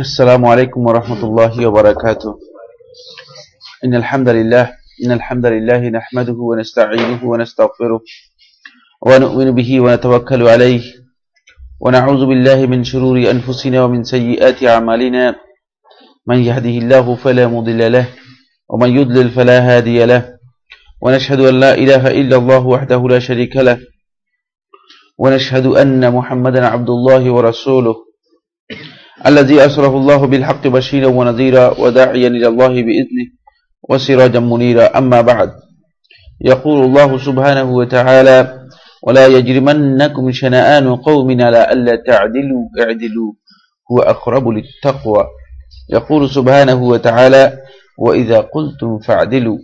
السلام عليكم ورحمة الله وبركاته. إن الحمد لله إن الحمد لله نحمده ونستعينه ونستغفره ونؤمن به ونتوكل عليه ونعوذ بالله من شرور أنفسنا ومن سيئات أعمالنا. من يهده الله فلا مضل له ومن يضلل فلا هادي له. ونشهد أن لا إله إلا الله وحده لا شريك له ونشهد أن محمدا عبد الله ورسوله الذي أسره الله بالحق بشيرا ونذيرا وداعيا إلى الله بإذنه وسراجا منيرا. أما بعد يقول الله سبحانه وتعالى ولا يجرمنكم شنآن قوم على ألا تعدلوا اعدلوا هو أقرب للتقوى. يقول سبحانه وتعالى وإذا قلتم فاعدلوا.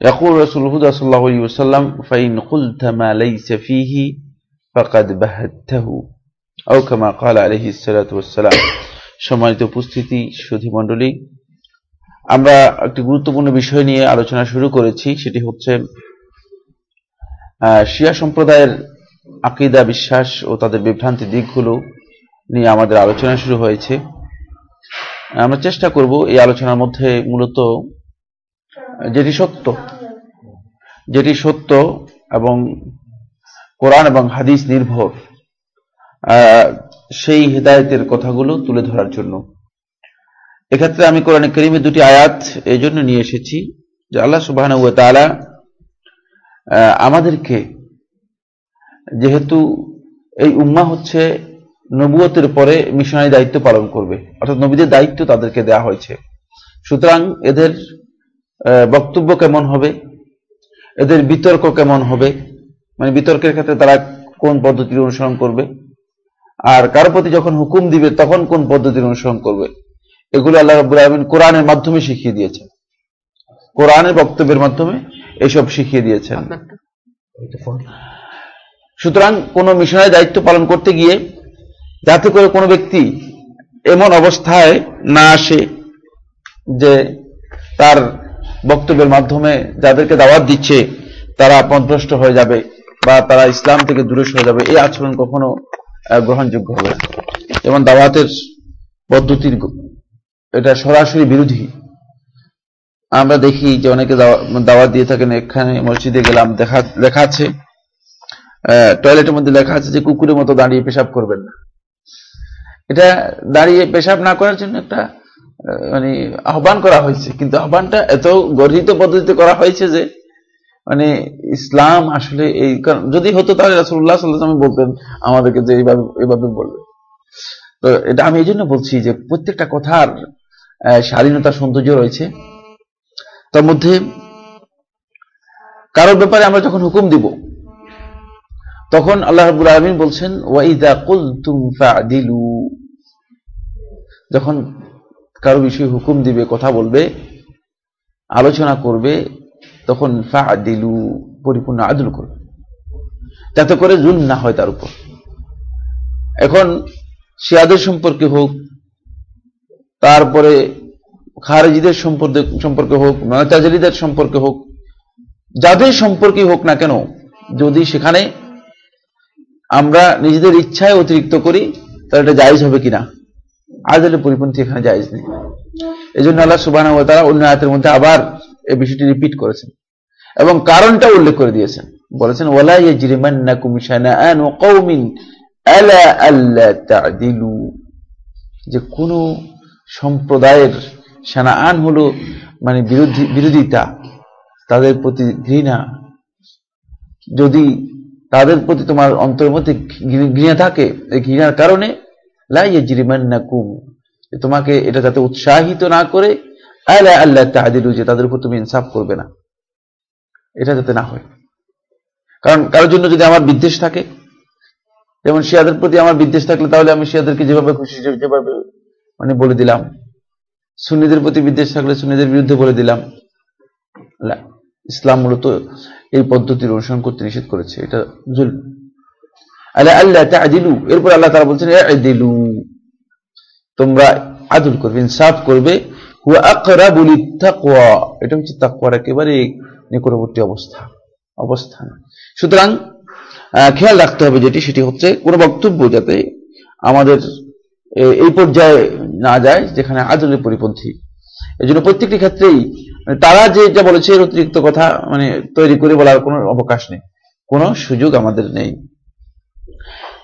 يقول رسول الهدى صلى الله عليه وسلم فإن قلت ما ليس فيه فقد بهته أو كما قال عليه الصلاة والسلام সম্মানিত উপস্থিতি সুধী মণ্ডলী আমরা একটি গুরুত্বপূর্ণ বিষয় নিয়ে আলোচনা শুরু করেছি সেটি হচ্ছে শিয়া সম্প্রদায়ের আকিদা বিশ্বাস ও তাদের বিভ্রান্তি দিকগুলো নিয়ে আমাদের আলোচনা শুরু হয়েছে আমরা চেষ্টা করব এই আলোচনার মধ্যে মূলত যেটি সত্য। যেটি সত্য এবং কোরআন এবং হাদিস নির্ভর সেই হৃদায়তের কথাগুলো তুলে ধরার জন্য। এক্ষেত্রে আমি কোরআন করিমের দুটি আয়াত এই জন্য নিয়ে এসেছি যে আল্লাহ সুবাহ আমাদেরকে যেহেতু এই উম্মা হচ্ছে নবুয়তের পরে মিশনারি দায়িত্ব পালন করবে, অর্থাৎ নবীদের দায়িত্ব তাদেরকে দেয়া হয়েছে। সুতরাং এদের বক্তব্য কেমন হবে? এদের বিতর্ক কেমন হবে? মানে বিতর্কের ক্ষেত্রে তারা কোন পদ্ধতির অনুসরণ করবে? আর কারও প্রতি যখন হুকুম দিবে, তখন কোন পদ্ধতির অনুসরণ করবে? এগুলো আল্লাহ রাবুল আলমিন কোরআনের মাধ্যমে শিখিয়ে দিয়েছেন। কোরআনের বক্তব্যের মাধ্যমে এসব শিখিয়ে দিয়েছেন। সুতরাং কোন মিশনের দায়িত্ব পালন করতে গিয়ে যাতে করে কোনো ব্যক্তি এমন অবস্থায় না আসে যে তার বক্তব্যের মাধ্যমে যাদেরকে দাওয়াত দিচ্ছে, তারা পথভ্রষ্ট হয়ে যাবে বা তারা ইসলাম থেকে দূরে সরে যাবে, এই আচরণ কখনো গ্রহণযোগ্য হবে যেমন দাওয়াতের পদ্ধতির এটা সরাসরি বিরোধী। আমরা দেখি যে অনেকে দাওয়াত দিয়ে থাকেন, এখানে মসজিদে গেলাম, দেখা, লেখা আছে টয়লেটের মধ্যে লেখা আছে যে কুকুরের মতো দাঁড়িয়ে পেশাব করবেন না। এটা দাঁড়িয়ে পেশাব না করার জন্য একটা মানে আহ্বান করা হয়েছে। কিন্তু আহ্বানটা এত গর্হিত পদ্ধতিতে করা হয়েছে যে মানে ইসলাম আসলে এই যদি হতো তাহলে রাসুল্লাহ সাল্লাহ বলতেন আমাদেরকে যে এইভাবে এইভাবে বলবে। তো এটা আমি এই জন্য বলছি যে প্রত্যেকটা কথার শালীনতা সৌন্দর্য রয়েছে। তার মধ্যে কারোর ব্যাপারে আমরা যখন হুকুম দিব, তখন আল্লাহ রাবুল আলমিন বলছেন ওয়াইদা কুলতুম ফাদিলু। যখন কারও বিষয়ে হুকুম দিবে, কথা বলবে, আলোচনা করবে, তখন ফাদিলু পরিপূর্ণ আদল করবে। যাতে করে জুল না হয় তার উপর। এখন শিয়াদের সম্পর্কে হোক, তারপরে খারেজিদের সম্পর্কে সম্পর্কে হোক নয়তাজারিদের সম্পর্কে হোক, যাদের সম্পর্কে হোক না কেন, যদি সেখানে আমরা নিজেদের ইচ্ছায় অতিরিক্ত করি, তাহলে এটা জায়জ হবে কিনা? আদলের পরিপন্থী এখানে জায়জ নেই। এই জন্য আল্লাহ সুবাহ তারা অন্য আয়াতের মধ্যে আবার এই বিষয়টি রিপিট করেছেন। এবং কারণটা উল্লেখ করে দিয়েছেন। বলেছেন যে কোন সম্প্রদায়ের শানাআন হলো মানে বিরোধী, বিরোধিতা, তাদের প্রতি ঘৃণা। যদি তাদের প্রতি তোমার অন্তরের মধ্যে ঘৃণা থাকে, এই ঘৃণার কারণে লাইয়াজিরিমান্নাকুম তোমাকে এটা যাতে উৎসাহিত না করে আল্লাহ আল্লাহ তাহাদিলু যে তাদের উপর তুমি ইনসাফ করবে না। এটা যাতে না হয়। কারণ কারোর জন্য যদি আমার বিদ্বেষ থাকে, যেমন শিয়াদের প্রতি আমার বিদ্বেষ থাকলে তাহলে আমি শিয়াদেরকে যেভাবে খুশি যেভাবে মানে বলে দিলাম। সুন্নিদের প্রতি বিদ্বেষ থাকলে সুন্নিদের বিরুদ্ধে বলে দিলাম। ইসলাম মূলত এই পদ্ধতির অনুসরণ করতে নিষেধ করেছে। এটা জুল আল্লাহ তারা বলছেন তোমরা আদুল করবে, ইনসাফ করবে। এটা হচ্ছে একেবারে নিকটবর্তী অবস্থা, অবস্থান। সুতরাং খেয়াল রাখতে হবে যেটি, সেটি হচ্ছে কোনো বক্তব্য যাতে আমাদের এই পর্যায়ে না যায়, যেখানে আদলের পরিপন্থী। এই জন্য প্রত্যেকটি ক্ষেত্রেই মানে তারা যে, যা বলেছে, এর অতিরিক্ত কথা মানে তৈরি করে বলার কোনো অবকাশ নেই। কোনো সুযোগ আমাদের নেই।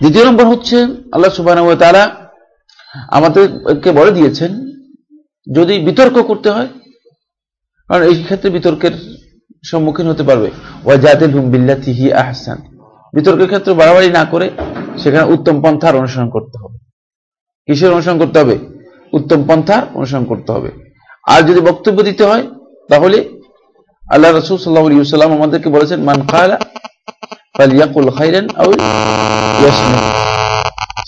দ্বিতীয় নম্বর হচ্ছে, আল্লাহ সুবাহ তারা আমাদেরকে বলে দিয়েছেন, যদি বিতর্ক করতে হয়, কারণ এই ক্ষেত্রে বিতর্কের সম্মুখীন হতে পারবে। ওয়াজাতিল হুম বিল্লাতিহি আহসান। বিতর্কের ক্ষেত্রে বাড়াবাড়ি না করে সেখানে উত্তম পন্থার অনুসরণ করতে হবে। কিসের অনুসরণ করতে হবে? উত্তম পন্থার অনুসরণ করতে হবে। আর যদি বক্তব্য দিতে হয়, তাহলে আল্লাহ রসুল সাল্লাহ সাল্লাম আমাদেরকে বলেছেন, মান কালা ফালিয়াকুল খাইরান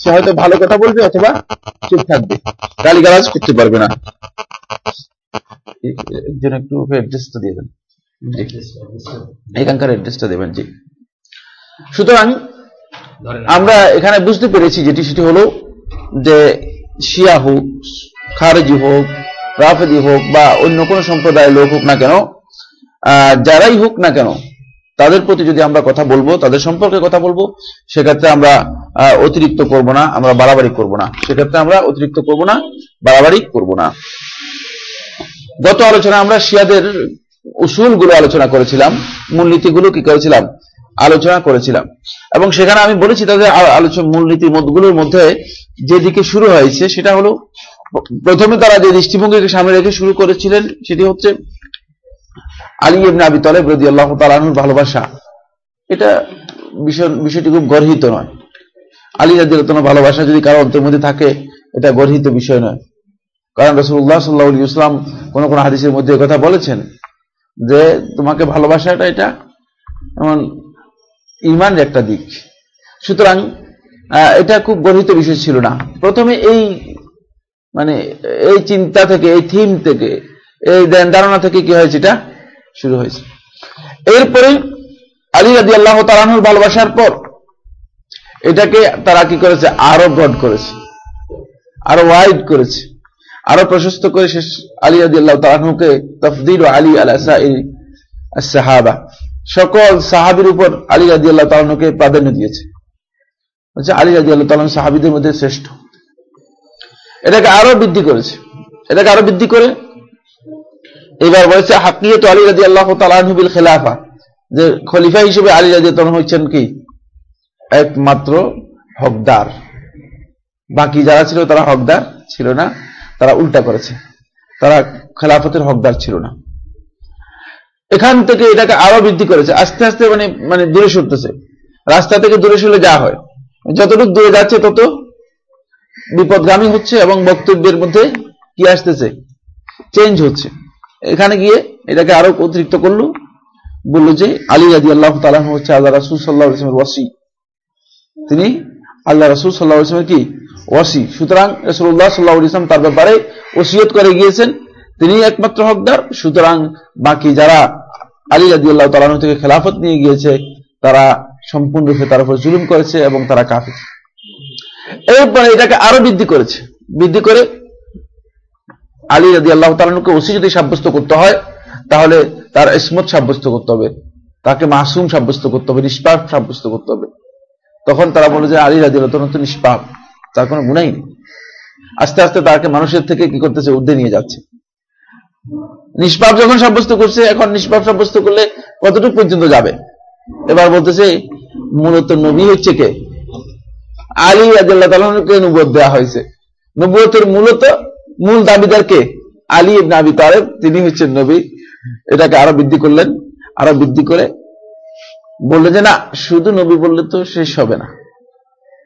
সে হয়তো ভালো কথা বলবে অথবা চুপ থাকবে। গালিগালাজ করতে পারবে না। একজন একটু অ্যাড্রেসটা দিয়ে দেন। এখানকার অ্যাড্রেসটা দেবেন, জি। সুতরাং আমরা এখানে বুঝতে পেরেছি যেটি সেটি হলো যে শিয়া হোক, খারেজি হোক, রাফেদি হোক বা অন্য কোনো সম্প্রদায়ের লোক হোক না কেন যারাই হোক না কেন তাদের প্রতি যদি আমরা কথা বলব, তাদের সম্পর্কে কথা বলব, সেক্ষেত্রে আমরা অতিরিক্ত করব না, আমরা বাড়াবাড়ি করব না। সেক্ষেত্রে আমরা অতিরিক্ত করব না, বাড়াবাড়ি করব না। গত আলোচনা আমরা শিয়াদের উসুলগুলো আলোচনা করেছিলাম, মূলনীতিগুলো কি করেছিলাম? আলোচনা করেছিলাম। এবং সেখানে আমি বলেছি তাদের আলোচনা মূলনীতির মধ্যগুলোর মধ্যে যেদিকে শুরু হয়েছে, সেটা হলো, প্রথমে তারা যে দৃষ্টিভঙ্গিকে সামনে রেখে শুরু করেছিলেন, সেটি হচ্ছে আলী ইবনে আবি তলেব রদি আল্লাহ তালানুর ভালোবাসা। এটা বিষয় বিষয়টি খুব গর্হিত নয়। আলী রাজি আল্লাহ ভালোবাসা যদি কারও অন্তর মধ্যে থাকে, এটা গর্হিত বিষয় নয়। কারণ রসুল্লাহ সাল্লাহ ইসলাম কোন কোন হাদিসের মধ্যে কথা বলেছেন যে, তোমাকে ভালোবাসাটা এটা এমন ইমানের একটা দিক। সুতরাং এটা খুব গর্হিত বিষয় ছিল না। প্রথমে এই মানে এই চিন্তা থেকে, এই থিম থেকে, এই ধ্যান ধারণা থেকে কি হয়েছে এটা শুরু হয়েছে। এরপরে আলী রাদি আল্লাহ তালানুর ভালোবাসার পর এটাকে তারা কি করেছে? আরও ব্রড করেছে। আরও ওয়াইড করেছে। আরও প্রশস্ত করে শেষ আলী রাদি আল্লাহ তালানুকে তফদির আলী আলা সাহাবা সকল সাহাবির উপর আলী রাদি আল্লাহ তালানুকে প্রাধান্য দিয়েছে। হচ্ছে আলী রাজি আল্লাহ তালান সাহাবিদের মধ্যে শ্রেষ্ঠ। এটাকে আরও বৃদ্ধি করেছে। এটাকে আরও বৃদ্ধি করে এবার বলেছে হাকিয়ত আলী রাজি আল্লাহ তালানহুবিল খেলাফা। যে খলিফা হিসেবে আলী রাজি তখন হচ্ছেন কি? একমাত্র হকদার। বাকি যারা ছিল তারা হকদার ছিল না, তারা উল্টা করেছে। তারা খেলাফতের হকদার ছিল না। এখান থেকে এটাকে আরও বৃদ্ধি করেছে। আস্তে আস্তে মানে মানে দূরে সরতেছে। রাস্তা থেকে দূরে সরলে যা হয়। যতটুকু দূরে যাচ্ছে তত বিপদগামী হচ্ছে এবং বক্তব্যের মধ্যে কি আসতেছে? চেঞ্জ হচ্ছে। এখানে গিয়ে এটাকে আরও অতিরিক্ত করল। বলল যে, আলী রাজি আল্লাহ হচ্ছে আল্লাহ রাসুল সাল্লাহ ইসলামের ওয়াসি। তিনি আল্লাহ রাসুল সাল্লাহ ইসলামের কি? ওয়াসি। সুতরাং রসুল্লাহ সাল্লাহ ইসলাম তার ব্যাপারে ওসিয়ত করে গিয়েছেন। তিনি একমাত্র হকদার। সুতরাং বাকি যারা আলী রাজি আল্লাহ তালাহ থেকে খেলাফত নিয়ে গিয়েছে, তারা সম্পূর্ণরূপে তার উপর জুলুম করেছে এবং তারা কাফির। এরপরে এটাকে আরও বৃদ্ধি করেছে। বৃদ্ধি করে আলী রাজি আল্লাহ তালুকে ওসি যদি সাব্যস্ত করতে হয়, তাহলে তার ইসমত সাব্যস্ত করতে হবে। তাকে মাসুম সাব্যস্ত করতে হবে, নিষ্পাপ সাব্যস্ত করতে হবে। তখন তারা বলে যে আলী রাজি আল্লাহ তো নিষ্পাপ, তার কোনো গুণাই নেই। আস্তে আস্তে তাকে মানুষের থেকে কি করতেছে? ঊর্ধ্বে নিয়ে যাচ্ছে। নিষ্পাপ যখন সাব্যস্ত করছে, এখন নিষ্পাপ সাব্যস্ত করলে কতটুকু পর্যন্ত যাবে? এবার বলতেছে, মূলত নবী হচ্ছে কে? আলী রাজিল্লাহ তালকে নবুয় দেওয়া হয়েছে। নবুয়তের মূলত মূল দাবিদার কে? আলী ইবনে আবি তালেব, তিনি হচ্ছেন নবী। এটাকে আরও বৃদ্ধি করলেন, আরও বৃদ্ধি করে বললেন যে, না, শুধু নবী বললে তো শেষ হবে না।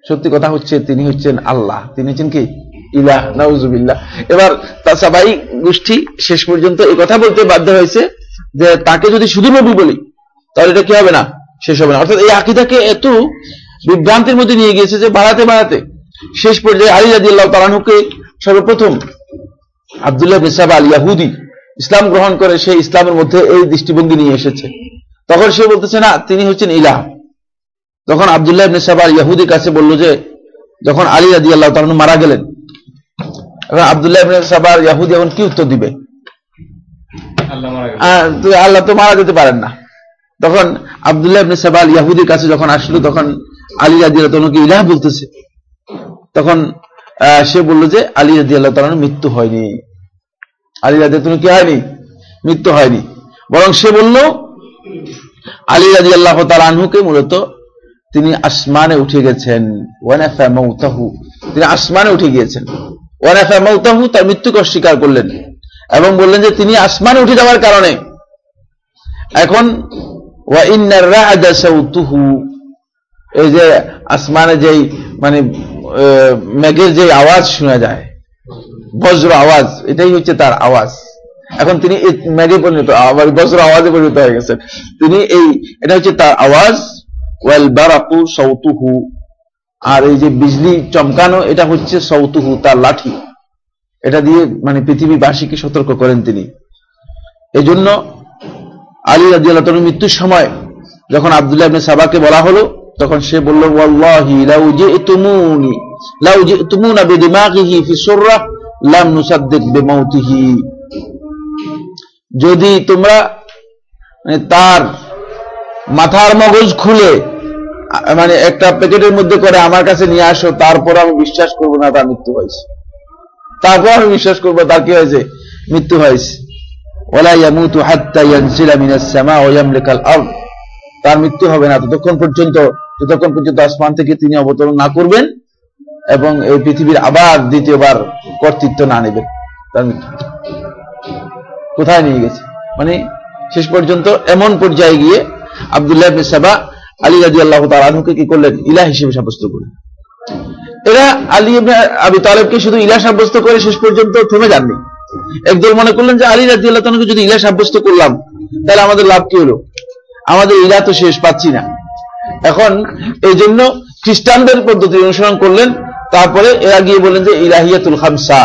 সত্যি কথা হচ্ছে, তিনি হচ্ছেন আল্লাহ। তিনি হচ্ছেন কি? ইলাহ নাউজুবিল্লাহ। এবার তার সবাই গোষ্ঠী শেষ পর্যন্ত এই কথা বলতে বাধ্য হয়েছে যে, তাকে যদি শুধু নবী বলি, তাহলে এটা কি হবে না? শেষ হবে না। অর্থাৎ এই আকিদাকে এত বিভ্রান্তির মধ্যে নিয়ে গিয়েছে যে, বাড়াতে বাড়াতে শেষ পর্যায়ে আলী রাজি আল্লাহ তালানুকে সর্বপ্রথম আবদুল্লাহ বিসাব আল ইয়াহুদি ইসলাম গ্রহণ করে সে ইসলামের মধ্যে এই দৃষ্টিভঙ্গি নিয়ে এসেছে। তখন সে বলতেছে না তিনি হচ্ছেন ইলাহ। তখন আবদুল্লাহ ইবনে সাবার ইয়াহুদির কাছে বলল যে যখন আলী রাজি আল্লাহ তালানু মারা গেলেন এখন আবদুল্লাহ ইবনে সাবার ইয়াহুদি এখন কি উত্তর দিবে? আল্লাহ মারা তো মারা যেতে পারেন না। তখন আবদুল্লাহ ইবনে সাবাল ইয়াহুদির কাছে যখন আসলো তখন আলী রাজি আল্লাহকে ইলাহ বলতেছে? তখন সে বলল যে আলী রাজি আল্লাহ তালার মৃত্যু হয়নি। আলী রাজি আল্লাহ কি হয়নি? মৃত্যু হয়নি। বরং সে বলল, আলী রাজি আল্লাহ তালাহুকে মূলত তিনি আসমানে উঠে গেছেন। ওয়ানাফা তিনি আসমানে উঠে গিয়েছেন। ওয়ানাফা মৌতাহু তার মৃত্যুকে অস্বীকার করলেন এবং বললেন যে তিনি আসমানে উঠে যাওয়ার কারণে। এখন এই যে আসমানে যেই মানে মেঘের যে আওয়াজ শোনা যায়, বজ্র আওয়াজ, এটাই হচ্ছে তার আওয়াজ। এখন তিনি মেঘে পরিণত বজ্র আওয়াজে পরিণত হয়ে গেছেন। তিনি এই, এটা হচ্ছে তার আওয়াজ, ওয়াল বারাকু সৌতুহু আর এই যে বিজলি চমকানো, এটা হচ্ছে সৌতুহু তার লাঠি। এটা দিয়ে মানে পৃথিবীবাসীকে সতর্ক করেন তিনি। এই জন্য আলী রাজি আল্লাহ মৃত্যুর সময়, যখন আব্দুল্লাহ সাবাকে বলা হলো তখন সে বলল, ওয়াল্লাহি লাউ জিতুমুনি, লাউ জিতুমুনা বিদিমাগিহি ফি সুররা, লাম নুসাদ্দিক বিমাউতিহি। যদি তোমরা মানে তার মাথার মগজ খুলে মানে একটা প্যাকেটের মধ্যে করে আমার কাছে নিয়ে আসো, তারপর আমি বিশ্বাস করব না তার মৃত্যু হয়েছে। তারপর আমি বিশ্বাস করব তার কি হয়েছে? মৃত্যু হয়েছে। ওলা ইয়ামুতু হাত্তা ইয়ানজিলা মিনাস সামা ওয়া ইয়ামলিকাল আরদ। তার মৃত্যু হবে না ততক্ষণ পর্যন্ত যতক্ষণ পর্যন্ত আসমান থেকে তিনি অবতরণ না করবেন এবং এই পৃথিবীর আবার দ্বিতীয়বার কর্তৃত্ব না নেবেন কোথায় নিয়ে গেছে? মানে শেষ পর্যন্ত এমন পর্যায়ে গিয়ে আব্দুল্লাহ সাবা আলী রাদিয়াল্লাহু তাআলা আনহুকে কি করলেন? ইলাহ হিসেবে সাব্যস্ত করলেন। এরা আলী আবি তালেবকে শুধু ইলা সাব্যস্ত করে শেষ পর্যন্ত থেমে যাননি। একদল মনে করলেন যে আলী রাদিয়াল্লাহু তাআলাকে যদি ইলাহ সাব্যস্ত করলাম, তাহলে আমাদের লাভ কি হলো? আমাদের ইলা তো শেষ, পাচ্ছি না। এখন এই জন্য খ্রিস্টানদের পদ্ধতি অনুসরণ করলেন, তারপরে এরা গিয়ে বললেন যে ইলাহিয়াতুল খামসা।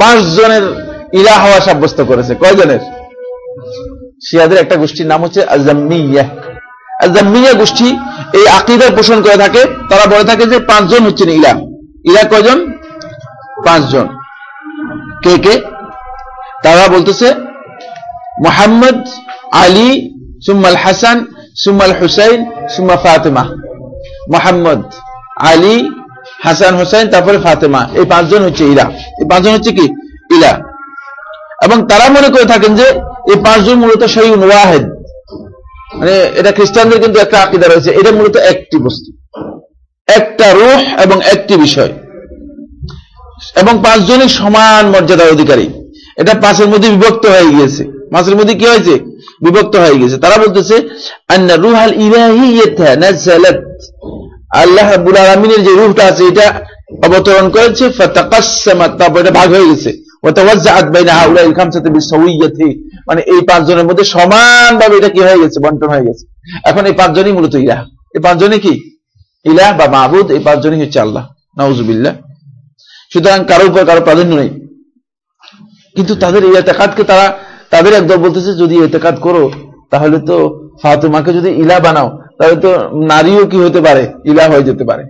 পাঁচ জনের ইলাহ হওয়া সাব্যস্ত করেছে। কয়জনের? শিয়াদের একটা গোষ্ঠীর নাম হচ্ছে আজাম্মিয়া আজাম্মিয়া গোষ্ঠী এই আকিদার পোষণ করে থাকে। তারা বলে থাকে যে পাঁচজন হচ্ছেন ইলা ইলা কয়জন? পাঁচজন। কে কে? তারা বলতেছে মোহাম্মদ আলী, সুম্মাল হাসান সুম্মাল হুসাইন সুম্মা ফাতেমা মোহাম্মদ আলী হাসান হুসাইন তারপরে ফাতেমা এই পাঁচজন হচ্ছে ইলা। এই পাঁচজন হচ্ছে কি? ইলা। এবং তারা মনে করে থাকেন যে এই পাঁচজন মূলত সেই ওয়াহেদ। মানে এটা খ্রিস্টানদের কিন্তু একটা আকিদা রয়েছে। এটা মূলত একটি বস্তু। একটা রুহ এবং একটি বিষয়। এবং পাঁচজনই সমান মর্যাদার অধিকারী। এটা পাঁচের মধ্যে বিভক্ত হয়ে গিয়েছে। পাঁচের মধ্যে কি হয়েছে? বিভক্ত হয়ে গেছে। তারা বলতেছে রুহাল যে আছে, এটা অবতরণ করেছে ভাগ হয়ে গেছে। মানে এই পাঁচজনের মধ্যে সমানভাবে এটা কি হয়ে গেছে, বন্টন হয়ে গেছে। এখন এই পাঁচজনই মূলত ইলাহ। এই পাঁচজনই কি? ইলাহ বা মাহবুদ এই পাঁচজনই হচ্ছে আল্লাহ। নাউজুবিল্লাহ। সুতরাং কারোর উপর কারও প্রাধান্য নেই। কিন্তু তাদের এই এতেকাদকে তারা তাদের একদল বলতেছে, যদি এতেকাদ করো, তাহলে তো ফাতেমাকে যদি ইলা বানাও, তাহলে তো নারীও কি হতে পারে? ইলা হয়ে যেতে পারে।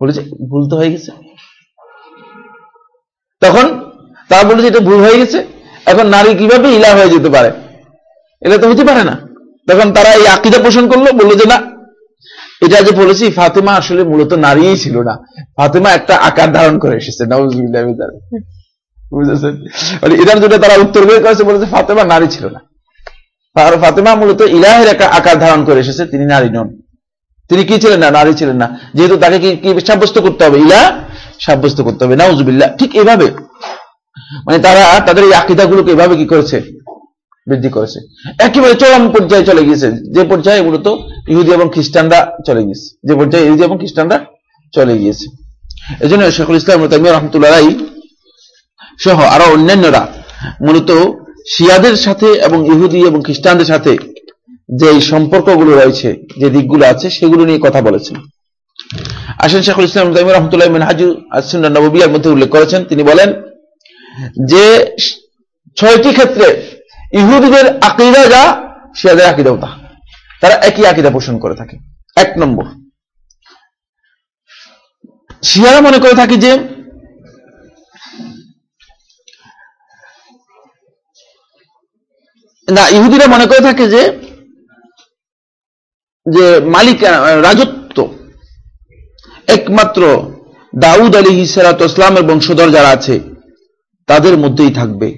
বলেছে, ভুল তো হয়ে গেছে। তখন তারা বলেছে এটা ভুল হয়ে গেছে। এখন নারী কীভাবে ইলা হয়ে যেতে পারে? এটা তো হতে পারে না। তখন তারা এই আকিদা পোষণ করল, বলল যে, না, এটা যে বলেছি, ফাতেমা আসলে মূলত নারীই ছিল না। ফাতেমা একটা আকার ধারণ করে এসেছে বিন বুঝেছেন মানে এটার জন্য তারা উত্তর বের করেছে। বলেছে, ফাতেমা নারী ছিল না। আর ফাতেমা মূলত ইলাহের একটা আকার ধারণ করে এসেছে, তিনি নারী নন। তিনি কি ছিলেন না? নারী ছিলেন না। যেহেতু তাকে কি কি সাব্যস্ত করতে হবে? ইলা সাব্যস্ত করতে হবে, নাউজুবিল্লাহ। ঠিক এভাবে। মানে তারা, তাদের এই আকিদাগুলোকে এভাবে কি করেছে? বৃদ্ধি করেছে। একেবারে চরম পর্যায়ে চলে গিয়েছে। যে পর্যায়ে মূলত ইহুদি এবং খ্রিস্টানরা চলে গিয়েছে। যে পর্যায়ে ইহুদি এবং খ্রিস্টানরা চলে গিয়েছে। এই জন্য শেখুল ইসলাম রহমতুল্লাহ সহ আরও অন্যান্যরা, মূলত শিয়াদের সাথে এবং ইহুদি এবং খ্রিস্টানদের সাথে যে সম্পর্কগুলো রয়েছে, যে দিকগুলো আছে, সেগুলো নিয়ে কথা বলেছেন। আসেন শেখুল ইসলাম রহমতুল্লাহ মিনহাজু আসুন্না নববিয়ার মধ্যে উল্লেখ করেছেন। তিনি বলেন যে ছয়টি ক্ষেত্রে ইহুদিদের আকিদা যা, শিয়াদের আকিদাও তা। তারা একই আকিদা পোষণ করে থাকে। এক নম্বর, শিয়ারা মনে করে থাকে যে না, ইহুদিরা মনে করে থাকে যে যে মালিক রাজত্ব। একমাত্র দাউদ আলী হিসারাত ইসলামের বংশধর যারা আছে, তাদের মধ্যেই থাকবে।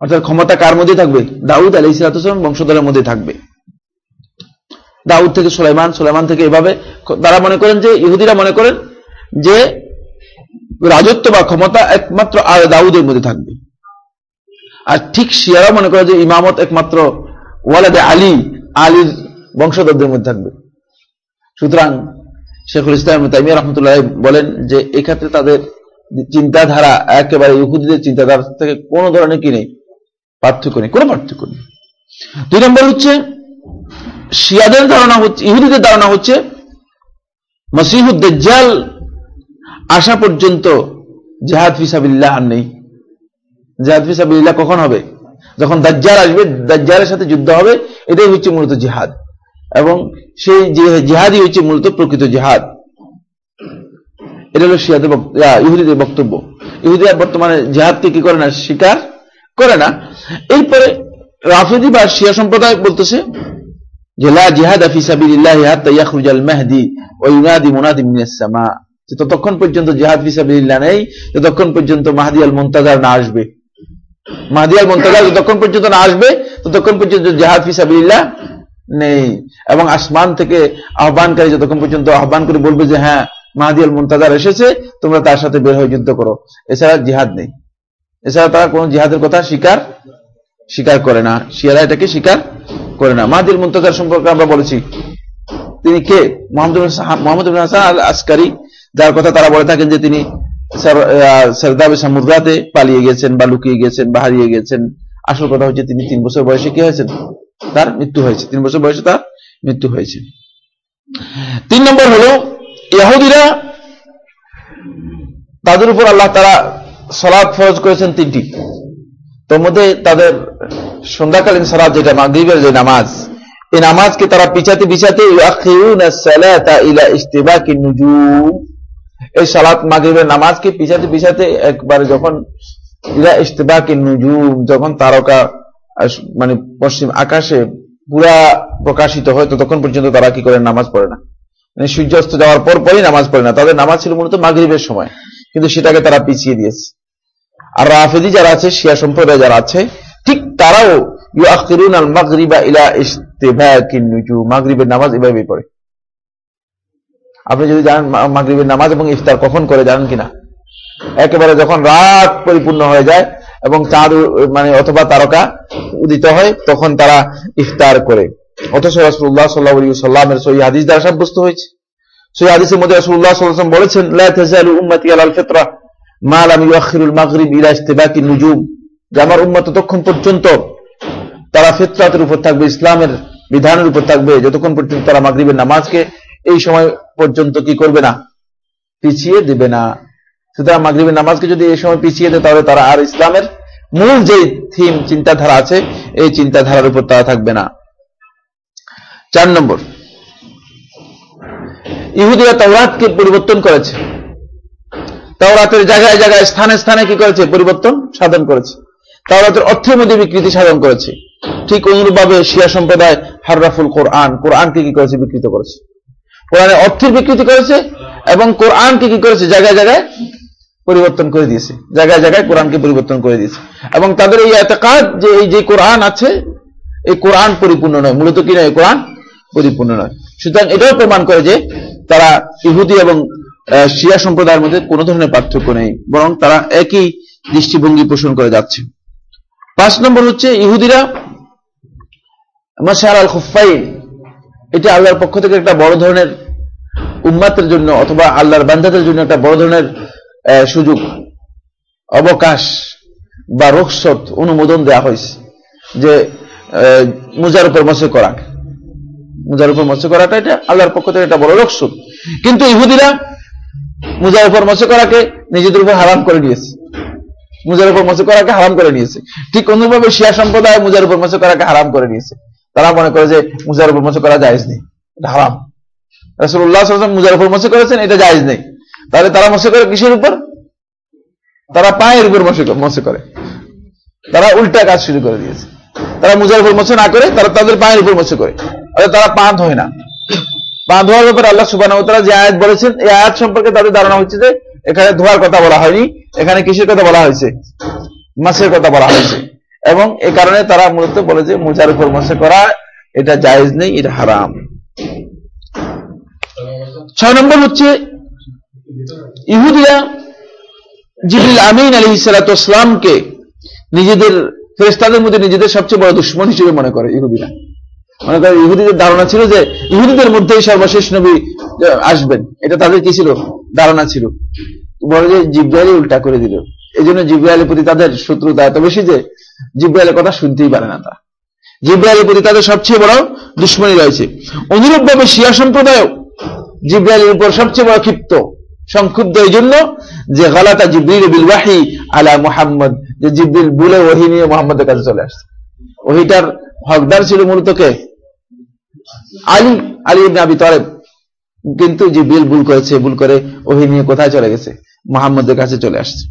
অর্থাৎ ক্ষমতা কার মধ্যে থাকবে? দাউদ আলী হিসারাত ইসলাম বংশধরের মধ্যে থাকবে। দাউদ থেকে সোলাইমান সোলাইমান থেকে এভাবে, তারা মনে করেন যে, ইহুদিরা মনে করেন যে, রাজত্ব বা ক্ষমতা একমাত্র দাউদের মধ্যে থাকবে। আর ঠিক শিয়ারা মনে করে যে ইমামত একমাত্র ওয়ালাদে আলী, আলীর বংশধরদের মধ্যে থাকবে। সুতরাং শেখুল ইসলাম তাইমিয়া রহমতুল্লাহ বলেন যে এক্ষেত্রে তাদের চিন্তাধারা একেবারে ইহুদিদের চিন্তাধারা থেকে কোনো ধরনের কি নেই? পার্থক্য নেই। কোনো পার্থক্য নেই। দুই নম্বর হচ্ছে, শিয়াদের ধারণা হচ্ছে, ইহুদিদের ধারণা হচ্ছে মসিহুদ্দাল আসা পর্যন্ত জেহাদ ফিসাবিল্লাহ আর নেই। জেহাদ ফিসাবিল্লাহ কখন হবে? যখন দাজ্জাল আসবে, দাজ্জালের সাথে যুদ্ধ হবে, এটাই হচ্ছে মূলত জিহাদ। এবং সেই জেহাদই হচ্ছে মূলত প্রকৃত জেহাদ। এটা হলো শিয়াদের ইহুদিদের বক্তব্য। ইহুদিয়া বর্তমানে জেহাদকে কি করে না স্বীকার করে না। এরপরে রাফিদি বা শিয়া সম্প্রদায় বলতেছে যে, লা জিহাদ ফিসাবিল্লাহ হাত্তা ইয়াখরুজাল মাহদি ওয়া ইউনাদি ততক্ষণ পর্যন্ত জেহাদ ফিসাবিল্লাহ নেই, ততক্ষণ পর্যন্ত মাহাদি আল মুনতাজার না আসবে। মাহাদি আল মুনতাজার যতক্ষণ পর্যন্ত না আসবে, ততক্ষণ পর্যন্ত জেহাদ ফিসাবিল্লাহ নেই। এবং আসমান থেকে আহ্বানকারী যতক্ষণ পর্যন্ত আহ্বান করে বলবে যে হ্যাঁ মাহাদি আল এসেছে, তোমরা তার সাথে বের হয়ে যুদ্ধ করো। এছাড়া জিহাদ নেই। এছাড়া তারা কোন জিহাদের কথা স্বীকার স্বীকার করে না। শিয়ারা এটাকে স্বীকার করে না। মাহাদির মুন্তাজার সম্পর্কে আমরা বলেছি, তিনি কে? মোহাম্মদ হাসান আল আসকারি যার কথা তারা বলে থাকেন যে, তিনি সরদাবে সামুদ্রাতে পালিয়ে গেছেন বা লুকিয়ে গেছেন বা হারিয়ে গেছেন, আসল কথা হচ্ছে তিনি তিন বছর বয়সে কি হয়েছেন? তার মৃত্যু হয়েছে। তিন বছর বয়সে তার মৃত্যু হয়েছে। তিন নম্বর হল, ইয়াহুদিরা তাদের উপর আল্লাহ তারা সলাদ ফরজ করেছেন তিনটি। তোর মধ্যে তাদের সন্ধ্যাকালীন সলাদ যেটা, মাগরীবের যে নামাজ, এই নামাজকে তারা পিছাতে পিছাতে এই সালাত মাগরীবের নামাজকে পিছাতে পিছাতে একবারে যখন ইরা ইস্তেবাকি নুজুম, যখন তারকা মানে পশ্চিম আকাশে পুরা প্রকাশিত হয়, ততক্ষণ পর্যন্ত তারা কি করে? নামাজ পড়ে না। মানে সূর্যাস্ত যাওয়ার পর পরই নামাজ পড়ে না। তাদের নামাজ ছিল মূলত মাগরীবের সময়। কিন্তু সেটাকে তারা পিছিয়ে দিয়েছে। আর রাফেদি যারা আছে, শিয়া সম্প্রদায় যারা আছে, ঠিক তারাও ইউ ইউআখিরুন আল মাগরিবা ইলা ইস্তেবাকিন নুজুম। মাগরিবের নামাজ এভাবে পড়ে। আপনি যদি জানেন মাগরিবের নামাজ এবং ইফতার, কখন করে জানেন কিনা? একেবারে যখন রাত পরিপূর্ণ হয়ে যায় এবং চাঁদ মানে অথবা তারকা উদিত হয়, তখন তারা ইফতার করে। অথচ রসুল্লাহ সাল্লাহ সাল্লামের সই হাদিস দ্বারা সাব্যস্ত হয়েছে। সেই হাদিসের মধ্যে রসুল্লাহ সাল্লাম বলেছেন উম্মতি আলাল ফিতরা, মা লাম ইউআখিরুল মাগরিব ইলা ইস্তিবাকি নুজুম। যে আমার উম্মত ততক্ষণ পর্যন্ত তারা ফিতরাতের উপর থাকবে, ইসলামের বিধানের উপর থাকবে, যতক্ষণ পর্যন্ত তারা মাগরিবের নামাজকে এই সময় পর্যন্ত কি করবে না? পিছিয়ে দেবে না। সুতরাং মাগরিবের নামাজকে যদি এই সময় পিছিয়ে দেয়, তাহলে তারা আর ইসলামের মূল যে থিম চিন্তাধারা আছে, এই চিন্তাধারার উপর তারা থাকবে না। চার নম্বর। ইহুদিরা তাওরাতকে পরিবর্তন করেছে। তাওরাতের জায়গায় জায়গায়, স্থানে স্থানে কি করেছে? পরিবর্তন সাধন করেছে। তাওরাতের অর্থের মধ্যে বিকৃতি সাধন করেছে। ঠিক অনুরূপভাবে শিয়া সম্প্রদায় হাররাফুল কোরআন, কোরআনকে কি করেছে? বিকৃত করেছে। কোরআনের অর্থের বিকৃতি করেছে এবং কোরআনকে কি করেছে? জায়গায় জায়গায় পরিবর্তন করে দিয়েছে। জায়গায় জায়গায় কোরআনকে পরিবর্তন করে দিয়েছে। এবং তাদের এই এতকাদ যে এই যে কোরআন আছে, এই কোরআন পরিপূর্ণ নয়। মূলত কি নয়? কোরআন পরিপূর্ণ নয়। সুতরাং এটাও প্রমাণ করে যে তারা ইহুদি এবং শিয়া সম্প্রদায়ের মধ্যে কোন ধরনের পার্থক্য নেই। বরং তারা একই দৃষ্টিভঙ্গি পোষণ করে যাচ্ছে। পাঁচ নম্বর হচ্ছে ইহুদিরা মাসার আল খুফাইন এটা আল্লাহর পক্ষ থেকে একটা বড় ধরনের উম্মাতের জন্য অথবা আল্লাহর বান্ধাদের জন্য একটা বড় ধরনের সুযোগ, অবকাশ বা রোকসত অনুমোদন দেওয়া হয়েছে যে মুজার উপর মসে করা মুজার উপর মসে করাটা এটা আল্লাহর পক্ষ থেকে একটা বড় রোকসত। কিন্তু ইহুদিরা মুজার উপর মসে করাকে নিজেদের উপর হারাম করে নিয়েছে। মুজার উপর মসে করাকে হারাম করে নিয়েছে। ঠিক অনুভাবে শিয়া সম্প্রদায় মুজার উপর মসে করাকে হারাম করে নিয়েছে। তারা মনে করে যে মুজার উপর মসে করা যায় এটা হারাম। করেছেন, এটা জায়জ নেই। তাহলে তারা করে কিসের উপর? তারা পায়ের উপর করে। তারা উল্টা কাজ শুরু করে দিয়েছে। তারা মুজার উপর না করে, তারা তাদের পায়ের উপর করে। তারা ধোয় না। ধোয়ার ব্যাপারে আল্লাহ সুবাহ যে আয়াত বলেছেন, এই আয়াত সম্পর্কে তাদের ধারণা হচ্ছে যে, এখানে ধোয়ার কথা বলা হয়নি, এখানে কিসের কথা বলা হয়েছে? মাসের কথা বলা হয়েছে। এবং এ কারণে তারা মূলত বলে যে, মোজার উপর মাসে করা, এটা জায়েজ নেই, এটা হারাম। ছয় নম্বর হচ্ছে ইহুদিরা জিবরিল আমিন আলী সালাতামকে নিজেদের ফেরেস্তাদের মধ্যে নিজেদের সবচেয়ে বড় দুশ্মন হিসেবে মনে করে ইহুদিরা। মনে করে ইহুদিদের ধারণা ছিল যে ইহুদিদের মধ্যেই সর্বশেষ নবী আসবেন। এটা তাদের কি ছিল? ধারণা ছিল। বলে যে জিব্রাইল উল্টা করে দিল। এই জন্য জিব্রাইলের প্রতি তাদের শত্রুতা এত বেশি যে জিব্রাইলের কথা শুনতেই পারে না তারা জিব্রাইলের প্রতি তাদের সবচেয়ে বড় দুশ্মনী রয়েছে। অনুরূপভাবে শিয়া সম্প্রদায় জিব্রাইলের উপর সবচেয়ে বড় ক্ষিপ্ত, সংক্ষুব্ধ এই জন্য যে গলাতা জিব্রিল বিল ওয়াহি আলা মুহাম্মদ, যে জিব্রিল বুলে ওহি নিয়ে মোহাম্মদের কাছে চলে আসছে। ওহিটার হকদার ছিল মূলত কে? আলী আলী ইবনে আবি তলেব। কিন্তু জিব্রিল ভুল করেছে, ভুল করে ওহি নিয়ে কোথায় চলে গেছে? মোহাম্মদের কাছে চলে আসছে।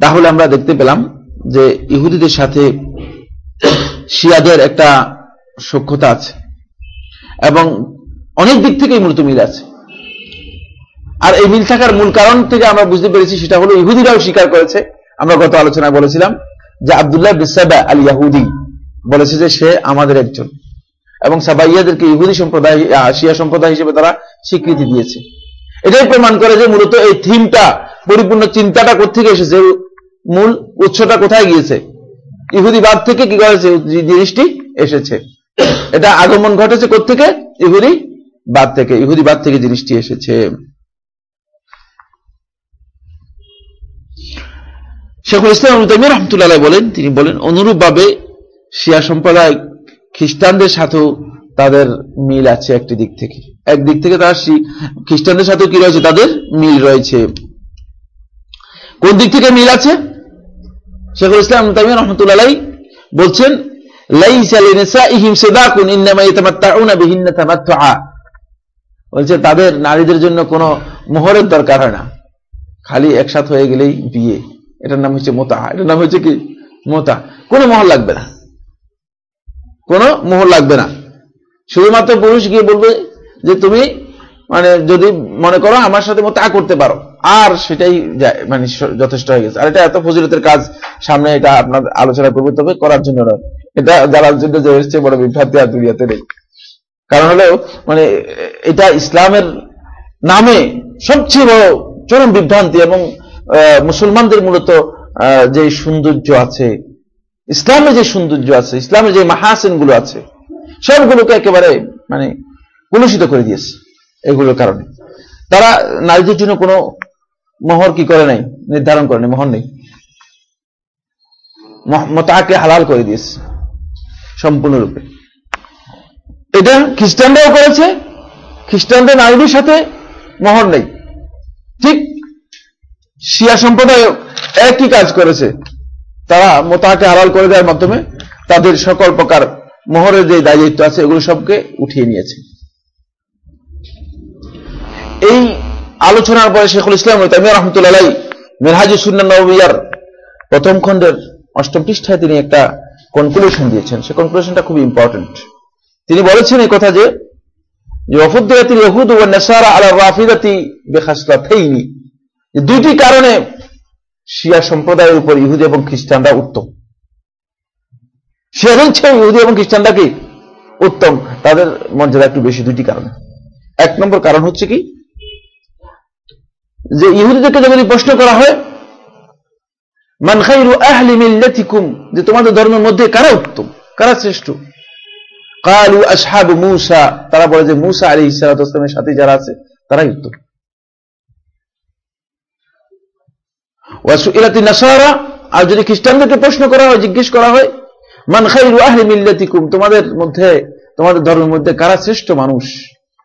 তাহলে আমরা দেখতে পেলাম যে ইহুদিদের সাথে শিয়াদের একটা সক্ষতা আছে। এবং অনেক দিক থেকেই মূলত মিল আছে। আর এই মিল থাকার মূল কারণ থেকে আমরা বুঝতে পেরেছি সেটা হলো ইহুদিরাও স্বীকার করেছে। আমরা গত আলোচনায় বলেছিলাম যে আবদুল্লাহ বিসাবা আল ইয়াহুদি বলেছে যে সে আমাদের একজন এবং সাবাইয়াদেরকে ইহুদি সম্প্রদায় শিয়া সম্প্রদায় হিসেবে তারা স্বীকৃতি দিয়েছে। এটাই প্রমাণ করে যে মূলত এই থিমটা, পরিপূর্ণ চিন্তাটা কোথেকে এসেছে, মূল উৎসটা কোথায় গিয়েছে ইহুদিবাদ থেকে কি করেছে জিনিসটি এসেছে। এটা আগমন ঘটেছে কোথেকে ইহুদি বাদ থেকে ইহুদিবাদ থেকে জিনিসটি এসেছে। শেখুল ইসলাম রহমতুল্লাহ বলেন, তিনি বলেন, অনুরূপভাবে শিয়া সম্প্রদায় খ্রিস্টানদের সাথেও তাদের মিল আছে একটি দিক থেকে। একদিক থেকে তারা খ্রিস্টানদের সাথেও কি রয়েছে? তাদের মিল রয়েছে। কোন দিক থেকে মিল আছে? শেখুল ইসলাম তাইমিয়া রহমতুল্লাহ বলছেন বলছে, তাদের নারীদের জন্য কোনো মোহরের দরকার হয় না। খালি একসাথ হয়ে গেলেই বিয়ে। এটার নাম হচ্ছে মোতা। এটার নাম হচ্ছে কি? মোতা। কোনো মোহর লাগবে না। কোনো মোহর লাগবে না। শুধুমাত্র পুরুষ গিয়ে বলবে যে, তুমি মানে যদি মনে করো আমার সাথে মোতা করতে পারো। আর সেটাই মানে যথেষ্ট হয়ে গেছে। আর এটা এত ফজিলতের কাজ সামনে এটা আপনার আলোচনা করবে, তবে করার জন্য নয়। এটা যারা জন্য যে এসছে, বড় বিভ্রান্তি আর দুনিয়াতে নেই। কারণ হলো মানে এটা ইসলামের নামে সবচেয়ে বড় চরম বিভ্রান্তি এবং মুসলমানদের মূলত যে সৌন্দর্য আছে ইসলামে যে সৌন্দর্য আছে ইসলামে যে মাহাসেনগুলো আছে, সবগুলোকে একেবারে মানে কলুষিত করে দিয়েছে এগুলোর কারণে। তারা নারীদের জন্য কোনো মোহর কি করে নাই? নির্ধারণ করে নেই, মোহর নেই। তাকে হালাল করে দিয়েছে, সম্পূর্ণরূপে। এটা খ্রিস্টানরাও করেছে, খ্রিস্টানদের নারীদের সাথে মোহর নেই। ঠিক শিয়া সম্প্রদায় একই কাজ করেছে। তারা মোতাহাকে হালাল করে দেওয়ার মাধ্যমে তাদের সকল প্রকার মোহরের যে দায়িত্ব আছে, এগুলো সবকে উঠিয়ে নিয়েছে। এই আলোচনার পরে শেখুল ইসলাম তামিয়া রহমতুল্লাহ মেরহাজি সুন্নার প্রথম খণ্ডের অষ্টম পৃষ্ঠায় তিনি একটা কনক্লুশন দিয়েছেন। সে কনক্লুশনটা খুব ইম্পর্টেন্ট তিনি বলেছেন এই কথা যে দুইটি কারণে শিয়া সম্প্রদায়ের উপর ইহুদি এবং খ্রিস্টানরা উত্তম। শিয়া বলছে ইহুদি এবং খ্রিস্টানরা কি উত্তম? তাদের মর্যাদা একটু বেশি দুইটি কারণে। এক নম্বর কারণ হচ্ছে কি, যে ইহুদিদেরকে যদি প্রশ্ন করা হয়, মান মিল্লাতিকুম যে তোমাদের ধর্মের মধ্যে কারা উত্তম? কারা শ্রেষ্ঠ? কালু আসহাব মুসা, তারা বলে যে মুসা আলী ইসালাতামের সাথে যারা আছে, তারাই ওয়াসুইলাতি নাসারা, আর যদি খ্রিস্টানদেরকে প্রশ্ন করা হয়, জিজ্ঞেস করা হয়, মান তোমাদের মধ্যে, তোমাদের ধর্মের মধ্যে কারা শ্রেষ্ঠ মানুষ?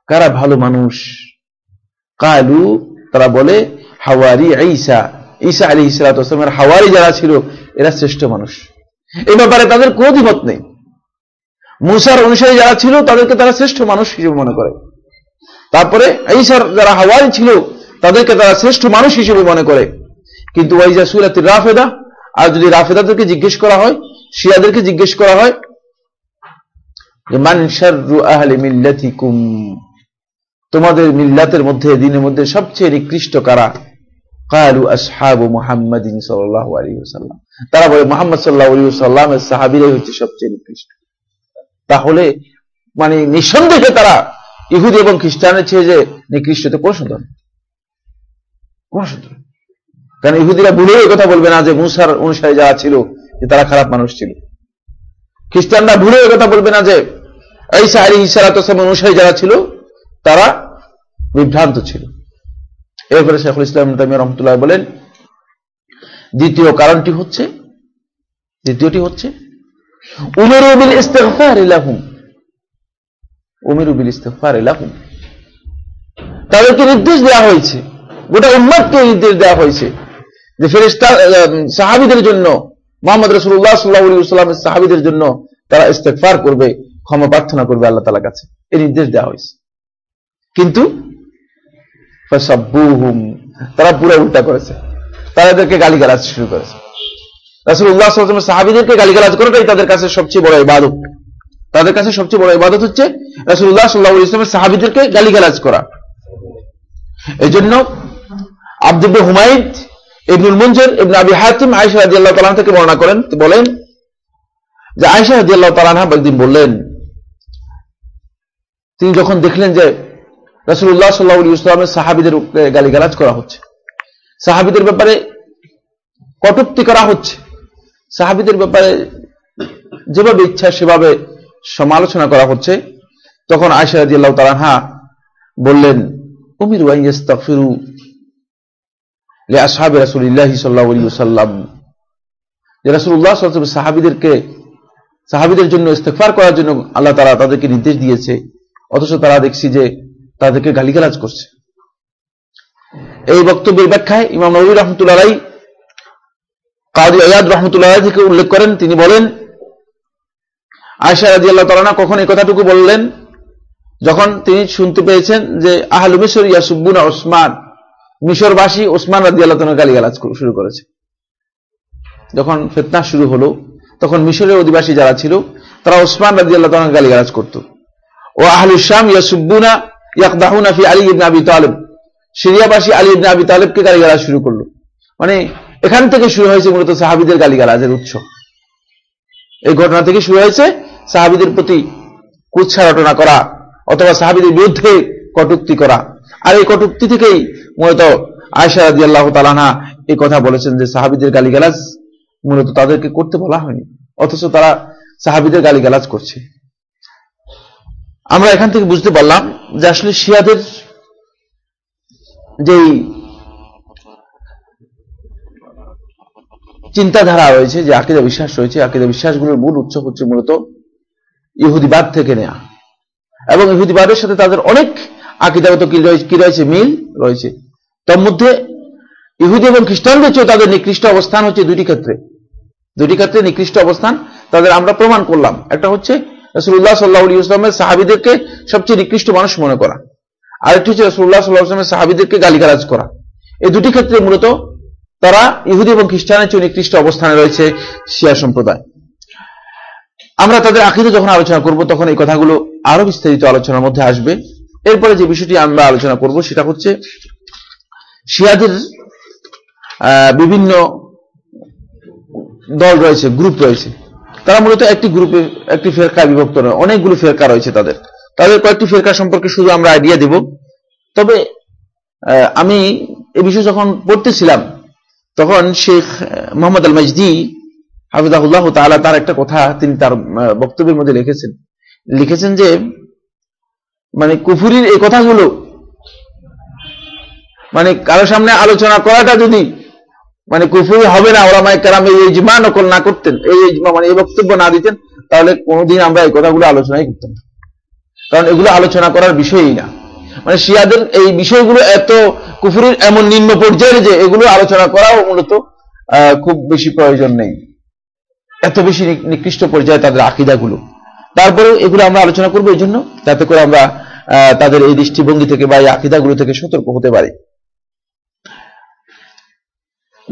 কারা ভালো মানুষ? কালু, তারা বলে, হাওয়ারি ঈসা। ঈসা আলী ইসলাতামের হাওয়ারি যারা ছিল, এরা শ্রেষ্ঠ মানুষ। এই ব্যাপারে তাদের কোনো দ্বিমত নেই। মুসার অনুসারী যারা ছিল, তাদেরকে তারা শ্রেষ্ঠ মানুষ হিসেবে মনে করে। তারপরে ঈসার যারা হাওয়ারি ছিল, তাদেরকে তারা শ্রেষ্ঠ মানুষ হিসেবে মনে করে। কিন্তু ওয়াইজা সুরাতির রাফেদা, আর যদি রাফেদাদেরকে জিজ্ঞেস করা হয়, শিয়াদেরকে জিজ্ঞেস করা হয়, যে তোমাদের মিল্লাতের মধ্যে, দিনের মধ্যে সবচেয়ে নিকৃষ্ট কারা? কালু আসহাবু মুহাম্মাদিন সাল্লাল্লাহু আলাইহি ওয়াসাল্লাম। তারা বলে, মোহাম্মদ সাল্লাহ আলাইহি ওয়াসাল্লামের সাহাবীরাই হচ্ছে সবচেয়ে নিকৃষ্ট। তাহলে মানে নিঃসন্দেহে তারা ইহুদি এবং খ্রিস্টানের চেয়ে যে নিকৃষ্টতে কোন সন্দেহ নেই। কোন সন্দেহ নেই। কারণ ইহুদিরা ভুলেও এই কথা বলবে না যে মুসার অনুসারী যারা ছিল, যে তারা খারাপ মানুষ ছিল খ্রিস্টানরা ভুলেও এই কথা বলবে না যে ঈসা আলী ইসালাতাম অনুসারী যারা ছিল, তারা বিভ্রান্ত ছিল এরপরে শেখুল ইসলাম তামিয়া রহমতুল্লাহ বলেন, দ্বিতীয় কারণটি হচ্ছে, দ্বিতীয়টি হচ্ছে উমেরুবিল ইস্তেগফার ইলাহুম উমেরুবিল ইস্তেগফার ইলাহুম তাদেরকে নির্দেশ দেওয়া হয়েছে, গোটা উম্মাদকে নির্দেশ দেওয়া হয়েছে যে ফেরেস্তা সাহাবিদের জন্য, মোহাম্মদ রসুল্লাহ সাল্লাহ সাল্লামের সাহাবিদের জন্য তারা ইস্তেকফার করবে, ক্ষমা প্রার্থনা করবে আল্লাহ তালার কাছে। এই নির্দেশ দেওয়া হয়েছে। কিন্তু তারা পুরো উল্টা করেছে। তারা এদেরকে গালিগালাজ শুরু করেছে। রাসুল্লাহ সাল্লামের সাহাবিদেরকে গালিগালাজ করাটাই তাদের কাছে সবচেয়ে বড় ইবাদত। তাদের কাছে সবচেয়ে বড় ইবাদত হচ্ছে রাসুল্লাহ সাল্লাহ ইসলামের সাহাবিদেরকে গালিগালাজ করা। এই জন্য আব্দুল হুমায়ুদ ইবনুল মুনজর, ইবন আবি হাতিম, আয়েশা রাদিয়াল্লাহু তাআলা থেকে বর্ণনা করেন, বলেন যে আয়েশা রাদিয়াল্লাহু তাআলা একদিন বললেন, তিনি যখন দেখলেন যে রাসূলুল্লাহ সাল্লাল্লাহু আলাইহি ওয়াসাল্লামের সাহাবীদের গালিগালাজ করা হচ্ছে, সাহাবিদের ব্যাপারে কটূক্তি করা হচ্ছে সাহাবীদের ব্যাপারে যেভাবে ইচ্ছা সেভাবে সমালোচনা করা হচ্ছে, তখন আয়েশা রাদিয়াল্লাহু তাআলা বললেন, উমির ওয়ান ইস্তাগফিরু লিআসহাবি রাসূলিল্লাহি সাল্লাল্লাহু আলাইহি যে আলাইহি সাহাবীদেরকে জন্য ইস্তেগফার করার জন্য আল্লাহ তাআলা তাদেরকে নির্দেশ দিয়েছে, অথচ তারা দেখছি যে তাদেরকে গালিগালাজ করছে। এই বক্তব্যের ব্যাখ্যায় ইমাম নবী রহমতুল্লাহ কাজী আয়াদ রহমতুল্লাহ থেকে উল্লেখ করেন, তিনি বলেন আয়সা রাজি আল্লাহ তালানা কখন এই কথাটুকু বললেন? যখন তিনি শুনতে পেয়েছেন যে আহলু মিশর ইয়াসুব্বুনা ওসমান, মিশরবাসী ওসমান রাজি আল্লাহ তালা গালিগালাজ শুরু করেছে। যখন ফেতনা শুরু হলো, তখন মিশরের অধিবাসী যারা ছিল, তারা ওসমান রাজি আল্লাহ তালা গালিগালাজ করত। ও আহলু শাম ইয়াসুব্বুনা ইয়াকদাহুনা ফি আলী ইবনে আবি তালেব, সিরিয়াবাসী আলী ইবনে আবি তালেবকে গালিগালাজ শুরু করল। মানে এখান থেকে শুরু হয়েছে মূলত সাহাবিদের গালিগালাজের উৎস। এই ঘটনা থেকে শুরু হয়েছে সাহাবিদের প্রতি কুচ্ছা রটনা করা অথবা সাহাবিদের বিরুদ্ধে কটুক্তি করা। আর এই কটুক্তি থেকেই মূলত আয়সা রাজি আল্লাহ তালানা এই কথা বলেছেন যে সাহাবিদের গালিগালাজ মূলত তাদেরকে করতে বলা হয়নি, অথচ তারা সাহাবিদের গালিগালাজ করছে। আমরা এখান থেকে বুঝতে পারলাম যে আসলে শিয়াদের যেই চিন্তাধারা রয়েছে যে আকিদা বিশ্বাস রয়েছে। আকিদা বিশ্বাসগুলোর মূল উৎস হচ্ছে মূলত ইহুদিবাদ থেকে নেয়া। এবং ইহুদিবাদের সাথে তাদের অনেক আকিদাগত কি রয়েছে মিল রয়েছে। তার মধ্যে ইহুদি এবং খ্রিস্টানদের চেয়ে তাদের নিকৃষ্ট অবস্থান হচ্ছে দুটি ক্ষেত্রে। দুটি ক্ষেত্রে নিকৃষ্ট অবস্থান তাদের আমরা প্রমাণ করলাম। একটা হচ্ছে রসুল্লাহ সাল্লাহ ইসলামের সাহাবিদেরকে সবচেয়ে নিকৃষ্ট মানুষ মনে করা। আরেকটি হচ্ছে রসুল্লাহ সাল্লাহ ইসলামের সাহাবিদেরকে গালিগালাজ করা। এই দুটি ক্ষেত্রে মূলত তারা ইহুদি এবং খ্রিস্টানের চেয়ে নিকৃষ্ট অবস্থানে রয়েছে শিয়া সম্প্রদায়। আমরা তাদের আখিদে যখন আলোচনা করব, তখন এই কথাগুলো আরও বিস্তারিত আলোচনার মধ্যে আসবে। এরপরে যে বিষয়টি আমরা আলোচনা করব, সেটা হচ্ছে শিয়াদের বিভিন্ন দল রয়েছে, গ্রুপ রয়েছে। তারা মূলত একটি গ্রুপে, একটি ফেরকা বিভক্ত নয়, অনেকগুলো ফেরকা রয়েছে তাদের। তাদের কয়েকটি ফেরকা সম্পর্কে শুধু আমরা আইডিয়া দেব। তবে আমি এ বিষয়ে যখন পড়তেছিলাম তখন শেখ মোহাম্মদ আল মজদি হাফিজাহুল্লাহ তালা তার একটা কথা তিনি তার বক্তব্যের মধ্যে লিখেছেন। লিখেছেন যে মানে কুফুরির এই কথাগুলো মানে কারও সামনে আলোচনা করাটা যদি মানে কুফুরি হবে না ওরা মাইক কারাম এই ইজমা নকল না করতেন, এই ইজমা মানে এই বক্তব্য না দিতেন, তাহলে কোনোদিন আমরা এই কথাগুলো আলোচনাই করতাম কারণ এগুলো আলোচনা করার বিষয়ই না। মানে শিয়াদের এই বিষয়গুলো এত কুফুরির এমন নিম্ন পর্যায়ের যে এগুলো আলোচনা করাও মূলত খুব বেশি প্রয়োজন নেই। এত বেশি নিকৃষ্ট পর্যায়ে তাদের আকিদাগুলো। তারপরেও এগুলো আমরা আলোচনা করব এই জন্য যাতে করে আমরা তাদের এই দৃষ্টিভঙ্গি থেকে বা এই আকিদাগুলো থেকে সতর্ক হতে পারি।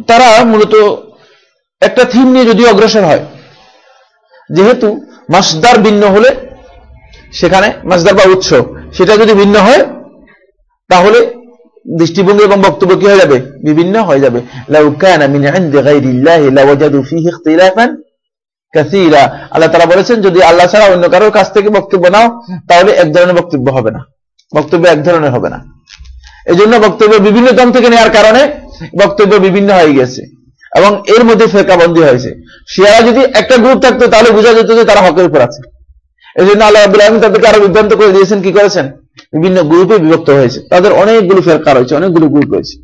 তারা মূলত একটা থিম নিয়ে যদি অগ্রসর হয়, যেহেতু মাসদার ভিন্ন হলে সেখানে মাসদার বা উৎস, সেটা যদি ভিন্ন হয় তাহলে দৃষ্টিভঙ্গি এবং বক্তব্য কি হয়ে যাবে? বিভিন্ন হয়ে যাবে। আল্লাহ তারা বলেছেন, যদি আল্লাহ ছাড়া অন্য কারোর কাছ থেকে বক্তব্য নাও, তাহলে এক ধরনের বক্তব্য হবে না। বক্তব্য এক ধরনের হবে না। এই জন্য বক্তব্য বিভিন্ন দম থেকে নেওয়ার কারণে বক্তব্য বিভিন্ন হয়ে গেছে এবং এর মধ্যে ফেরকাবন্দি হয়েছে। শিয়ারা যদি একটা গ্রুপ থাকতো, তাহলে বোঝা যেত যে তারা হকের উপর আছে। এই জন্য আল্লাহ আব্দুল আলম তাদেরকে আরও বিভ্রান্ত করে দিয়েছেন, কি করেছেন? বিভিন্ন গ্রুপে বিভক্ত হয়েছে। তাদের অনেকগুলো ফেরকা রয়েছে, অনেকগুলো গ্রুপ রয়েছে।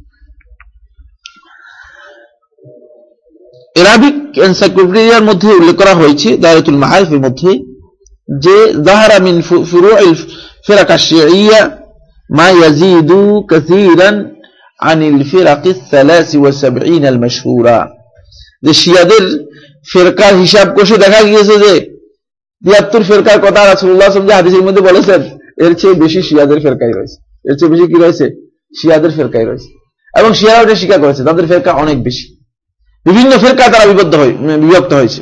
এরাবিক এনসাইক্লোপিডিয়ার মধ্যে উল্লেখ করা হয়েছে দায়তুল মাহারিফের মধ্যে, যে জাহারা মিন ফুরুইল ফিরাকা শিইয়া, মা ইয়াজিদু কাসীরান আনিল ফিরাকিস 73 আল মাশহুরা। যে শিয়াদের ফেরকার হিসাব কষে দেখা গিয়েছে যে, তিয়াত্তর ফেরকার কথা রাসুল্লাহ যে হাদিসের মধ্যে বলেছেন এর চেয়ে বেশি শিয়াদের ফেরকাই রয়েছে। এর চেয়ে বেশি কি রয়েছে? শিয়াদের ফেরকাই রয়েছে। এবং শিয়ারা ওটা স্বীকার করেছে, তাদের ফেরকা অনেক বেশি। বিভিন্ন ফেরকা তারা বিবদ্ধ বিভক্ত হয়েছে।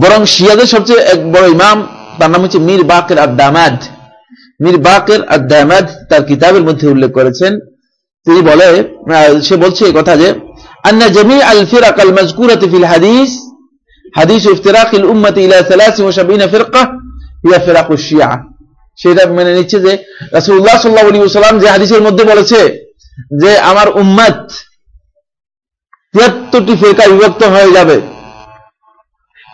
বরং শিয়াদের সবচেয়ে এক বড় ইমাম, তার নাম হচ্ছে মীর বাকের আদামাদ মীর বাকের আদামাদ তার কিতাবের মধ্যে উল্লেখ করেছেন। তিনি বলে সে বলছে এই কথা যে, আন্না জমি আল ফিরাক আল মাজকুরাত ফিল হাদিস। হাদিস ইফতিরাক উম্মত ইলা 73 ফিরকা, হিয়া ফিরাক শিয়া। সেটা মেনে নিচ্ছে যে রাসূলুল্লাহ সাল্লাল্লাহু আলাইহি ওয়াসাল্লাম যে হাদিসের মধ্যে বলেছে যে আমার উম্মত তিয়াত্তরটি ফেরকা বিভক্ত হয়ে যাবে।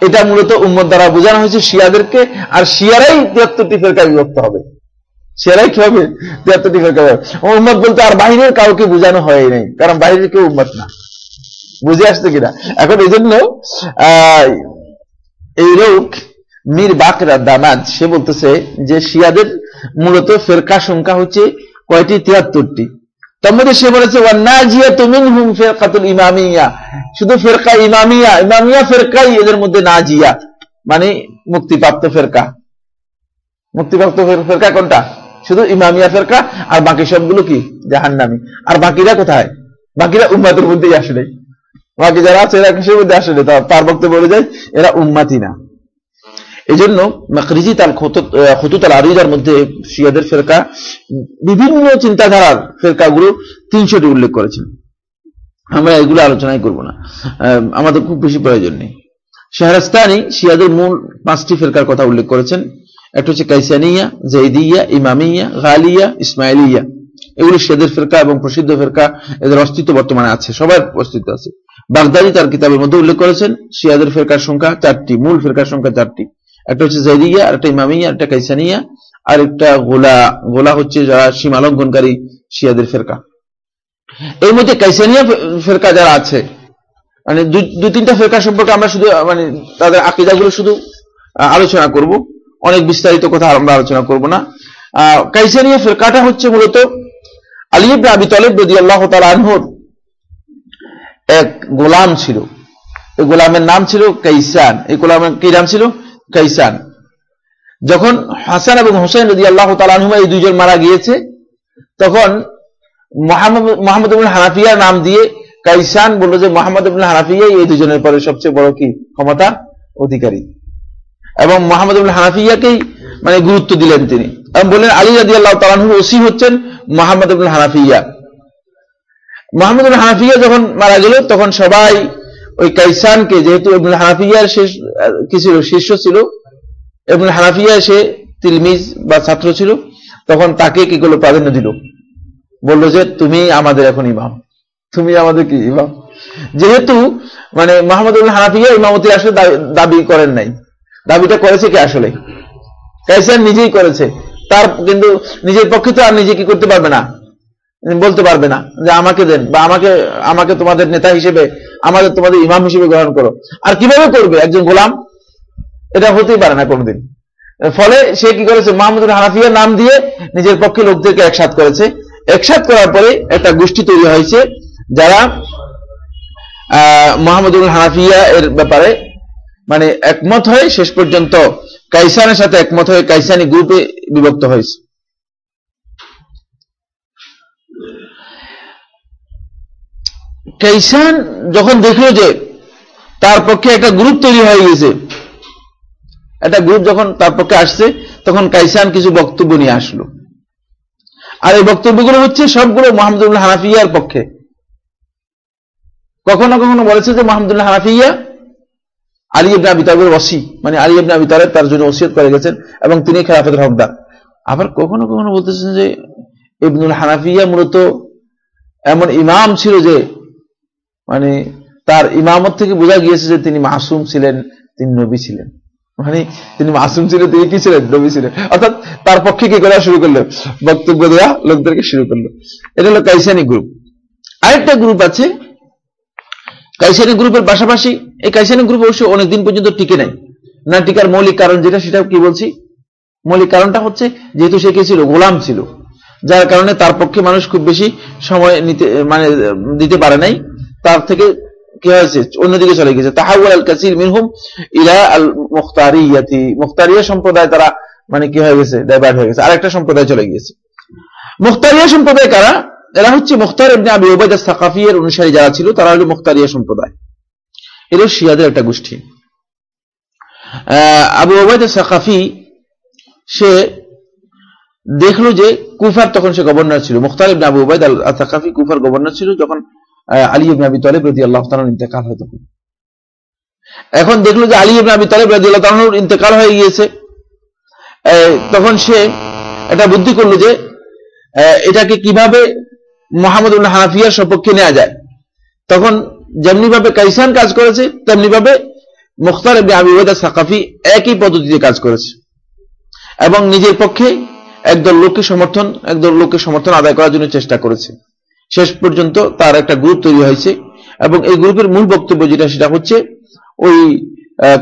এটা মূলত উম্মত দ্বারা বোঝানো হয়েছে শিয়াদেরকে, আর শিয়ারাই তিয়াত্তরটি ফেরকা বিভক্ত হবে। শিয়ারাই কি হবে তিয়াত্তরটি ফেরকা হবে? উম্মত বলতে আর বাহিরের কাউকে বোঝানো হয় নাই, কারণ বাহিরের কেউ উম্মত না। বুঝে আসছে কিনা? এখন এই জন্য আহ, এই লোক মীর বাকরা দামাদ সে বলতেছে যে শিয়াদের মূলত ফেরকা সংখ্যা হচ্ছে কয়টি? তিয়াত্তরটি। তার সে বলেছে ইমামিয়া। শুধু ফেরকা ইমামিয়া ইমামিয়া ফেরকাই এদের মধ্যে না জিয়া মানে মুক্তিপ্রাপ্ত ফেরকা। মুক্তিপ্রাপ্ত ফেরকা কোনটা? শুধু ইমামিয়া ফেরকা, আর বাকি সবগুলো কি? জাহান্নামি। আর বাকিরা কোথায়? বাকিরা উম্মাতের মধ্যেই আসলে। বাকি যারা আছে এরা কিসের মধ্যে আসলে? তার বক্তব্য বলে যায়, এরা উম্মাতি না। এই জন্য মাকরিজি তার খতুতাল আরিদার মধ্যে শিয়াদের ফেরকা, বিভিন্ন চিন্তাধারার ফেরকাগুলো তিনশোটি উল্লেখ করেছেন। আমরা এগুলো আলোচনাই করব না। আমাদের খুব বেশি প্রয়োজন নেই। শাহরাস্তানি শিয়াদের মূল পাঁচটি ফেরকার কথা উল্লেখ করেছেন। একটা হচ্ছে কাইসানিয়া জৈদিয়া ইমামিয়া, গালিয়া, ইসমাইলিয়া। এগুলি শিয়াদের ফেরকা এবং প্রসিদ্ধ ফেরকা, এদের অস্তিত্ব বর্তমানে আছে, সবার অস্তিত্ব আছে। বাগদাদি তার কিতাবের মধ্যে উল্লেখ করেছেন, শিয়াদের ফেরকার সংখ্যা চারটি, মূল ফেরকার সংখ্যা চারটি। একটা হচ্ছে জাইদিয়া আর একটা ইমামিয়া একটা কাইসানিয়া আর একটা গোলা গোলা হচ্ছে যারা সীমালঙ্ঘনকারী শিয়াদের ফেরকা। এর মধ্যে কাইসানিয়া ফেরকা যারা আছে মানে দুই তিনটা ফেরকা সম্পর্কে আমরা শুধু মানে তাদের আকিদাগুলো শুধু আলোচনা করব। অনেক বিস্তারিত কথা আমরা আলোচনা করব না। কাইসানিয়া ফেরকাটা হচ্ছে মূলত আলিব আবি তলেব রদি আল্লাহ আনহর এক গোলাম ছিল। এই গোলামের নাম ছিল কাইসান। এই গোলামের কি নাম ছিল? কাইসান। যখন হাসান এবং হোসেন রদি আল্লাহ তালানহুমা এই দুইজন মারা গিয়েছে, তখন মোহাম্মদ হানাফিয়ার নাম দিয়ে কাইসান বলল যে মোহাম্মদ হানাফিয়া এই দুজনের পরে সবচেয়ে বড় কি ক্ষমতা? অধিকারী। এবং মোহাম্মদ হানাফিয়াকেই মানে গুরুত্ব দিলেন তিনি। এবং বললেন আলী রাদি আল্লাহ তালানহু ওসি হচ্ছেন মোহাম্মদ হানাফিয়া। মোহাম্মদ হানাফিয়া যখন মারা গেল, তখন সবাই ওই কাইসানকে যেহেতু ইবনুল হানাফিয়ার শেষ, কি ছিল? শিষ্য ছিল। ইবনুল হানাফিয়া সে তিলমিজ বা ছাত্র ছিল। তখন তাকে কি করল? প্রাধান্য দিল। বলল যে, তুমি আমাদের এখন ইমাম। তুমি আমাদের কি, ইমাম? যেহেতু মানে মোহাম্মদুল হানাফিয়া ইমামতি আসলে দাবি করেন নাই। দাবিটা করেছে কি আসলে? কাইসান নিজেই করেছে। তার কিন্তু নিজের পক্ষে তো আর নিজে কি করতে পারবে না? বলতে পারবে না যে, আমাকে দেন বা আমাকে আমাকে তোমাদের নেতা হিসেবে আমাদের তোমাদের ইমাম হিসেবে গ্রহণ করো। আর কীভাবে করবে একজন গোলাম? এটা হতেই পারে না কোনোদিন। ফলে সে কি করেছে? মাহমুদুল হানাফিয়া নাম দিয়ে নিজের পক্ষে লোকদেরকে একসাথ করেছে। একসাথ করার পরে একটা গোষ্ঠী তৈরি হয়েছে, যারা মোহাম্মদুল হানাফিয়া এর ব্যাপারে মানে একমত হয়ে শেষ পর্যন্ত কাইসানের সাথে একমত হয়ে কাইসানি গ্রুপে বিভক্ত হয়েছে। কাইসান যখন দেখল যে তার পক্ষে একটা গ্রুপ তৈরি হয়ে গেছে, একটা গ্রুপ যখন তার পক্ষে আসছে, তখন কাইসান কিছু বক্তব্য নিয়ে আসলো। আর এই বক্তব্যগুলো হচ্ছে সবগুলো মোহাম্মদুল্লাহ হানাফিয়ার পক্ষে। কখনো কখনো বলেছে যে মোহাম্মদুল্লাহ হানাফিয়া আলী ইবনে আবি তালেবের ওসি মানে আলী ইবনে আবি তার জন্য ওসিয়ত করে গেছেন এবং তিনি খেলাফতের হকদার। আবার কখনো কখনো বলতেছেন যে ইবনুল হানাফিয়া মূলত এমন ইমাম ছিল যে মানে তার ইমামত থেকে বোঝা গিয়েছে যে তিনি মাসুম ছিলেন, তিনি নবী ছিলেন। মানে তিনি মাসুম ছিলেন, তিনি কি ছিলেন? নবী ছিলেন। অর্থাৎ তার পক্ষে কি করা শুরু করল? বক্তব্য দেওয়া লোকদেরকে শুরু করল। এটা হলো কাইসানি গ্রুপ আরেকটা গ্রুপ আছে, কাইসানি গ্রুপের পাশাপাশি এই কাইসানি গ্রুপ অবশ্য অনেকদিন পর্যন্ত টিকে নাই। না টিকার মৌলিক কারণ যেটা সেটা কি বলছি? মৌলিক কারণটা হচ্ছে যেহেতু সে কে ছিল? গোলাম ছিল। যার কারণে তার পক্ষে মানুষ খুব বেশি সময় নিতে মানে দিতে পারে নাই। তার থেকে কি হয়েছে? অন্যদিকে চলে গেছে তাহাউল আল কাসির মিনহুম ইলা আল মুখতারিয়াতি মুখতারিয়া সম্প্রদায় তারা মানে কি হয়ে গেছে? ডাইভার্ট হয়ে গেছে। আরেকটা সম্প্রদায় চলে গিয়েছে। মুখতারিয়া সম্প্রদায় কারা? এরা হচ্ছে মুখতার ইবনে আবি উবাইদা সাকাফি এর অনুসারী যারা ছিল, তারা হলো মুখতারিয়া সম্প্রদায়। এর শিয়াদের একটা গোষ্ঠী। আবু ওবায়দা সাকাফি সে দেখল যে কুফার তখন সে গভর্নর ছিল। মুখতার ইবনে আবু উবাইদ আল সাকাফি কুফার গভর্নর ছিল, যখন আলী ইবনে আবি তালেব রাজি আল্লাহ তালার ইন্তেকাল হয় তখন। এখন দেখল যে আলী ইবনে আবি তালেব রাজি আল্লাহ তালার ইন্তেকাল হয়ে গিয়েছে। তখন সে এটা বুদ্ধি করল যে এটাকে কীভাবে মোহাম্মদ হানাফিয়ার সপক্ষে নেওয়া যায়। তখন যেমনি ভাবে কাইসান কাজ করেছে তেমনি ভাবে মুখতার আবি ওয়েদা সাকাফি একই পদ্ধতিতে কাজ করেছে। এবং নিজের পক্ষে একদল লোককে সমর্থন, একদল লোককে সমর্থন আদায় করার জন্য চেষ্টা করেছে। শেষ পর্যন্ত তার একটা গ্রুপ তৈরি হয়েছে এবং এই গ্রুপের মূল বক্তব্য যেটা, সেটা হচ্ছে ওই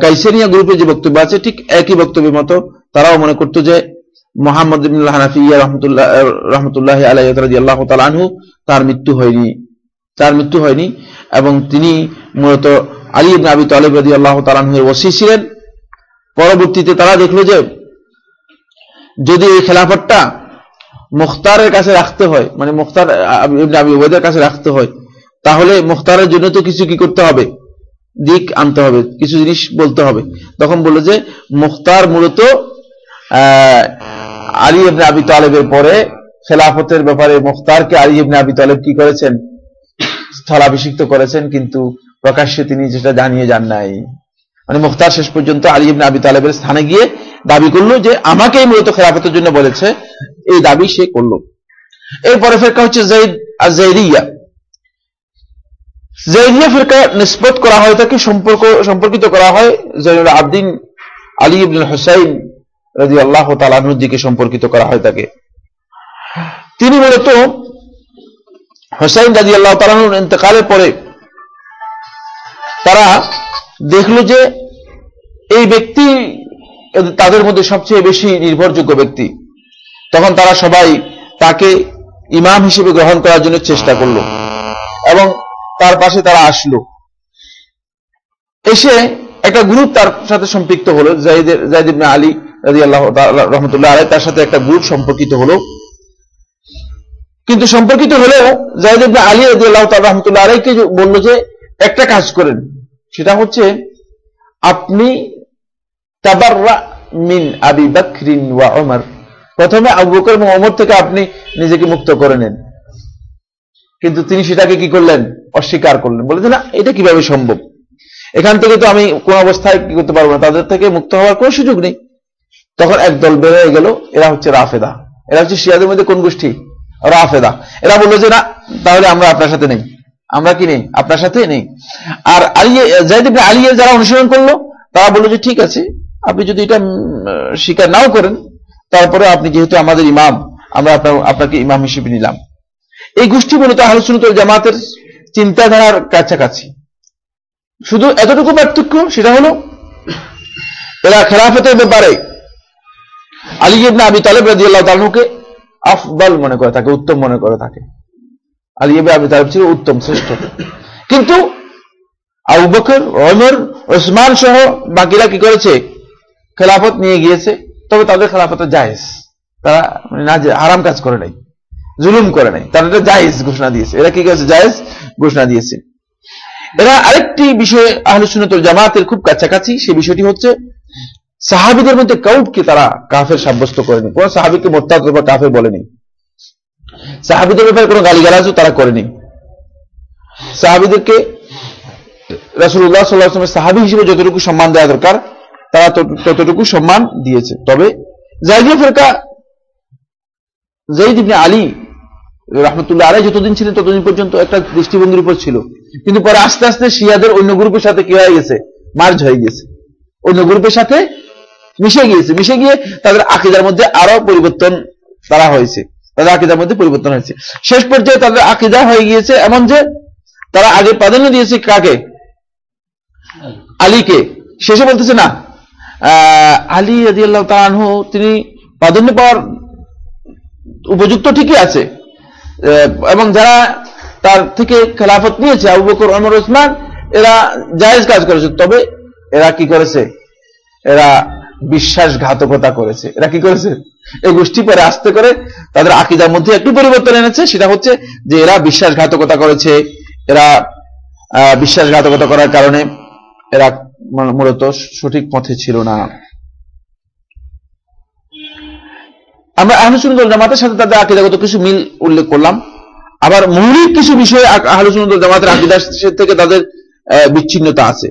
কাইসেনিয়া গ্রুপের যে বক্তব্য আছে, ঠিক একই বক্তব্যের মতো তারাও মনে করতো যে মোহাম্মদ হানাফিয়া রহমতুল্লাহ রহমতুল্লাহ আলাই আল্লাহ তালু তার মৃত্যু হয়নি। তার মৃত্যু হয়নি এবং তিনি মূলত আলী আবি তালেব রাজি আল্লাহ তালাহের ওসি ছিলেন। পরবর্তীতে তারা দেখল যে যদি এই খেলাফতটা মুখতারের কাছে রাখতে হয়। মানে মুখতার আবি ওবেদের কাছে রাখতে হয়। তাহলে মুখতারের জন্য তো কিছু কি করতে হবে? দিক আনতে হবে, কিছু জিনিস বলতে হবে। তখন বলল যে, মুখতার মূলত আলী ইবনে আবি তালেবের পরে খেলাফতের ব্যাপারে মুখতারকে আলী ইবনে আবি তালেব কি করেছেন? স্থলাভিষিক্ত করেছেন, কিন্তু প্রকাশ্যে তিনি যেটা জানিয়ে যান নাই। মানে মুখতার শেষ পর্যন্ত আলী ইবনে আবি তালেবের স্থানে গিয়ে দাবি করল যে, আমাকেই মূলত খেলাফতের জন্য বলেছে এই দাবি সে করল। এরপরে ফেরকা হচ্ছে জৈদ আর জৈরিয়া জৈরিয়া ফেরকা নিষ্পত করা হয়, তাকে সম্পর্ক, সম্পর্কিত করা হয় জৈনুল আবদিন আলী ইবনুল হুসাইন রাজি আল্লাহ তালানুর দিকে সম্পর্কিত করা হয় তাকে। তিনি মূলত হোসাইন রাজি আল্লাহ তালানুর ইন্তকালের পরে তারা দেখল যে এই ব্যক্তি তাদের মধ্যে সবচেয়ে বেশি নির্ভরযোগ্য ব্যক্তি। তখন তারা সবাই তাকে ইমাম হিসেবে গ্রহণ করার জন্য চেষ্টা করল এবং তার পাশে তারা আসলো। এসে একটা গ্রুপ তার সাথে সম্পৃক্ত হলো জাহিদের জাহিদিবনা আলী রাজি আল্লাহ রহমতুল্লাহ আলাই তার সাথে একটা গ্রুপ সম্পর্কিত হলো। কিন্তু সম্পর্কিত হলেও জাহিদিবনা আলী রাজি আল্লাহ রহমতুল্লাহ আলাইকে বলল যে একটা কাজ করেন, সেটা হচ্ছে আপনি তাবাররা মিন আবি বাকরিন ওয়া ওমর প্রথমে আবু বকর এবং অমর থেকে আপনি নিজেকে মুক্ত করে নেন। কিন্তু তিনি সেটাকে কি করলেন? অস্বীকার করলেন। বলে না, এটা কীভাবে সম্ভব? এখান থেকে তো আমি কোন অবস্থায় কি করতে পারব না। তাদের থেকে মুক্ত হওয়ার কোন সুযোগ নেই। তখন একদল বের হয়ে গেল। এরা হচ্ছে রাফেদা। এরা হচ্ছে শিয়াদের মধ্যে কোন গোষ্ঠী? রাফেদা। এরা বলল যে, না, তাহলে আমরা আপনার সাথে নেই। আমরা কি নেই? আপনার সাথে নেই। আর আলিয়ে জাহিদ আলিয়ে যারা অনুসরণ করল, তারা বলল যে, ঠিক আছে, আপনি যদি এটা স্বীকার নাও করেন তারপরে আপনি যেহেতু আমাদের ইমাম, আমরা আপনার, আপনাকে ইমাম হিসেবে নিলাম। এই গোষ্ঠী মূলত আলোচনত জামাতের চিন্তাধারার কাছাকাছি। শুধু এতটুকু পার্থক্য, সেটা হলো, এরা খেলাফতের ব্যাপারে আলী ইবনে আবি তালেব রাজি আল্লাহ তালুকে আফদল মনে করে থাকে, উত্তম মনে করে থাকে। আলী ইবনে আবি তালেব ছিল উত্তম, শ্রেষ্ঠ। কিন্তু আবু বকর অমর ওসমান সহ বাকিরা কি করেছে? খেলাফত নিয়ে গিয়েছে। তবে তাদের খেলাফতে জায়েজ। তারা মানে না হারাম কাজ করে নাই, জুলুম করে নাই তারা এটা জায়েজ ঘোষণা দিয়েছে। এরা কি করেছে জায়েজ ঘোষণা দিয়েছে। এরা আরেকটি বিষয়ে আহলে সুন্নতুল জামাতের খুব কাছাকাছি সে বিষয়টি হচ্ছে সাহাবিদের মধ্যে কাউটকে তারা কাফের সাব্যস্ত করেনি। কোন সাহাবিকে মোত্তাদ বা কাফের বলেনি। সাহাবিদের ব্যাপারে কোনো গালিগালাজও তারা করেনি। সাহাবিদেরকে রাসুল্লাহ সাল্লাহামের সাহাবি হিসেবে যতটুকু সম্মান দেওয়া দরকার তারা ততটুকু সম্মান দিয়েছে। তবে জাইদিয়া ফেরকা জঈদ ইবনে আলী রহমতুল্লাহ আলাই যতদিন ছিলেন ততদিন পর্যন্ত একটা দৃষ্টিভঙ্গির উপর ছিল। কিন্তু পরে আস্তে আস্তে শিয়াদের অন্য গ্রুপের সাথে কি হয়ে গেছে? মার্জ হয়ে গেছে। অন্য গ্রুপের সাথে মিশে গিয়েছে। মিশে গিয়ে তাদের আকিদার মধ্যে আরও পরিবর্তন তারা হয়েছে। তাদের আকিদার মধ্যে পরিবর্তন হয়েছে। শেষ পর্যায়ে তাদের আকিদা হয়ে গিয়েছে এমন যে তারা আগে প্রাধান্য দিয়েছে কাকে? আলীকে। শেষে বলতেছে না আলী আদি আল্লাহ তালানহু তিনি প্রাধান্য পাওয়ার উপযুক্ত ঠিকই আছে। এবং যারা তার থেকে খেলাফত নিয়েছে, আবু বকর অমর ওসমান, এরা জায়েজ কাজ করেছে। তবে এরা কি করেছে? এরা বিশ্বাসঘাতকতা করেছে। এরা কি করেছে? এই গোষ্ঠী পরে আসতে করে তাদের আকিদার মধ্যে একটু পরিবর্তন এনেছে। সেটা হচ্ছে যে এরা বিশ্বাসঘাতকতা করেছে। এরা বিশ্বাসঘাতকতা করার কারণে এরা মূলত সঠিক পথে ছিল না। আমরা আহলুসুন্দর জামাতের সাথে তাদের আকিদাগত কিছু মিল উল্লেখ করলাম। আবার মৌলিক কিছু বিষয়ে আহলুসুন্দর জামাতের আকিদা থেকে তাদের বিচ্ছিন্নতা আছে।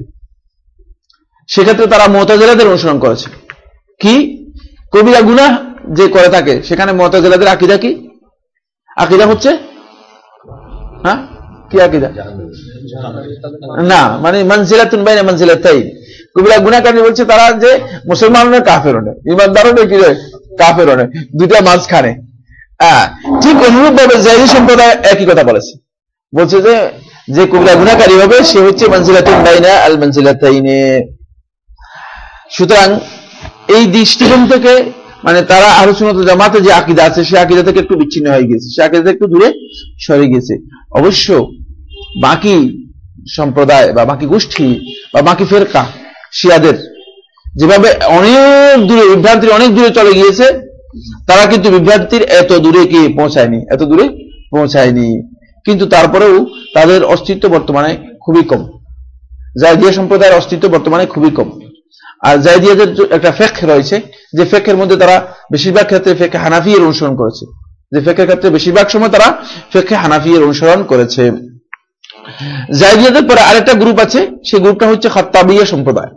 সেক্ষেত্রে তারা মোতাজেলাদের অনুসরণ করেছে। কি? কবিরা গুনা যে করে থাকে, সেখানে মোতাজেলাদের আকিদা কি? আকিদা হচ্ছে? হ্যাঁ? কি আকিদা? না মানে মনজিলাতুন বাইনা মনজিলাতাই কবিরা গুনাহকারী বলছে তারা যে মুসলমান নয়, কাফেরও নয়। ইমানদারও নয়, কি কাফেরও নয়। দুইটা মাঝখানে। হ্যাঁ ঠিক অনুরূপ ভাবে জাইরি সম্প্রদায় একই কথা বলেছে। বলছে যে যে কবিরা গুনাহকারী হবে, সে হচ্ছে মনজিলাতুন বাইনা আল মনজিলাতাইনে সুতরাং এই দৃষ্টিকোণ থেকে মানে তারা আলোচনা জামাতে যে আকিদা আছে, সে আকিদা থেকে একটু বিচ্ছিন্ন হয়ে গেছে, সে আকিদা থেকে একটু দূরে সরে গেছে। অবশ্য বাকি সম্প্রদায় বা বাকি গোষ্ঠী বা বাকি ফেরকা শিয়াদের যেভাবে অনেক দূরে, বিভ্রান্তির অনেক দূরে চলে গিয়েছে, তারা কিন্তু বিভ্রান্তির এত দূরে কি পৌঁছায়নি, এত দূরে পৌঁছায়নি। কিন্তু তারপরেও তাদের অস্তিত্ব বর্তমানে খুবই কম। জায়দিয়া সম্প্রদায়ের অস্তিত্ব বর্তমানে খুবই কম। আর জায়দিয়াদের একটা ফেক রয়েছে, যে ফেকের মধ্যে তারা বেশিরভাগ ক্ষেত্রে ফেকে হানাফিয়ের অনুসরণ করেছে। যে ফেকের ক্ষেত্রে বেশিরভাগ সময় তারা ফেকে হানাফিয়ের অনুসরণ করেছে। জায়দিয়াদের পরে আরেকটা গ্রুপ আছে, সেই গ্রুপটা হচ্ছে খত্তাবিয়া সম্প্রদায়।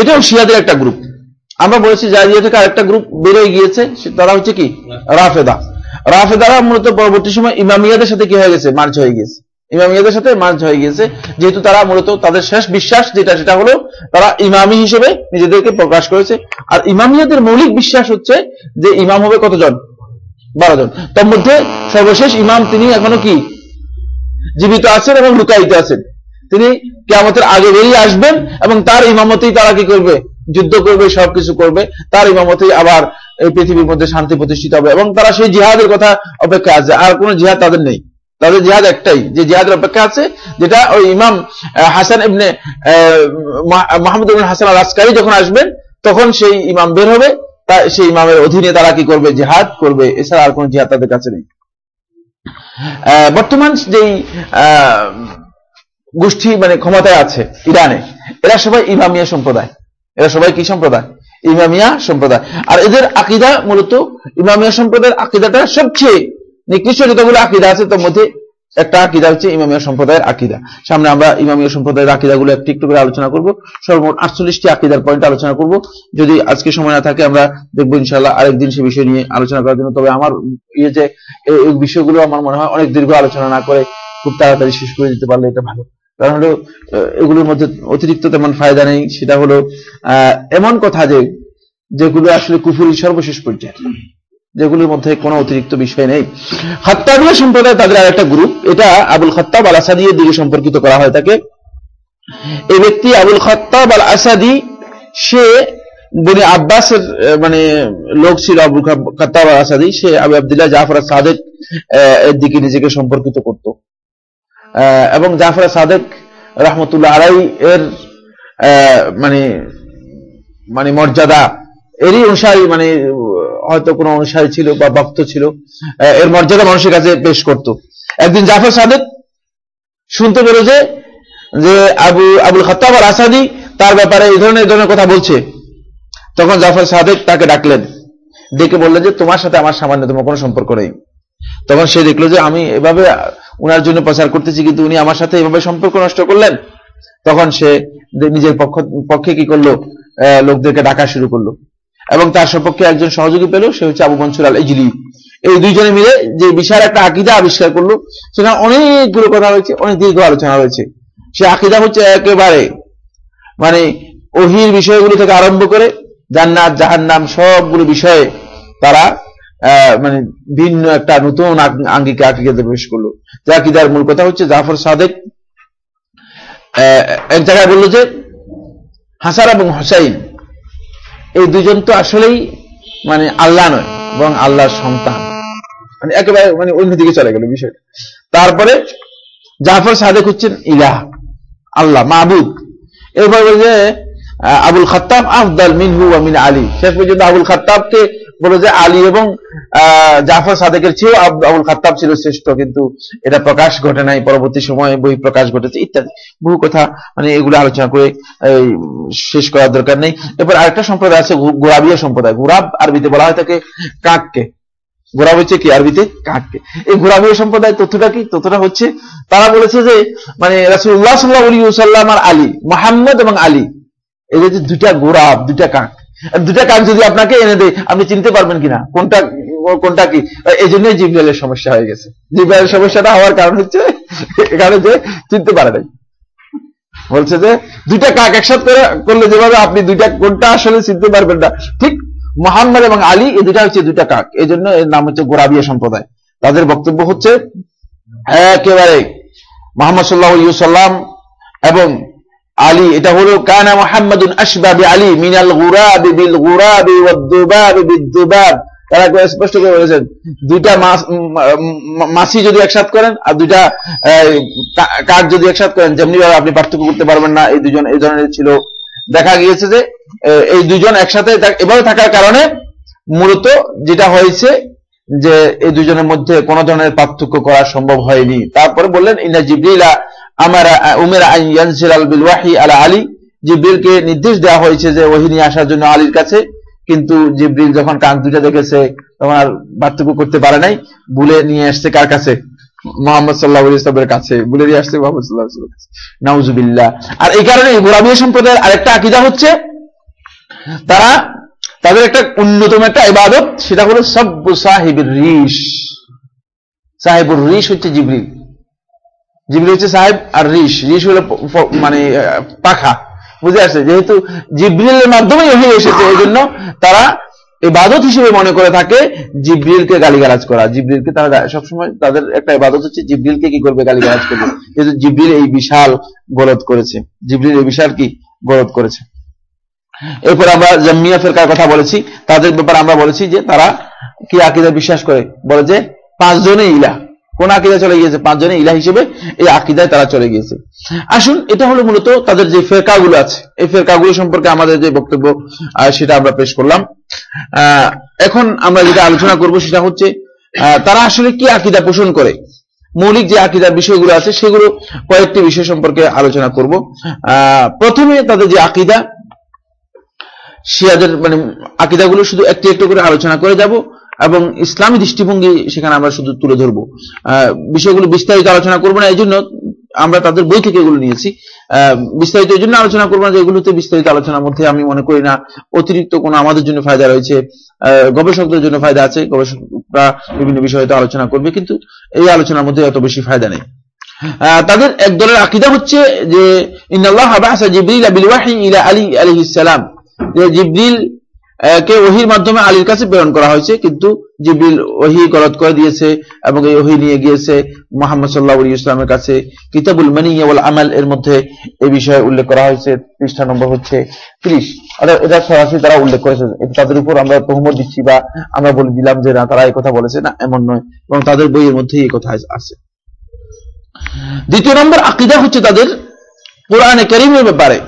এটাও শিয়াদের একটা গ্রুপ আমরা বলেছি জায়দিয়া থেকে আরেকটা গ্রুপ বেরোয় গিয়েছে তারা হচ্ছে কি? রাফেদা। রাফেদারা মূলত পরবর্তী সময় ইমামিয়াদের সাথে কি হয়ে গেছে? মার্চ হয়ে গেছে ইমামিয়াদের সাথে মার্চ হয়ে গিয়েছে। যেহেতু তারা মূলত তাদের শেষ বিশ্বাস যেটা, সেটা হলো তারা ইমামি হিসেবে নিজেদেরকে প্রকাশ করেছে। আর ইমামিয়াদের মৌলিক বিশ্বাস হচ্ছে যে ইমাম হবে কতজন? বারো জন। তার মধ্যে সর্বশেষ ইমাম তিনি এখনও কি? জীবিত আছেন এবং লুকায়িত আছেন। তিনি কেমতের আগে বেরিয়ে আসবেন এবং তার ইমামতেই তারা কি করবে? যুদ্ধ করবে, সবকিছু করবে। তার ইমামতেই আবার এই পৃথিবীর মধ্যে শান্তি প্রতিষ্ঠিত হবে এবং তারা সেই জিহাদের কথা অপেক্ষা আছে। আর কোন জিহাদ তাদের নেই। তাদের জিহাদ একটাই, যে জিহাদের অপেক্ষা আছে, যেটা ওই ইমাম হাসান ইবনে মাহমুদ হাসান আল আসকারি যখন আসবেন, তখন সেই ইমাম বের হবে, তা, সেই ইমামের অধীনে তারা কি করবে? জিহাদ করবে, এছাড়া আর কোন জিহাদ তাদের কাছে নেই। বর্তমান যেই গোষ্ঠী মানে ক্ষমতায় আছে ইরানে, এরা সবাই ইমামিয়া সম্প্রদায়। এরা সবাই কি সম্প্রদায়? ইমামিয়া সম্প্রদায়। আর এদের আকিদা মূলত, ইমামিয়া সম্প্রদায়ের আকিদাটা সবচেয়ে নিকৃষ্ট যতগুলো আকিদা আছে, তার মধ্যে একটা আকিদা হচ্ছে ইমামিয়া সম্প্রদায়ের আকিদা। সামনে আমরা ইমামিয়া সম্প্রদায়ের আকিদাগুলো একটু একটু করে আলোচনা করব। সর্বমোট আটচল্লিশটি আকিদার পয়েন্ট আলোচনা করব। যদি আজকে সময় না থাকে, আমরা দেখব ইনশাল্লাহ আরেকদিন সে বিষয় নিয়ে আলোচনা করার জন্য। তবে আমার ইয়ে যে এই বিষয়গুলো আমার মনে হয় অনেক দীর্ঘ আলোচনা না করে খুব তাড়াতাড়ি শেষ করে দিতে পারলে এটা ভালো। কারণ হলো এগুলোর মধ্যে অতিরিক্ত তেমন ফায়দা নেই। সেটা হলো এমন কথা যে, যেগুলো আসলে কুফুরি সর্বশেষ পর্যায়ে যেগুলোর মধ্যে কোনো অতিরিক্ত বিষয় নেই। হত্যাবিয়া সম্প্রদায় তাদের আর একটা গ্রুপ এটা আবুল খত্তাব আল আসাদির দিকে সম্পর্কিত করা হয় থাকে এই ব্যক্তি আবুল খত্তাব আল আসাদি সে বনি আব্বাসের মানে লোক ছিল আবুল খত্তাব আল আসাদি সে আবু আবদুল্লাহ জাফর সাদেক এর দিকে নিজেকে সম্পর্কিত করত। এবং জাফর সাদেক রহমতুল্লাহ আলাই এর মানে মানে মর্যাদা, এরই অনুসারী মানে হয়তো কোনো অনুসারী ছিল বা ভক্ত ছিল এর মর্যাদা মানুষের কাছে পেশ করত। একদিন জাফর সাদেক শুনতে পেল যে আবু, আবুল খতাব আর আসাদি তার ব্যাপারে এই ধরনের ধরনের কথা বলছে। তখন জাফর সাদেক তাকে ডাকলেন। ডেকে বললেন যে, তোমার সাথে আমার সামান্যতম কোনো সম্পর্ক নেই। তখন সে দেখল যে, আমি এভাবে উনার জন্য প্রচার করতেছি, কিন্তু উনি আমার সাথে এভাবে সম্পর্ক নষ্ট করলেন? তখন সে নিজের পক্ষ, পক্ষে কি করল? লোকদেরকে ডাকা শুরু করল। এবং তার সপক্ষে একজন সহযোগী পেল, সে হচ্ছে আবু মনসুর আল ইজলি এই দুইজনে মিলে যে বিশাল একটা আকিদা আবিষ্কার করল, সেখানে অনেকগুলো কথা হয়েছে, অনেক দীর্ঘ আলোচনা হয়েছে। সে আকিদা হচ্ছে একেবারে মানে ওহির বিষয়গুলো থেকে আরম্ভ করে জান্নাত, জাহান্নাম সবগুলো বিষয়ে তারা মানে ভিন্ন একটা নতুন আঙ্গিকে, আকিদাতে প্রবেশ করল। যে আকিদার মূল কথা হচ্ছে জাফর সাদেক এক জায়গায় বলল যে হাসান এবং হোসাইন এই দুজন তো আসলেই মানে আল্লাহ নয় এবং আল্লাহর সন্তান। মানে একেবারে মানে অন্যদিকে চলে গেল বিষয়টা। তারপরে জাফর সাদেক হচ্ছেন ইলাহ, আল্লাহ মাহবুদ এরপর বলছে আবুল খাত্তাব আফদাল মিনহু আমিন আলী। শেষ পর্যন্ত আবুল খাত্তাবকে বলে যে আলী এবং জাফর সাদেকের চেয়েও আবুল খাত্তাব ছিল শ্রেষ্ঠ, কিন্তু এটা প্রকাশ ঘটে নাই, পরবর্তী সময়ে বই প্রকাশ ঘটেছে, ইত্যাদি। বহু কথা মানে এগুলো আলোচনা করে শেষ করার দরকার নেই। এরপর আরেকটা সম্প্রদায় আছে গোরাবিয়া সম্প্রদায়। গোরাব আরবিতে বলা হয় তাকে কাককে। গোরাব হচ্ছে কি আরবিতে? কাককে। এই গোরাবিয়া সম্প্রদায় তথ্যটা কি? তথ্যটা হচ্ছে, তারা বলেছে যে মানে রাসুল্লাহ সাল্লাহ আলী, মোহাম্মদ এবং আলী এই যে দুটা গোরাব দুটা কাক। দুটা কাক যদি আপনাকে এনে দেয়, আপনি চিনতে পারবেন কিনা? কোনটা কোনটা কি? এই জন্যই জিবরাইলের সমস্যা হয়ে গেছে। জিবরাইলের সমস্যাটা হওয়ার কারণ হচ্ছে এখানে যে চিনতে পারে নাই। বলছে যে, দুইটা কাক একসাথে করলে যেভাবে আপনি দুইটা, কোনটা আসলে চিনতে পারবেন না। ঠিক মোহাম্মদ এবং আলী, এই দুটা হচ্ছে দুইটা কাক। এই জন্য এর নাম হচ্ছে গোরাবিয়া সম্প্রদায়। তাদের বক্তব্য হচ্ছে একেবারে মোহাম্মদ সাল্লাহ সাল্লাম এবং আলী, এটা হলো কানা মোহাম্মদুন আসবাবি আলী, মিনাল গুরাবি বিল ওয়াদ্দুবাবি বিদ্দুবাব তারা স্পষ্ট করে বলেছেন, দুইটা মাছি যদি একসাথ করেন আর দুইটা কাঠ যদি একসাথ করেন যেমনি ভাবে আপনি পার্থক্য করতে পারবেন না, এই দুজন এই ধরনের ছিল। দেখা গিয়েছে যে এই দুজন একসাথে এভাবে থাকার কারণে মূলত যেটা হয়েছে যে, এই দুজনের মধ্যে কোন ধরনের পার্থক্য করা সম্ভব হয়নি। তারপরে বললেন ইনা জিবরিলা আমার, উমের বিল ওয়াহি আলা আলী। জিব্রিলকে নির্দেশ দেওয়া হয়েছে যে নিয়ে আসার জন্য আলীর কাছে। কিন্তু জিব্রিল যখন কান দুটা দেখেছে তখন আর করতে পারে নাই। ভুলে নিয়ে আসছে কার কাছে? মোহাম্মদ সাল্লাহ ইসলামের কাছে। বলে দিয়ে আসছে মোহাম্মদ সাল্লাহ আর এই কারণে সম্প্রদায়ের আরেকটা আকিদা হচ্ছে, তারা তাদের একটা অন্যতম একটা ইবাদত, সেটা হলো সব সাহেবের রিস সাহেবুর রিস হচ্ছে জিবরিল। জিবরিল হচ্ছে সাহেব আর রিস রিস হলো মানে পাখা। বুঝে আসছে যেহেতু জিব্রিলের মাধ্যমেই হয়ে এসেছে এই জন্য তারা ইবাদত হিসেবে মনে করে থাকে জিব্রিলকে গালিগালাজ করা। জিব্রিলকে তারা সবসময় তাদের একটা ইবাদত হচ্ছে জিব্রিলকে কি করবে গালিগালাজ করবে। যেহেতু জিব্রিল এই বিশাল গলদ করেছে। জিব্রিল এই বিশাল কি গলদ করেছে? এরপর আমরা জামিয়া ফেরকার কথা বলেছি। তাদের ব্যাপারে আমরা বলেছি যে তারা কি আকিদা বিশ্বাস করে? বলে যে পাঁচজনে ইলা কোন আকিদা চলে গিয়েছে? পাঁচজনে ইলা হিসেবে এই আকিদায় তারা চলে গিয়েছে। আসুন, এটা হলো মূলত তাদের যে ফেরকাগুলো আছে। এই ফেরকাগুলো সম্পর্কে আমাদের যে বক্তব্য সেটা আমরা পেশ করলাম। এখন আমরা যেটা আলোচনা করব সেটা হচ্ছে তারা আসলে কি আকিদা পোষণ করে? মৌলিক যে আকিদার বিষয়গুলো আছে, সেগুলো কয়েকটি বিষয় সম্পর্কে আলোচনা করব। প্রথমে তাদের যে আকিদা, শিয়াদের মানে আকিদাগুলো শুধু একটু একটু করে আলোচনা করে যাব। এবং ইসলামী দৃষ্টিভঙ্গি সেখানে আমরা শুধু তুলে ধরবো। বিষয়গুলো বিস্তারিত আলোচনা করব না এই জন্য আমরা তাদের বই থেকে এগুলো নিয়েছি। বিস্তারিত এই জন্য আলোচনা করব না যে এগুলোতে বিস্তারিত আলোচনার মধ্যে আমি মনে করি না অতিরিক্ত কোনো আমাদের জন্য ফায়দা রয়েছে। গবেষকদের জন্য ফায়দা আছে, গবেষকরা বিভিন্ন বিষয়ে আলোচনা করবে, কিন্তু এই আলোচনার মধ্যে অত বেশি ফায়দা নেই। তাদের এক দলের আকিদা হচ্ছে যে, ইন্নাল্লাহ জিবরিল বিল ওয়াহি আলী আলাইহিস যে জিবরিল কে ওহির মাধ্যমে আলীর কাছে প্রেরণ করা হয়েছে, কিন্তু জিবিল ওহি গলত করে দিয়েছে এবং এই ওহি নিয়ে গিয়েছে মোহাম্মদ সাল্লাহ ইসলামের কাছে। কিতাবুল মানি আমাল এর মধ্যে এই বিষয়ে উল্লেখ করা হয়েছে, পৃষ্ঠা নম্বর হচ্ছে ত্রিশ। এটা সরাসরি তারা উল্লেখ করেছে তাদের উপর আমরা তহমত দিচ্ছি বা আমরা বলে দিলাম যে না, তারা এই কথা বলেছে, না, এমন নয় এবং তাদের বইয়ের মধ্যে এই কথা আছে। দ্বিতীয় নম্বর আকিদা হচ্ছে তাদের কোরআনে করিমের ব্যাপারে।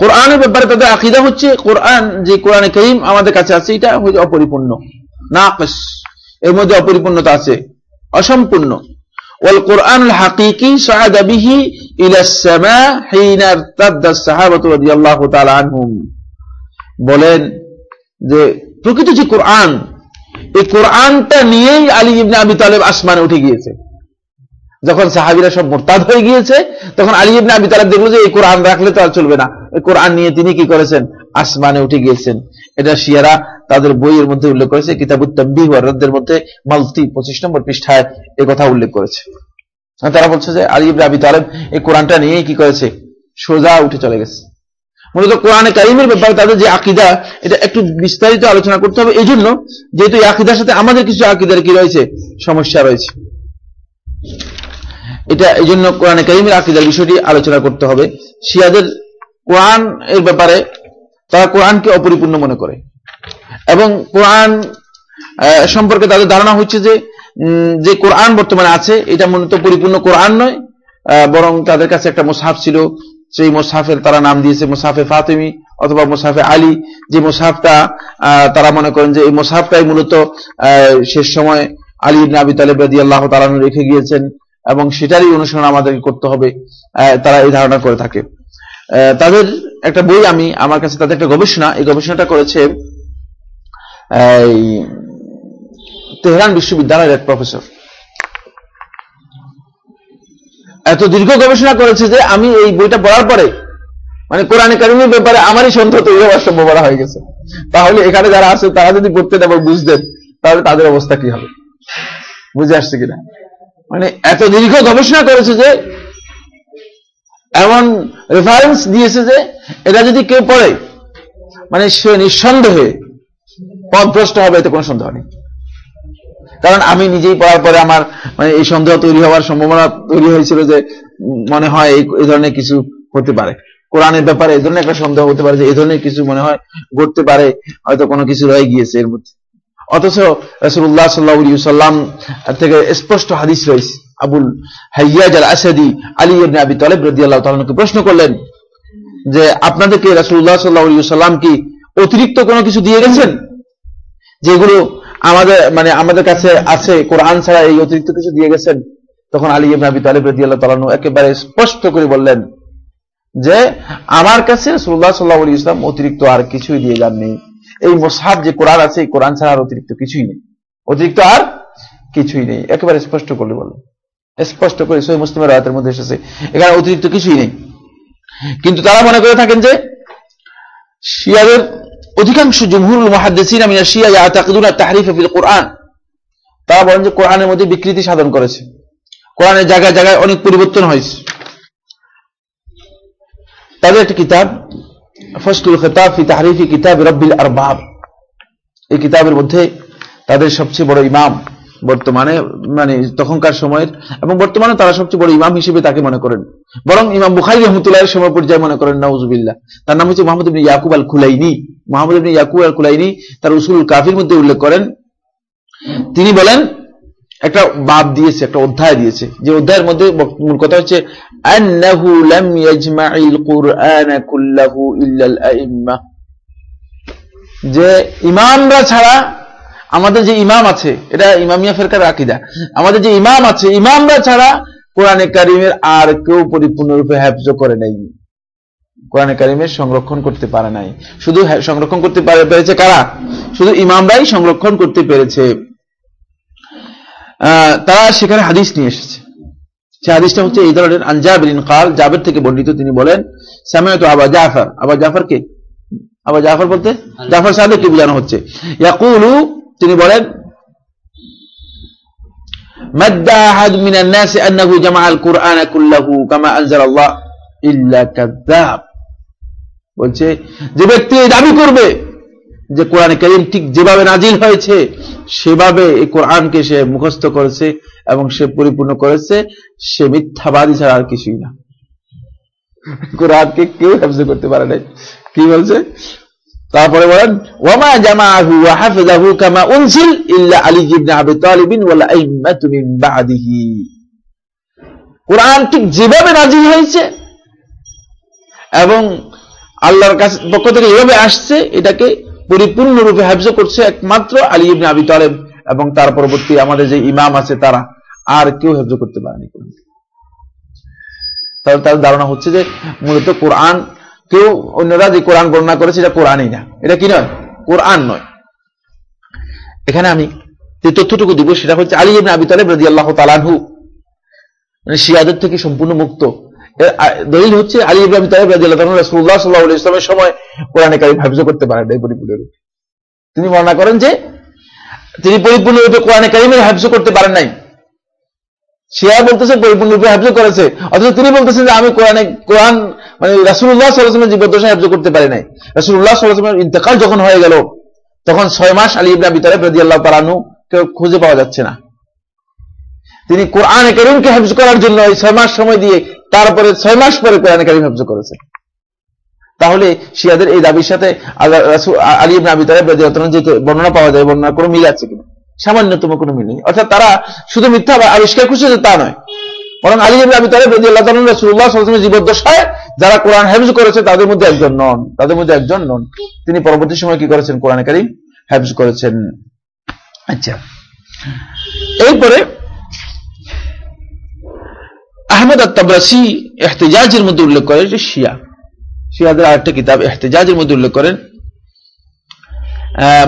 কোরআনের ব্যাপারে তাদের আকিদা হচ্ছে কোরআন যে কোরআনে করিম আমাদের কাছে আছে এটা হচ্ছে অপরিপূর্ণ নাকস এর মধ্যে অপরিপূর্ণতা আছে অসম্পূর্ণ والقرآن الحقيقي صعد به إلى السماء حين ارتد الصحابة رضي الله تعالى عنهم বলেন যে প্রকৃত যে কোরআন এই কোরআনটা নিয়েই আলী ইবনে আবি তালেব আসমানে উঠে গিয়েছে যখন সাহাবিরা সব মোরতাদ হয়ে গিয়েছে তখন আলী ইবনে আবি তালেব দেখলো যে এই কোরআন রাখলে তো আর চলবে না এই কোরআন নিয়ে তিনি কি করেছেন? আসমানে উঠে গিয়েছেন। এটা শিয়ারা তাদের বইয়ের মধ্যে উল্লেখ করেছে কিতাবুত্তাম্বি রদ্দের মধ্যে মালতি পঁচিশ নম্বর পৃষ্ঠায় এ কথা উল্লেখ করেছে। তারা বলছে যে আলী ইবনে আবি তালেব এই কোরআনটা নিয়েই কি করেছে? সোজা উঠে চলে গেছে। মূলত কোরআনে কারিমের ব্যাপারে তাদের যে আকিদা, এটা একটু বিস্তারিত আলোচনা করতে হবে। এই জন্য যেহেতু এই আকিদার সাথে আমাদের কিছু আকিদার কি রয়েছে? সমস্যা রয়েছে। এটা এই জন্য কোরআনে কারিমের আকিদার বিষয়টি আলোচনা করতে হবে। শিয়াদের কোরআন এর ব্যাপারে তারা কোরআনকে অপরিপূর্ণ মনে করে। এবং কোরআন সম্পর্কে তাদের ধারণা হচ্ছে যে যে কোরআন বর্তমানে আছে, এটা মূলত পরিপূর্ণ কোরআন নয় বরং তাদের কাছে একটা মোসাফ ছিল, সেই মোসাফের তারা নাম দিয়েছে মোসাফে ফাতেমি অথবা মোসাফে আলী। যে মোসাফটা তারা মনে করেন যে এই মোসাফটাই মূলত শেষ সময় আলী নাবি তালেব রাদি আল্লাহ তালানু রেখে গিয়েছেন, এবং সেটারই অনুসরণ আমাদের করতে হবে তারা এই ধারণা করে থাকে। তাদের একটা বই আমি, আমার কাছে তাদের একটা গবেষণা, এই গবেষণাটা করেছে তেহরান বিশ্ববিদ্যালয়ের এক প্রফেসর। এত দীর্ঘ গবেষণা করেছে যে আমি এই বইটা পড়ার পরে মানে কোরআনে কারিমের ব্যাপারে আমারই সন্দেহ তৈরি হওয়ার সম্ভাবনা হয়ে গেছে। তাহলে এখানে যারা আছে, তারা যদি পড়তেন এবং বুঝতেন, তাহলে তাদের অবস্থা কি হবে? বুঝে আসছে কিনা? মানে এত দীর্ঘ গবেষণা করেছে যে এমন রেফারেন্স দিয়েছে যে এটা যদি কেউ পড়ে মানে সে নিঃসন্দেহে পথভ্রষ্ট হবে, এতে কোনো সন্দেহ নেই। কারণ আমি নিজেই পড়ার পরে আমার মানে এই সন্দেহ তৈরি হওয়ার সম্ভাবনা তৈরি হয়েছিল যে মনে হয় এই ধরনের কিছু হতে পারে। কোরআনের ব্যাপারে এই ধরনের একটা সন্দেহ হতে পারে যে এই ধরনের কিছু মনে হয় ঘটতে পারে, হয়তো কোনো কিছু রয়ে গিয়েছে এর মধ্যে। অথচ রসুল্লাহ সাল্লাহ সাল্লাম থেকে স্পষ্ট হাদিস রয়েছে। আবুল হাইয়াজ আল আসাদি আলী ইবনে আবি তালেব আল্লাহ তালকে প্রশ্ন করলেন যে, আপনাদেরকে রাসুল্লাহ সাল্লাহ সাল্লাম কি অতিরিক্ত কোনো কিছু দিয়ে গেছেন? যেগুলো আমাদের মানে আমাদের কাছে আছে, কোরআন ছাড়া এই অতিরিক্ত কিছু দিয়ে গেছেন? তখন আলী আবি তালেব রদি আল্লাহ তালানু একেবারে স্পষ্ট করে বললেন যে, আমার কাছে রসুল্লাহ সাল্লাহ ইসলাম অতিরিক্ত আর কিছুই দিয়ে যাননি। এই মোসাহাব যে কোরআন আছে, এই কোরআন ছাড়া আর অতিরিক্ত কিছুই নেই। অতিরিক্ত আর কিছুই নেই। একেবারে স্পষ্ট করলে বললেন। স্পষ্ট করে সই মুসলিমের রায়তের মধ্যে এসেছে। এখানে অতিরিক্ত কিছুই নেই। কিন্তু তারা মনে করে থাকেন যে, শিয়াদের অধিকাংশ জমহুরুল মহাদ্দেসিন আমি শিয়া ইয়াতাকিদুনা তাহরিফে ফিল কোরআন। তারা বলেন যে, কোরআনের মধ্যে বিকৃতি সাধন করেছে। কোরআনের জায়গায় জায়গায় অনেক পরিবর্তন হয়েছে। তাদের একটা কিতাব ফসকুল খেতাব ফি তাহরিফি কিতাব রব্বিল আরবাব। এই কিতাবের মধ্যে তাদের সবচেয়ে বড় ইমাম বর্তমানে মানে তখনকার সময়ের, এবং বর্তমানে তারা সবচেয়ে বড় ইমাম হিসেবে তাকে মনে করেন। বরং ইমাম বুখারি রহমতুল্লাহ সময় পর্যায়ে মনে করেন নওয়াজুবিল্লাহ তার নাম হচ্ছে মোহাম্মদ ইবনী ইয়াকুব আল খুলাইনি মোহাম্মদ ইবনী ইয়াকুব আল খুলাইনি তার উসুল কাফির মধ্যে উল্লেখ করেন। তিনি বলেন, একটা বাপ দিয়েছে, একটা অধ্যায় দিয়েছে। যে অধ্যায়ের মধ্যে মূল কথা হচ্ছে যে ইমামরা ছাড়া আমাদের যে ইমাম আছে, এটা ইমামিয়া ফেরকার আকিদা। আমাদের যে ইমাম আছে, ইমামরা ছাড়া কোরআনে কারিমের আর কেউ পরিপূর্ণরূপে হ্যাফজ করে নাই। কোরআনে কারিমের সংরক্ষণ করতে পারে নাই। শুধু সংরক্ষণ করতে পেরেছে কারা? শুধু ইমামরাই সংরক্ষণ করতে পেরেছে। তারা সেখানে হাদিস নিয়ে এসেছে। সে হাদিসটা হচ্ছে এই ধরনের আনজাবিন কাল জাবের থেকে বর্ণিত। তিনি বলেন সামিয়ত আবা জাফর। আবা জাফর কে? আবা জাফর বলতে? জাফর সাহেবকে বোঝানো হচ্ছে। ইয়াকুলু তিনি বলেন বলছে, যে ব্যক্তি দাবি করবে যে কোরআন করিম ঠিক যেভাবে নাজিল হয়েছে, সেভাবে এই কোরআনকে সে মুখস্থ করেছে এবং সে পরিপূর্ণ করেছে, সে মিথ্যাবাদী ছাড়া আর কিছুই না। কোরআনকে কেউ করতে পারে নাই। কি বলছে? তারপরে বলেন, ওয়ামা জামাহু ওয়া হাফিজাহু কামা উনসিল ইল্লা আলী ইবনে আবি তালিব ওয়াল আইম্মাতু মিন বাদিহি। কোরআন ঠিক যেভাবে নাজিল হয়েছে এবং আল্লাহর কাছে পক্ষ থেকে এভাবে আসছে, এটাকে পরিপূর্ণরূপে হাফজ করছে একমাত্র আলী ইবনে আবি তালেব এবং তার পরবর্তী আমাদের যে ইমাম আছে তারা, আর কেউ হেফজ করতে পারেনি তাহলে তার ধারণা হচ্ছে যে মূলত কোরআন কেউ অন্যরা যে কোরআন বর্ণনা করেছে, এটা কোরআনই না। এটা কি নয়? কোরআন নয়। এখানে আমি যে তথ্যটুকু দিব সেটা হচ্ছে আলী ইবনে আবি তালেব রাজি আল্লাহ তালানহু মানে শিয়াদের থেকে সম্পূর্ণ মুক্ত। দলিল হচ্ছে আলী ইবনে আবি তালেব রাজি আল্লাহ রাসূলুল্লাহ সাল্লাল্লাহু আলাইহি ইসলামের সময় কোরআনে কারীম হাফিজ করতে পারেন নাই পরিপূর্ণরূপে। তিনি বর্ণনা করেন যে তিনি পরিপূর্ণরূপে কোরআনে কারিমের হাফিজ করতে পারেন নাই। শিয়া বলতেছে পরিপূর্ণরূপে হাফিজ করেছে। অথচ তিনি বলতেছেন যে আমি কোরআনে কোরআন মানে রাসুল্লাহ সাল্লাহামের জীবদ্দশা হাফিজ করতে পারি নাই। রাসুল্লাহ সাল্লাহামের ইন্তেকাল যখন হয়ে গেল, তখন ছয় মাস আলী ইবনা বিতারে রাজি আল্লাহ তালানু কেউ খুঁজে পাওয়া যাচ্ছে না। তিনি কোরআন করিমকে হাফিজ করার জন্য এই ছয় মাস সময় দিয়ে তারপরে ছয় মাস পরে কোরআন করিম হাফিজ করেছে। তাহলে শিয়াদের এই দাবির সাথে আলী ইবনা তালেব রাজি যে বর্ণনা পাওয়া যায় বর্ণনা কোনো মিল আছে কিনা? সামান্যতম কোনো মিল নেই। অর্থাৎ তারা শুধু মিথ্যা আবিষ্কার করছে যে তা নয়। বরং আলী ইবনে আবি তালেব রাসূলুল্লাহ সাল্লাল্লাহু জীবদ্দশায় যারা কোরআন হেফজ করেছে, তাদের মধ্যে একজন নন। তাদের মধ্যে একজন নন। তিনি পরবর্তী সময় কি করেছেন? কোরআন কারীম হেফজ করেছেন। আচ্ছা। এরপরে আহমদ আত্তাবাসি এহতেজাজের মধ্যে উল্লেখ করে যে শিয়া। শিয়াদের আরেকটা কিতাব, এহতেজাজের মধ্যে উল্লেখ করেন।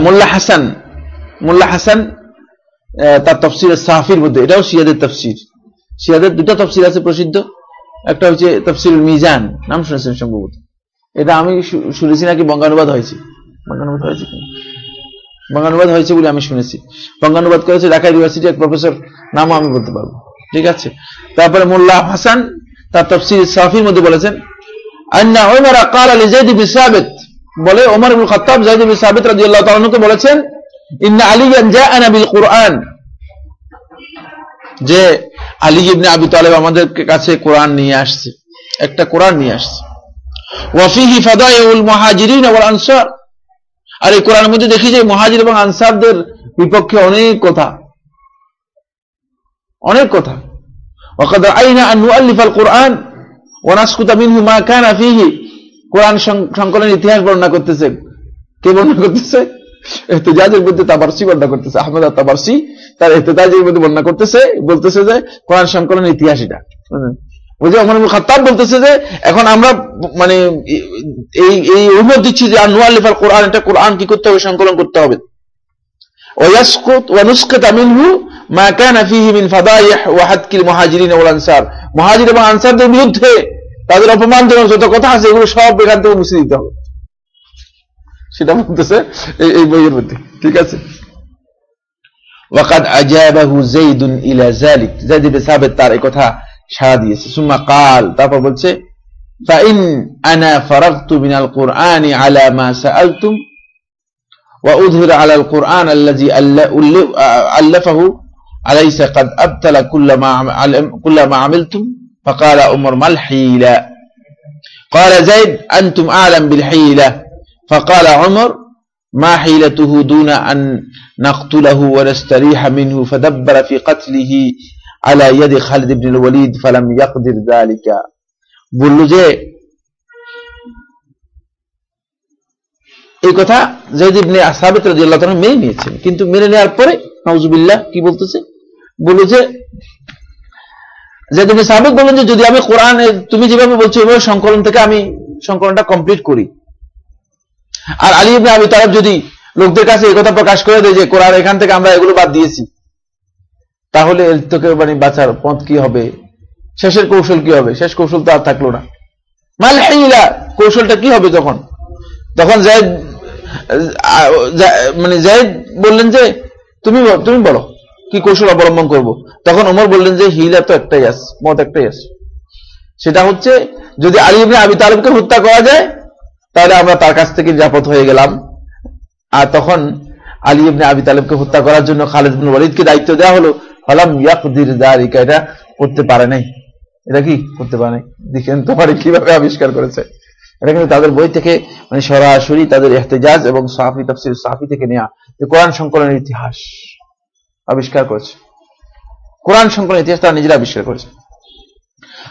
মোল্লা হাসান মোল্লা হাসান তার তফসির সাহাফির মধ্যে। এটাও শিয়াদের তফসির শিয়াদের দুটা তফসির আছে প্রসিদ্ধ। একটা হচ্ছে তফসির মিজান। নাম শুনেছেন সম্ভবত। এটা আমি শুনেছি নাকি বঙ্গানুবাদ হয়েছে। বঙ্গানুবাদ হয়েছে বঙ্গানুবাদ হয়েছে বলে আমি শুনেছি। বঙ্গানুবাদ করেছে ঢাকা ইউনিভার্সিটি এক প্রফেসর। নামও আমি বলতে পারব। ঠিক আছে? তারপরে মোল্লা হাসান তার তফসির সাফির মধ্যে বলেছেন, আন্না ওমর কাল আলী জাইদ বিন সাবিত। বলে ওমর ইবনে খাত্তাব জাইদ বিন সাবিত রাদিয়াল্লাহু তাআলাকে বলেছেন ইন্না আলিয়ান জাআনা বিল কুরআন যে আলী ইবনে আবি তালেব আমাদের কাছে কোরআন নিয়ে আসছে একটা কোরআন নিয়ে আসছে ওয়াফিহি ফাদাইউল মুহাজিরিন ওয়াল আনসার আর এই কোরআনের মধ্যে দেখি যে মহাজির এবং আনসারদের বিপক্ষে অনেক কথা অনেক কথা وقد رأينا أن نؤلف القرآن ونسكت منه ما كان فيه কোরআন সংকলনের ইতিহাস বর্ণনা করতেছে কে বর্ণনা করতেছে এহতেজাজের মধ্যে তাবারসি বর্ণনা করতেছে। আহমেদ তাবারসি তার এহতেজাজের মধ্যে বর্ণনা করতেছে, বলতেছে যে, কোরআন সংকলনের ইতিহাস এটা। বলতেছে যে, এখন আমরা মানে এই এই অনুমোদ দিচ্ছি যে আনুয়ালিফার কোরআন, এটা কোরআন কি করতে হবে, সংকলন করতে হবে। মুহাজির এবং আনসারদের বিরুদ্ধে তাদের অপমানজনক যত কথা আছে, এগুলো সব এখান থেকে মুছে দিতে হবে। সেটা বলতেছে এই বইয়ের মধ্যে ঠিক আছে ওয়াকাদ আজাবাহু যাইদুন ইলা যালিক যাইদ ইবনে সাবিত তার এই কথা সাড়া দিয়েছে সুম্মা কাল তারপর বলছে فإن أنا فرغت من القرآن على ما سألتم وأظهر على القرآن الذي ألفه أليس قد أبتل كل ما كل ما عملتم فقال عمر ما الحيلة قال زيد أنتم أعلم بالحيلة فقال عمر ما حيلته دون أن نقتله ونستريح منه فدبر في قتله على يد خالد بن الوليد فلم يقدر ذلك বলল যে এই কথা জয়দ ইবনে আসাবিত রাদিয়াল্লাহু তাআলা মেনে নিয়েছেন কিন্তু মেনে নেওয়ার পরে নাউজুবিল্লাহ কি বলতেছে বলল যে জয়দ ইবনে সাবিত বললেন যে যদি আমি কোরআন তুমি যেভাবে বলছো ওইভাবে সংকলন থেকে আমি সংকলনটা কমপ্লিট করি আর আলী ইবনে আবি তালেব যদি লোকদের কাছে এই কথা প্রকাশ করে দেয় যে কোরআন এখান থেকে আমরা এগুলো বাদ দিয়েছি, তাহলে তোকে মানে বাঁচার পথ কি হবে? শেষের কৌশল কি হবে? শেষ কৌশল তো আর থাকল না। মাল হাইলা, কৌশলটা কি হবে তখন? তখন জায়দ মানে জায়দ বললেন যে, তুমি তুমি বলো, কি কৌশল অবলম্বন করব। তখন ওমর বললেন যে, হিলা তো একটাই আস মত একটাই আস সেটা হচ্ছে, যদি আলী ইবনে আবি তালেবকে হত্যা করা যায় তাহলে আমরা তার কাছ থেকে নিরাপদ হয়ে গেলাম। আর তখন আলী ইবনে আবি তালেবকে হত্যা করার জন্য খালেদ বিন ওয়ালিদকে দায়িত্ব দেওয়া হলো হলাম ইয়াকদির দারিকা এটা করতে পারে নাই। এটা কি করতে পারে নাই? দেখেন তো পারে কীভাবে আবিষ্কার করেছে। এটা কিন্তু তাদের বই থেকে মানে সরাসরি তাদের এহতেজাজ এবং সাফি তফসির সাফি থেকে নেওয়া যে কোরআন সংকলনের ইতিহাস আবিষ্কার করেছে। কোরআন সংকলনের ইতিহাস তারা নিজেরা আবিষ্কার করেছে।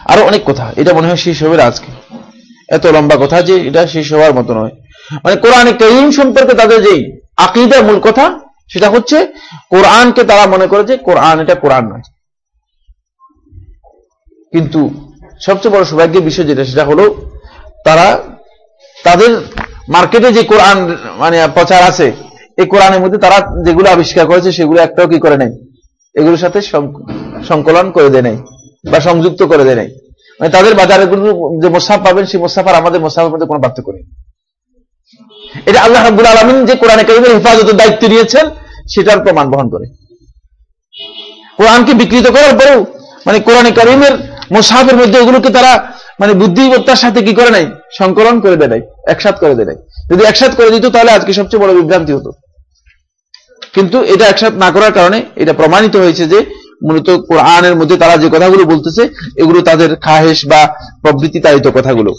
আরও অনেক কথা, এটা মনে হয় শেষ হবে আজকে। এত লম্বা কথা যে এটা শেষ হওয়ার মতো নয়। মানে কোরআন করিম সম্পর্কে তাদের যেই আকিদার মূল কথা, সেটা হচ্ছে কোরআনকে তারা মনে করে যে কোরআন এটা কোরআন নয়। কিন্তু সবচেয়ে বড় সৌভাগ্যের বিষয় যেটা, সেটা হলো তারা তাদের মার্কেটে যে কোরআন মানে প্রচার আছে, এই কোরআনের মধ্যে তারা যেগুলো আবিষ্কার করেছে, সেগুলো একটাও কি করে নেই? এগুলোর সাথে সংকলন করে দেয় নাই বা সংযুক্ত করে দেয় নাই। মানে তাদের বাজারে যে মোসাফ পাবেন, সেই মোসাফার আমাদের মোসাফের মধ্যে কোনো পার্থক্য নেই। এটা আল্লাহ রাবুল আলমিন যে কোরআনে কারিমের হেফাজতের দায়িত্ব নিয়েছেন, সেটার প্রমাণ বহন করে। কোরআনকে বিকৃত করার পরেও মানে কোরআনে কারিমের মোসাফের মধ্যে এগুলোকে তারা মানে বুদ্ধিমত্তার সাথে কি করে নাই? সংকলন করে দেয় একসাথ করে দেয় যদি একসাথ করে দিত, তাহলে আজকে সবচেয়ে বড় বিভ্রান্তি হতো। কিন্তু এটা একসাথ না করার কারণে এটা প্রমাণিত হয়েছে যে মূলত কোরআনের মধ্যে তারা যে কথাগুলো বলতেছে, এগুলো তাদের খাহেস বা প্রবৃত্তি তাড়িত কথাগুলো।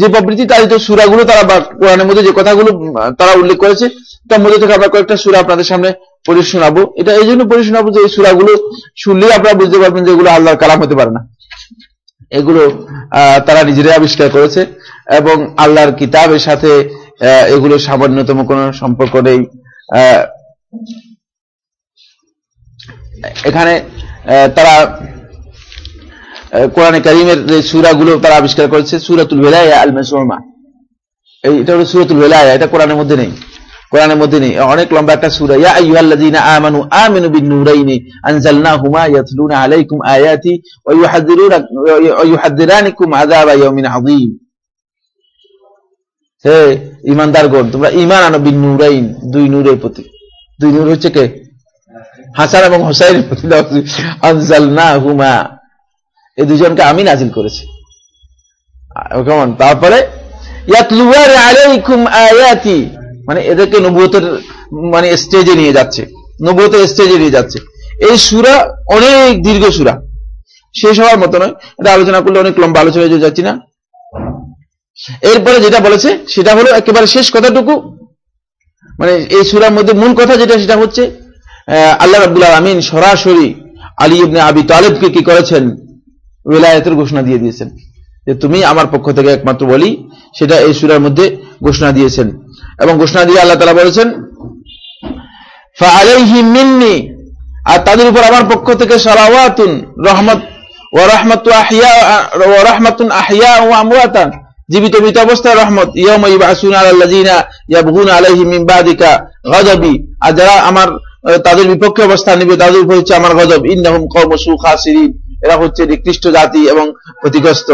যে প্রবৃত্তি তাড়িত সুরাগুলো তারা বা কোরআনের মধ্যে যে কথাগুলো তারা উল্লেখ করেছে, তার মধ্যে থেকে আমরা কয়েকটা সুরা আপনাদের সামনে পড়ে শোনাবো। এটা এই জন্য পড়ে শোনাবো যে এই সুরাগুলো শুনলেই আপনারা বুঝতে পারবেন যে এগুলো আল্লাহর কালাম হতে পারে না। এগুলো তারা নিজেরাই আবিষ্কার করেছে এবং আল্লাহর কিতাবের সাথে এগুলো সামান্যতম কোন সম্পর্ক নেই। এখানে তারা কোরআনে করিমের সুরাগুলো তারা আবিষ্কার করেছে, সুরাতুল বেলায় আল মেসমা এটা হলো সুরাতুল বেলায় এটা কোরআনের মধ্যে নেই। কোরআনের মধ্যে নেই। অনেক লম্বা একটা সূরা। ইয়া আইয়ুহাল্লাযীনা আমানু আমিনু বিন-নূরাইনি আনজালনাহুমা ইয়াতলুনা আলাইকুম আয়াতি ওয়া ইউহাযযিরানিকুম আযাবা ইয়াউমিন আযীম। হে ঈমানদারগণ তোমরা ঈমান আনো বিন-নূরাইন দুই নূরের প্রতি। দুই নূর হচ্ছে কে? হাসান এবং হোসাইনের প্রতি আনজালনাহুমা। এই দুজনকে আমি নাজিল করেছি। তারপরে মানে এদেরকে মানে স্টেজে নিয়ে যাচ্ছে স্টেজে নিয়ে যাচ্ছে। এই সুরা অনেক দীর্ঘ সুরা। শেষ হওয়ার মতো নয়। এটা আলোচনা করলে অনেক লম্বা আলোচনা যাচ্ছি না। এরপরে যেটা বলেছে, সেটা হলো একেবারে শেষ কথাটুকু। মানে এই সুরার মধ্যে মূল কথা যেটা, সেটা হচ্ছে আল্লাহ রাবুল্লাহ আমিন সরাসরি আলী ইবনে আবি তালেবকে কি করেছেন? ওয়েলায়তের ঘোষণা দিয়ে দিয়েছেন। যে তুমি আমার পক্ষ থেকে একমাত্র বলি সেটা এই সুরার মধ্যে ঘোষণা দিয়েছেন। এবং ঘোষণা দিয়ে আল্লাহ তালা বলেছেন আর তাদের উপর আমার পক্ষ থেকে সালাওয়াতুন রহমত ও রহমত রহমাতুন আহিয়া ও আমওয়াতান জীবিত মৃত অবস্থায় রহমত, ইয়াউমা ইবাসুনা আলাল্লাযিনা ইয়াবগুনা আলাইহিম মিন বাদিকা গাযাবি আর যারা আমার তাদের বিপক্ষে অবস্থান নেবে। তাদের উপর হচ্ছে আমার গজব। ইন্নাহুম কওম সুখাসিরিন। এরা হচ্ছে নিকৃষ্ট জাতি এবং ক্ষতিগ্রস্ত।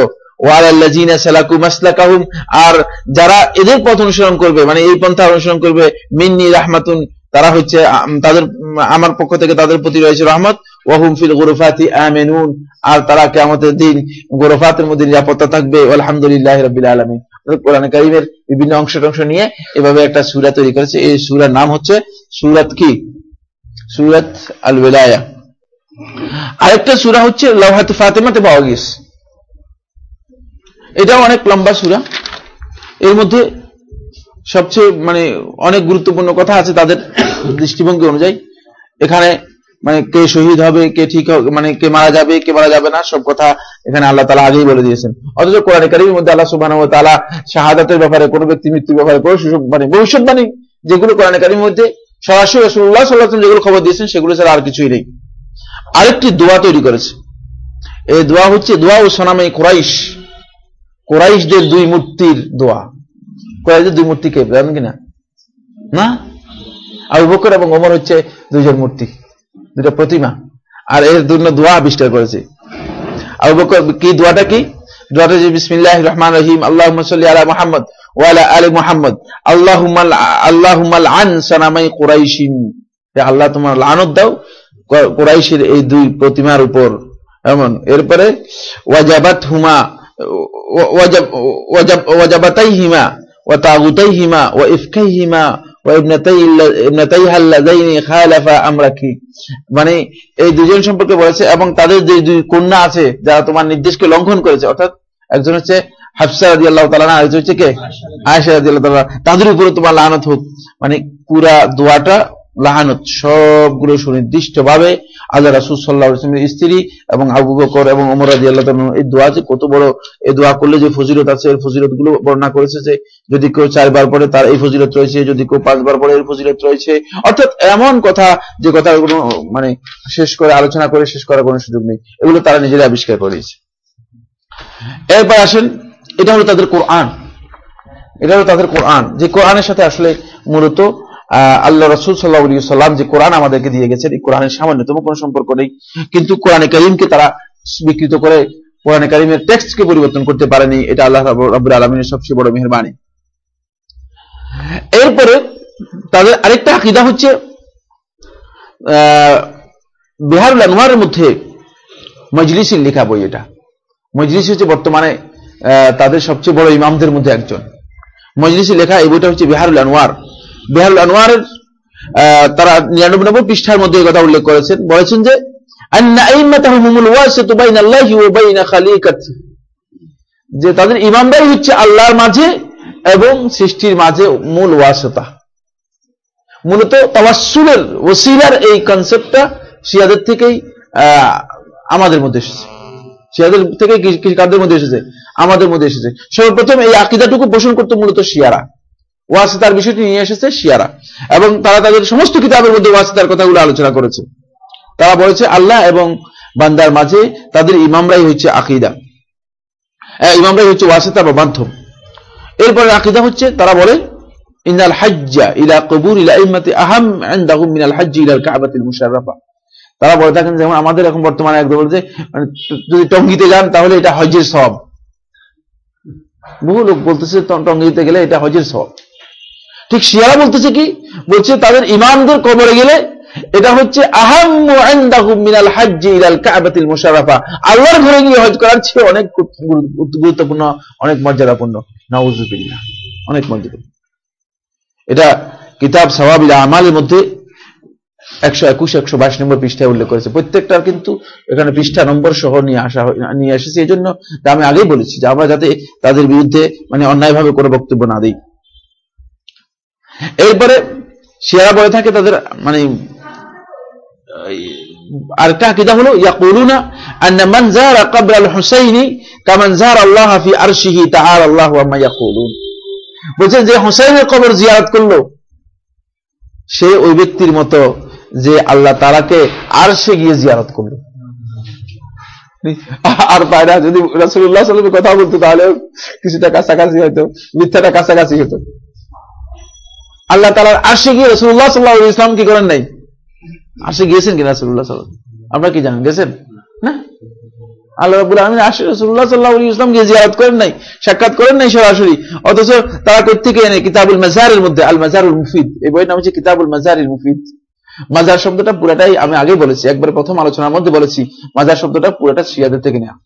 আর যারা এদের পথ অনুসরণ করবে মানে এই পন্থা অনুসরণ করবে, মিন্নি রাহমাতুন, তারা হচ্ছে তাদের, আমার পক্ষ থেকে তাদের প্রতি রয়েছে রহমত। ওয়াহুম ফিল গুরুফাতি আমেনুন। আর তারা কেমতের দিন গোরফাতের মধ্যে নিরাপত্তা থাকবে। আলহামদুলিল্লাহ রবিল আলমী কোরআন করিমের বিভিন্ন অংশ টংশ নিয়ে এভাবে একটা সুরা তৈরি করেছে। এই সুরার নাম হচ্ছে সুরাত কি? সুরাত আল বেলায়া আরেকটা সুরা হচ্ছে লহাত ফাতেমাতে পাওয়া গেছে এটাও অনেক লম্বা সুরা। এর মধ্যে সবচেয়ে মানে অনেক গুরুত্বপূর্ণ কথা আছে তাদের দৃষ্টিভঙ্গি অনুযায়ী। এখানে মানে কে শহীদ হবে, কে ঠিক হবে মানে কে মারা যাবে, কে মারা যাবে না, সব কথা এখানে আল্লাহ তালা আগেই বলে দিয়েছেন। অথচ কোরআন কারিমের মধ্যে আল্লাহ সুবাহ তালা শাহাদাতের ব্যাপারে, কোনো ব্যক্তি মৃত্যুর ব্যাপারে কোনো মানে ভবিষ্যৎবাণী যেগুলো কোরআন কারিমের মধ্যে সরাসরি রসুল্লাহ সাল্লাহ যেগুলো খবর দিয়েছেন, সেগুলো ছাড়া আর কিছুই নেই। আরেকটি দোয়া তৈরি করেছে। এই দোয়া হচ্ছে দোয়া ও সোনামাই কোরাইশ। কোরাইশদের দুই মূর্তির দোয়া। কোরাইশদের দুই মূর্তি কে? জানেন কিনা? না? আবু বকর এবং ওমর হচ্ছে দুইজন মূর্তি দুটা প্রতিমা। আর এর জন্য দোয়া আবিষ্কার করেছে। আবু বকর, কি দোয়াটা কি? দোয়াটা যে বিসমিল্লাহ রহমান রহিম আল্লাহ সাল্লি আলা মোহাম্মদ। আল্লাহ, তোমার দাও। এই দুই প্রতিমার উপর। এমন, এরপরে ওয়াজাবাত হুমা ওয়াজাবাতাই হিমা ওয়া তাগুতাই হিমা ওয়া ইফকাই হিমা মানে এই দুজন সম্পর্কে বলেছে, এবং তাদের যে দুই কন্যা আছে, যারা তোমার নির্দেশকে লঙ্ঘন করেছে, অর্থাৎ একজন হচ্ছে হাফসা রাজি আল্লাহ তালা আরেকজন হচ্ছে কে? আয়সা রাজি আল্লাহ তালা তাদের উপরে তোমার লানত হোক। মানে পুরা দোয়াটা লাহানত, সবগুলো সুনির্দিষ্ট ভাবে আল্লাহ রাসুল সাল্লাহ স্ত্রী এবং আবু বকর এবং অমর আদি আল্লাহ এই দোয়া যে কত বড় এই দোয়া করলে যে ফজিলত আছে, এর ফজিলতগুলো বর্ণনা করেছে যে যদি কেউ চারবার পরে তার এই ফজিলত রয়েছে, যদি কেউ পাঁচবার পরে এর ফজিলত রয়েছে। অর্থাৎ এমন কথা যে কথা কোনো মানে শেষ করে, আলোচনা করে শেষ করার কোনো সুযোগ নেই। এগুলো তারা নিজেরা আবিষ্কার করেছে। এরপর আসেন, এটা হলো তাদের কোরআন। এটা হলো তাদের কোরআন। যে কোরআনের সাথে আসলে মূলত আল্লাহ রসুল সাল্লাহ সাল্লাম যে কোরআন আমাদেরকে দিয়ে গেছেন, এই কোরআনের সামান্যতম কোনো সম্পর্ক নেই। কিন্তু কোরআনে করিমকে তারা বিকৃত করে কোরআনে কারিমের টেক্সটকে পরিবর্তন করতে পারেনি। এটা আল্লাহ রবুল আলমিনের সবচেয়ে বড় মেহরবানি। এরপরে তাদের আরেকটা আকিদা হচ্ছে, আহ, বিহারুল আনোয়ারের মধ্যে মজলিসের লেখা বই এটা। মজলিস হচ্ছে বর্তমানে তাদের সবচেয়ে বড় ইমামদের মধ্যে একজন। মজলিসে লেখা এই বইটা হচ্ছে বিহারুল আনোয়ার। বিহারুল আনোয়ারের তারা নিরানব্বই নম্বর পৃষ্ঠার মধ্যে এই কথা উল্লেখ করেছেন। বলেছেন যে যে তাদের ইমামরাই হচ্ছে আল্লাহর মাঝে এবং সৃষ্টির মাঝে মূল ওয়াসতা। মূলত তাওয়াসুলের ওসিলার এই কনসেপ্টটা শিয়াদের থেকেই আমাদের মধ্যে এসেছে। শিয়াদের থেকে কাদের মধ্যে এসেছে? আমাদের মধ্যে এসেছে। সর্বপ্রথম এই আকিদাটুকু পোষণ করতে মূলত শিয়ারা। ওয়াসিতার বিষয়টি নিয়ে এসেছে শিয়ারা। এবং তারা তাদের সমস্ত কিতাবের মধ্যে ওয়াসিতার কথাগুলো আলোচনা করেছে। তারা বলেছে, আল্লাহ এবং বান্দার মাঝে তাদের ইমামরাই হচ্ছে আকিদা। ইমামরাই হচ্ছে ওয়াসিতা বা মাধ্যম এরপরে আকিদা হচ্ছে, তারা বলে ইনাল হাজ্জা ইলা কবুর ইলা ইমাতি আহাম আন্দাহুম মিনাল হাজ্জি ইলাল কাবাতিল মুশাররাফা। তারা বলে থাকেন যেমন আমাদের এখন বর্তমানে একদম বলছে মানে যদি টঙ্গিতে যান, তাহলে এটা হজের সব বহু লোক বলতেছে টঙ্গিতে গেলে এটা হজের সব ঠিক শিয়ারা বলতেছে কি? বলছে, তাদের ইমামদের কবরে গেলে এটা হচ্ছে মুশাররাফা। আল্লাহর ঘরে গিয়ে হজ করার চেয়ে অনেক গুরুত্বপূর্ণ, অনেক মর্যাদাপূর্ণ। নাউজুবিল্লাহ, অনেক মর্যাদাপূর্ণ। এটা কিতাব সওয়াবিল আমালের মধ্যে একশো একুশ, একশো বাইশ নম্বর পৃষ্ঠায় উল্লেখ করেছে। প্রত্যেকটার কিন্তু এখানে পৃষ্ঠা নম্বর সহ নিয়ে আসা নিয়ে এসেছে। এই জন্য আমি আগেই বলেছি যে আমরা যাতে তাদের বিরুদ্ধে মানে অন্যায়ভাবে কোনো বক্তব্য না দিই। এরপরে শিয়ারা বলে থাকে তাদের মানে আরেকটা আকিদা হলো, ইয়াকুলুনা আন্না মান যারা কবর আল হুসাইনি কামান যারা আল্লাহ ফি আরশিহি আল্লাহ আম্মা বলছেন যে হুসাইনের কবর জিয়ারত করল, সে ওই ব্যক্তির মতো যে আল্লাহ তারাকে আর সে গিয়ে জিয়ারত করল। আর পায়রা যদি রাসুল্লাহ সাল্লামের কথা বলতো, তাহলে কিছুটা কাছাকাছি হয়তো, মিথ্যাটা কাছাকাছি হতো। আল্লাহ তালার আসে গিয়ে রসুল্লাহ সাল্লাহ ইসলাম কি করেন নাই? আসে গিয়েছেন কি রাসুল্লাহ সাল্লাম আমরা কি জানেন, গেছেন? না? আল্লাহ আলমিন আসে রসুল্লাহ সাল্লাহ ইসলাম গিয়ে জিয়ারত করেন নাই, সাক্ষাৎ করেন নাই সরাসরি, অথচ তারা কোথেকে এনে কিতাবুল মাজারের মধ্যে আল মাজারুল মুফিদ, এই বইয়ের নাম হচ্ছে কিতাবুল মাজারুল মুফিদ। মাজার শব্দটা পুরাটাই আমি আগে বলেছি, একবার প্রথম আলোচনার মধ্যে বলেছি, মাজার শব্দটা পুরাটা শিয়াদের থেকে নেওয়া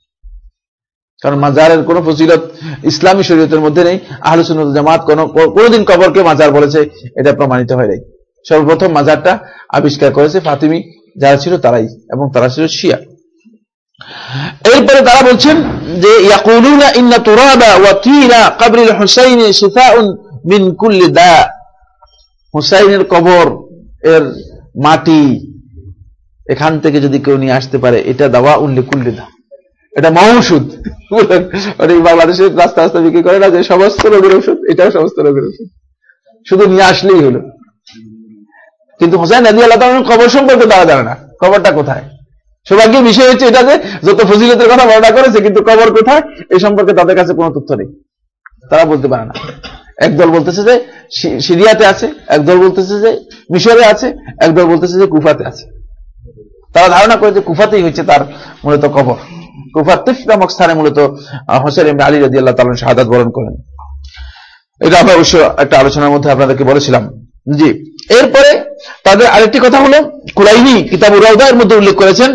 কারণ মাজারের কোন ফজিলত ইসলামী শরীয়তের মধ্যে নেই আহলুসুন জামাত কোন, কোনদিন কবরকে মাজার বলেছে, এটা প্রমাণিত হয় নাই। সর্বপ্রথম মাজারটা আবিষ্কার করেছে ফাতিমি, যারা ছিল তারাই, এবং তারা ছিল শিয়া। এরপরে তারা বলছেন যে হুসাইনের কবর এর মাটি, এখান থেকে যদি কেউ নিয়ে আসতে পারে, এটা দাওয়া উল্লেখ কুল্লি দা এটা মহৌষুধ। মানে বাংলাদেশের রাস্তা রাস্তা বিক্রি করে না যে সমস্ত রোগের ওষুধ, এটাও সমস্ত রোগের ওষুধ। শুধু নিয়ে আসলেই হলো। কিন্তু হোসেন নদী আল্লাহ কবর সম্পর্কে তারা জানে না। কবরটা কোথায়? সৌভাগ্যের বিষয় হচ্ছে এটা যে যত ফজিলতের কথা বর্ণনা করেছে, কিন্তু কবর কোথায়? এই সম্পর্কে তাদের কাছে কোনো তথ্য নেই। তারা বলতে পারে না। একদল বলতেছে যে সিরিয়াতে আছে, একদল বলতেছে যে মিশরে আছে, একদল বলতেছে যে কুফাতে আছে। তারা ধারণা করে যে কুফাতেই হচ্ছে তার মূলত কবর। কুফার তিফ নামক স্থানে মূলত হোসেন এমনি আলী রাজি আল্লাহ তালন শাহাদ বরণ করেন। এটা আমরা অবশ্য একটা আলোচনার মধ্যে আপনাদেরকে বলেছিলাম। জি, এরপরে তাদের আরেকটি কথা হলো কুলাইনি কিতাব উরাউদার মধ্যে উল্লেখ করেছেন,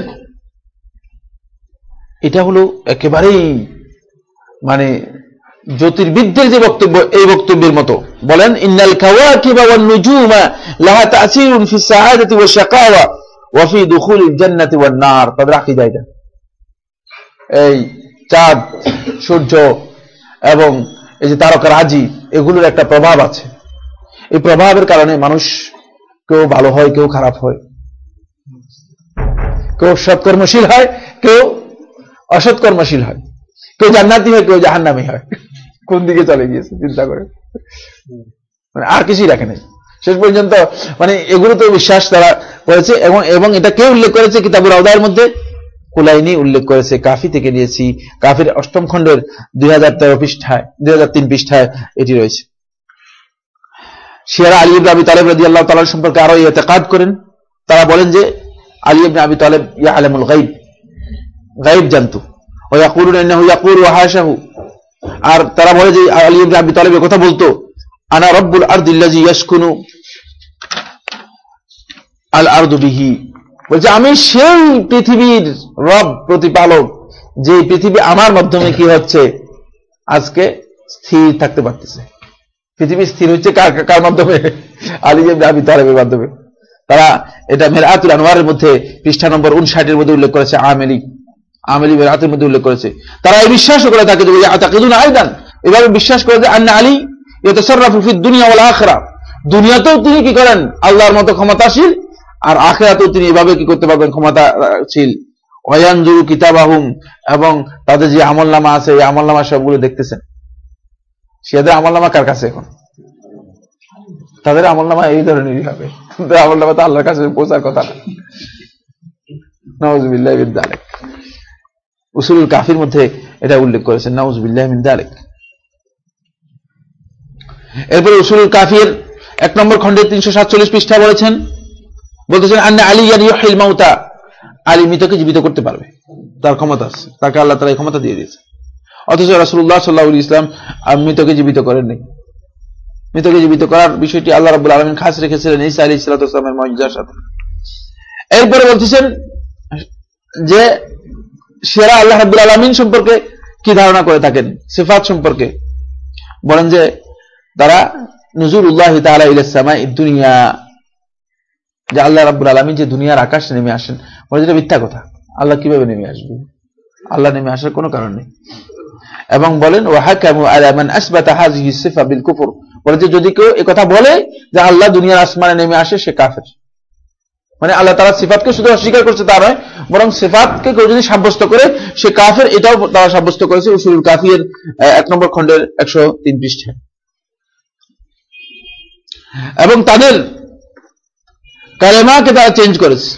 এটা হলো একেবারেই মানে জ্যোতির্বিদদের যে বক্তব্য, এই বক্তব্যের মতো। বলেন, ইন্নাল কাওয়াকিবা এই চাঁদ, সূর্য এবং এই যে তারকা রাজি, এগুলোর একটা প্রভাব আছে। এই প্রভাবের কারণে মানুষ কেউ ভালো হয়, কেউ খারাপ হয়। কেউ সৎকর্মশীল হয়, কেউ অসৎকর্মশীল হয়। কেউ জান্নাতি হয়, কেউ জাহান্নামি হয়। কোন দিকে চলে গিয়েছে, চিন্তা করে। মানে আর কিছুই রাখে নাই। শেষ পর্যন্ত মানে এগুলো তো বিশ্বাস তারা করেছে এবং এবং এটা কে উল্লেখ করেছে কিতাবুর আওদায়ের মধ্যে? কুলাইনি উল্লেখ করেছে, কাফি থেকে নিয়েছি। কাফির অষ্টম খণ্ডের দুই হাজার তেরো পৃষ্ঠায়, দুই হাজার তিন পৃষ্ঠায় এটি রয়েছে। শিয়ারা আলী আবি তালেব রাজি আল্লাহ তালার সম্পর্কে আরও ইতেকাদ করেন। তারা বলেন যে, আলী আবি তালেব, ইয়া আলমুল গাইব গাইব জানতো। আর তারা বলে যে আলী আবি কথা বলতো, আনা রব্বুল আল বলছে, আমি সেই পৃথিবীর রব প্রতিপালক যে পৃথিবী আমার মাধ্যমে কি হচ্ছে? আজকে স্থির থাকতে পারতেছে। পৃথিবী স্থির হচ্ছে কার কার মাধ্যমে? আলী ইবনে আবি তালেবের মাধ্যমে। তারা এটা মেরাতুল আনোয়ারের মধ্যে পৃষ্ঠা নম্বর উনষাটের মধ্যে উল্লেখ করেছে আমেলি আমেলি মেরাতের মধ্যে উল্লেখ করেছে। তারা এই বিশ্বাসও করে থাকে যে তাকিদুন আয়দান এভাবে বিশ্বাস করে যে আন্না আলী ইয়তাসাররাফু ফিদ দুনিয়া ওয়াল আখিরা। দুনিয়াতেও তিনি কি করেন? আল্লাহর মতো ক্ষমতাশীল আর আখেরাতেও তিনি এভাবে কি করতে পারবেন? ক্ষমতাশীল। অয়ানজুরু কিতাবাহুম এবং তাদের যে আমলনামা আছে, এই আমলনামা সবগুলো দেখতেছেন। শিয়াদের আমলনামা কার কাছে এখন? তাদের আমলনামা এই ধরনেরই হবে। তাদের আমলনামা তো আল্লাহর কাছে পৌঁছার কথা না। বিন দালেক উসুলুল কাফির মধ্যে এটা উল্লেখ করেছেন নওয়াজবিল্লাহ বিন দালেক এরপরে উসুলুল কাফির এক নম্বর খণ্ডে তিনশো সাতচল্লিশ পৃষ্ঠা বলেছেন, বলতেছেন, আন্না আলী ইয়ানিহিল মাউতা। আলী মৃতকে জীবিত করতে পারবে। তার ক্ষমতা আছে, তাকে আল্লাহ তালা ক্ষমতা দিয়ে দিয়েছে। অথচ রাসুল্লাহ সাল্লাহ ইসলাম মৃতকে জীবিত করেননি। মৃতকে জীবিত করার বিষয়টি আল্লাহ রাবুল আলমিন খাস রেখেছিলেন ইসা আলী ইসলাতামের মজার সাথে। এরপরে বলতেছেন যে সেরা আল্লাহ রাবুল আলমিন সম্পর্কে কি ধারণা করে থাকেন? সিফাত সম্পর্কে। বলেন যে, তারা নজরুল উল্লাহ তালা ইলাসমা দুনিয়া। যে আল্লাহ রাব্বুল আলমী যে দুনিয়ার আকাশে নেমে আসেন। বলে যেটা মিথ্যা কথা। আল্লাহ কীভাবে নেমে আসবে? আল্লাহ নেমে আসার কোনো কারণ নেই। এবং বলেন বলে যে, যদি কেউ কথা বলে যে আল্লাহ দুনিয়ার আসমানে নেমে আসে, সে কাফের। মানে আল্লাহ তারা সিফাতকে শুধু অস্বীকার করছে তা নয়, বরং সিফাতকে কেউ যদি সাব্যস্ত করে, সে কাফের, এটাও তারা সাব্যস্ত করেছে উসুল কাফির এক নম্বর খন্ডের একশো তিন পৃষ্ঠায় এবং তাদের কালেমাকে তারা চেঞ্জ করেছে।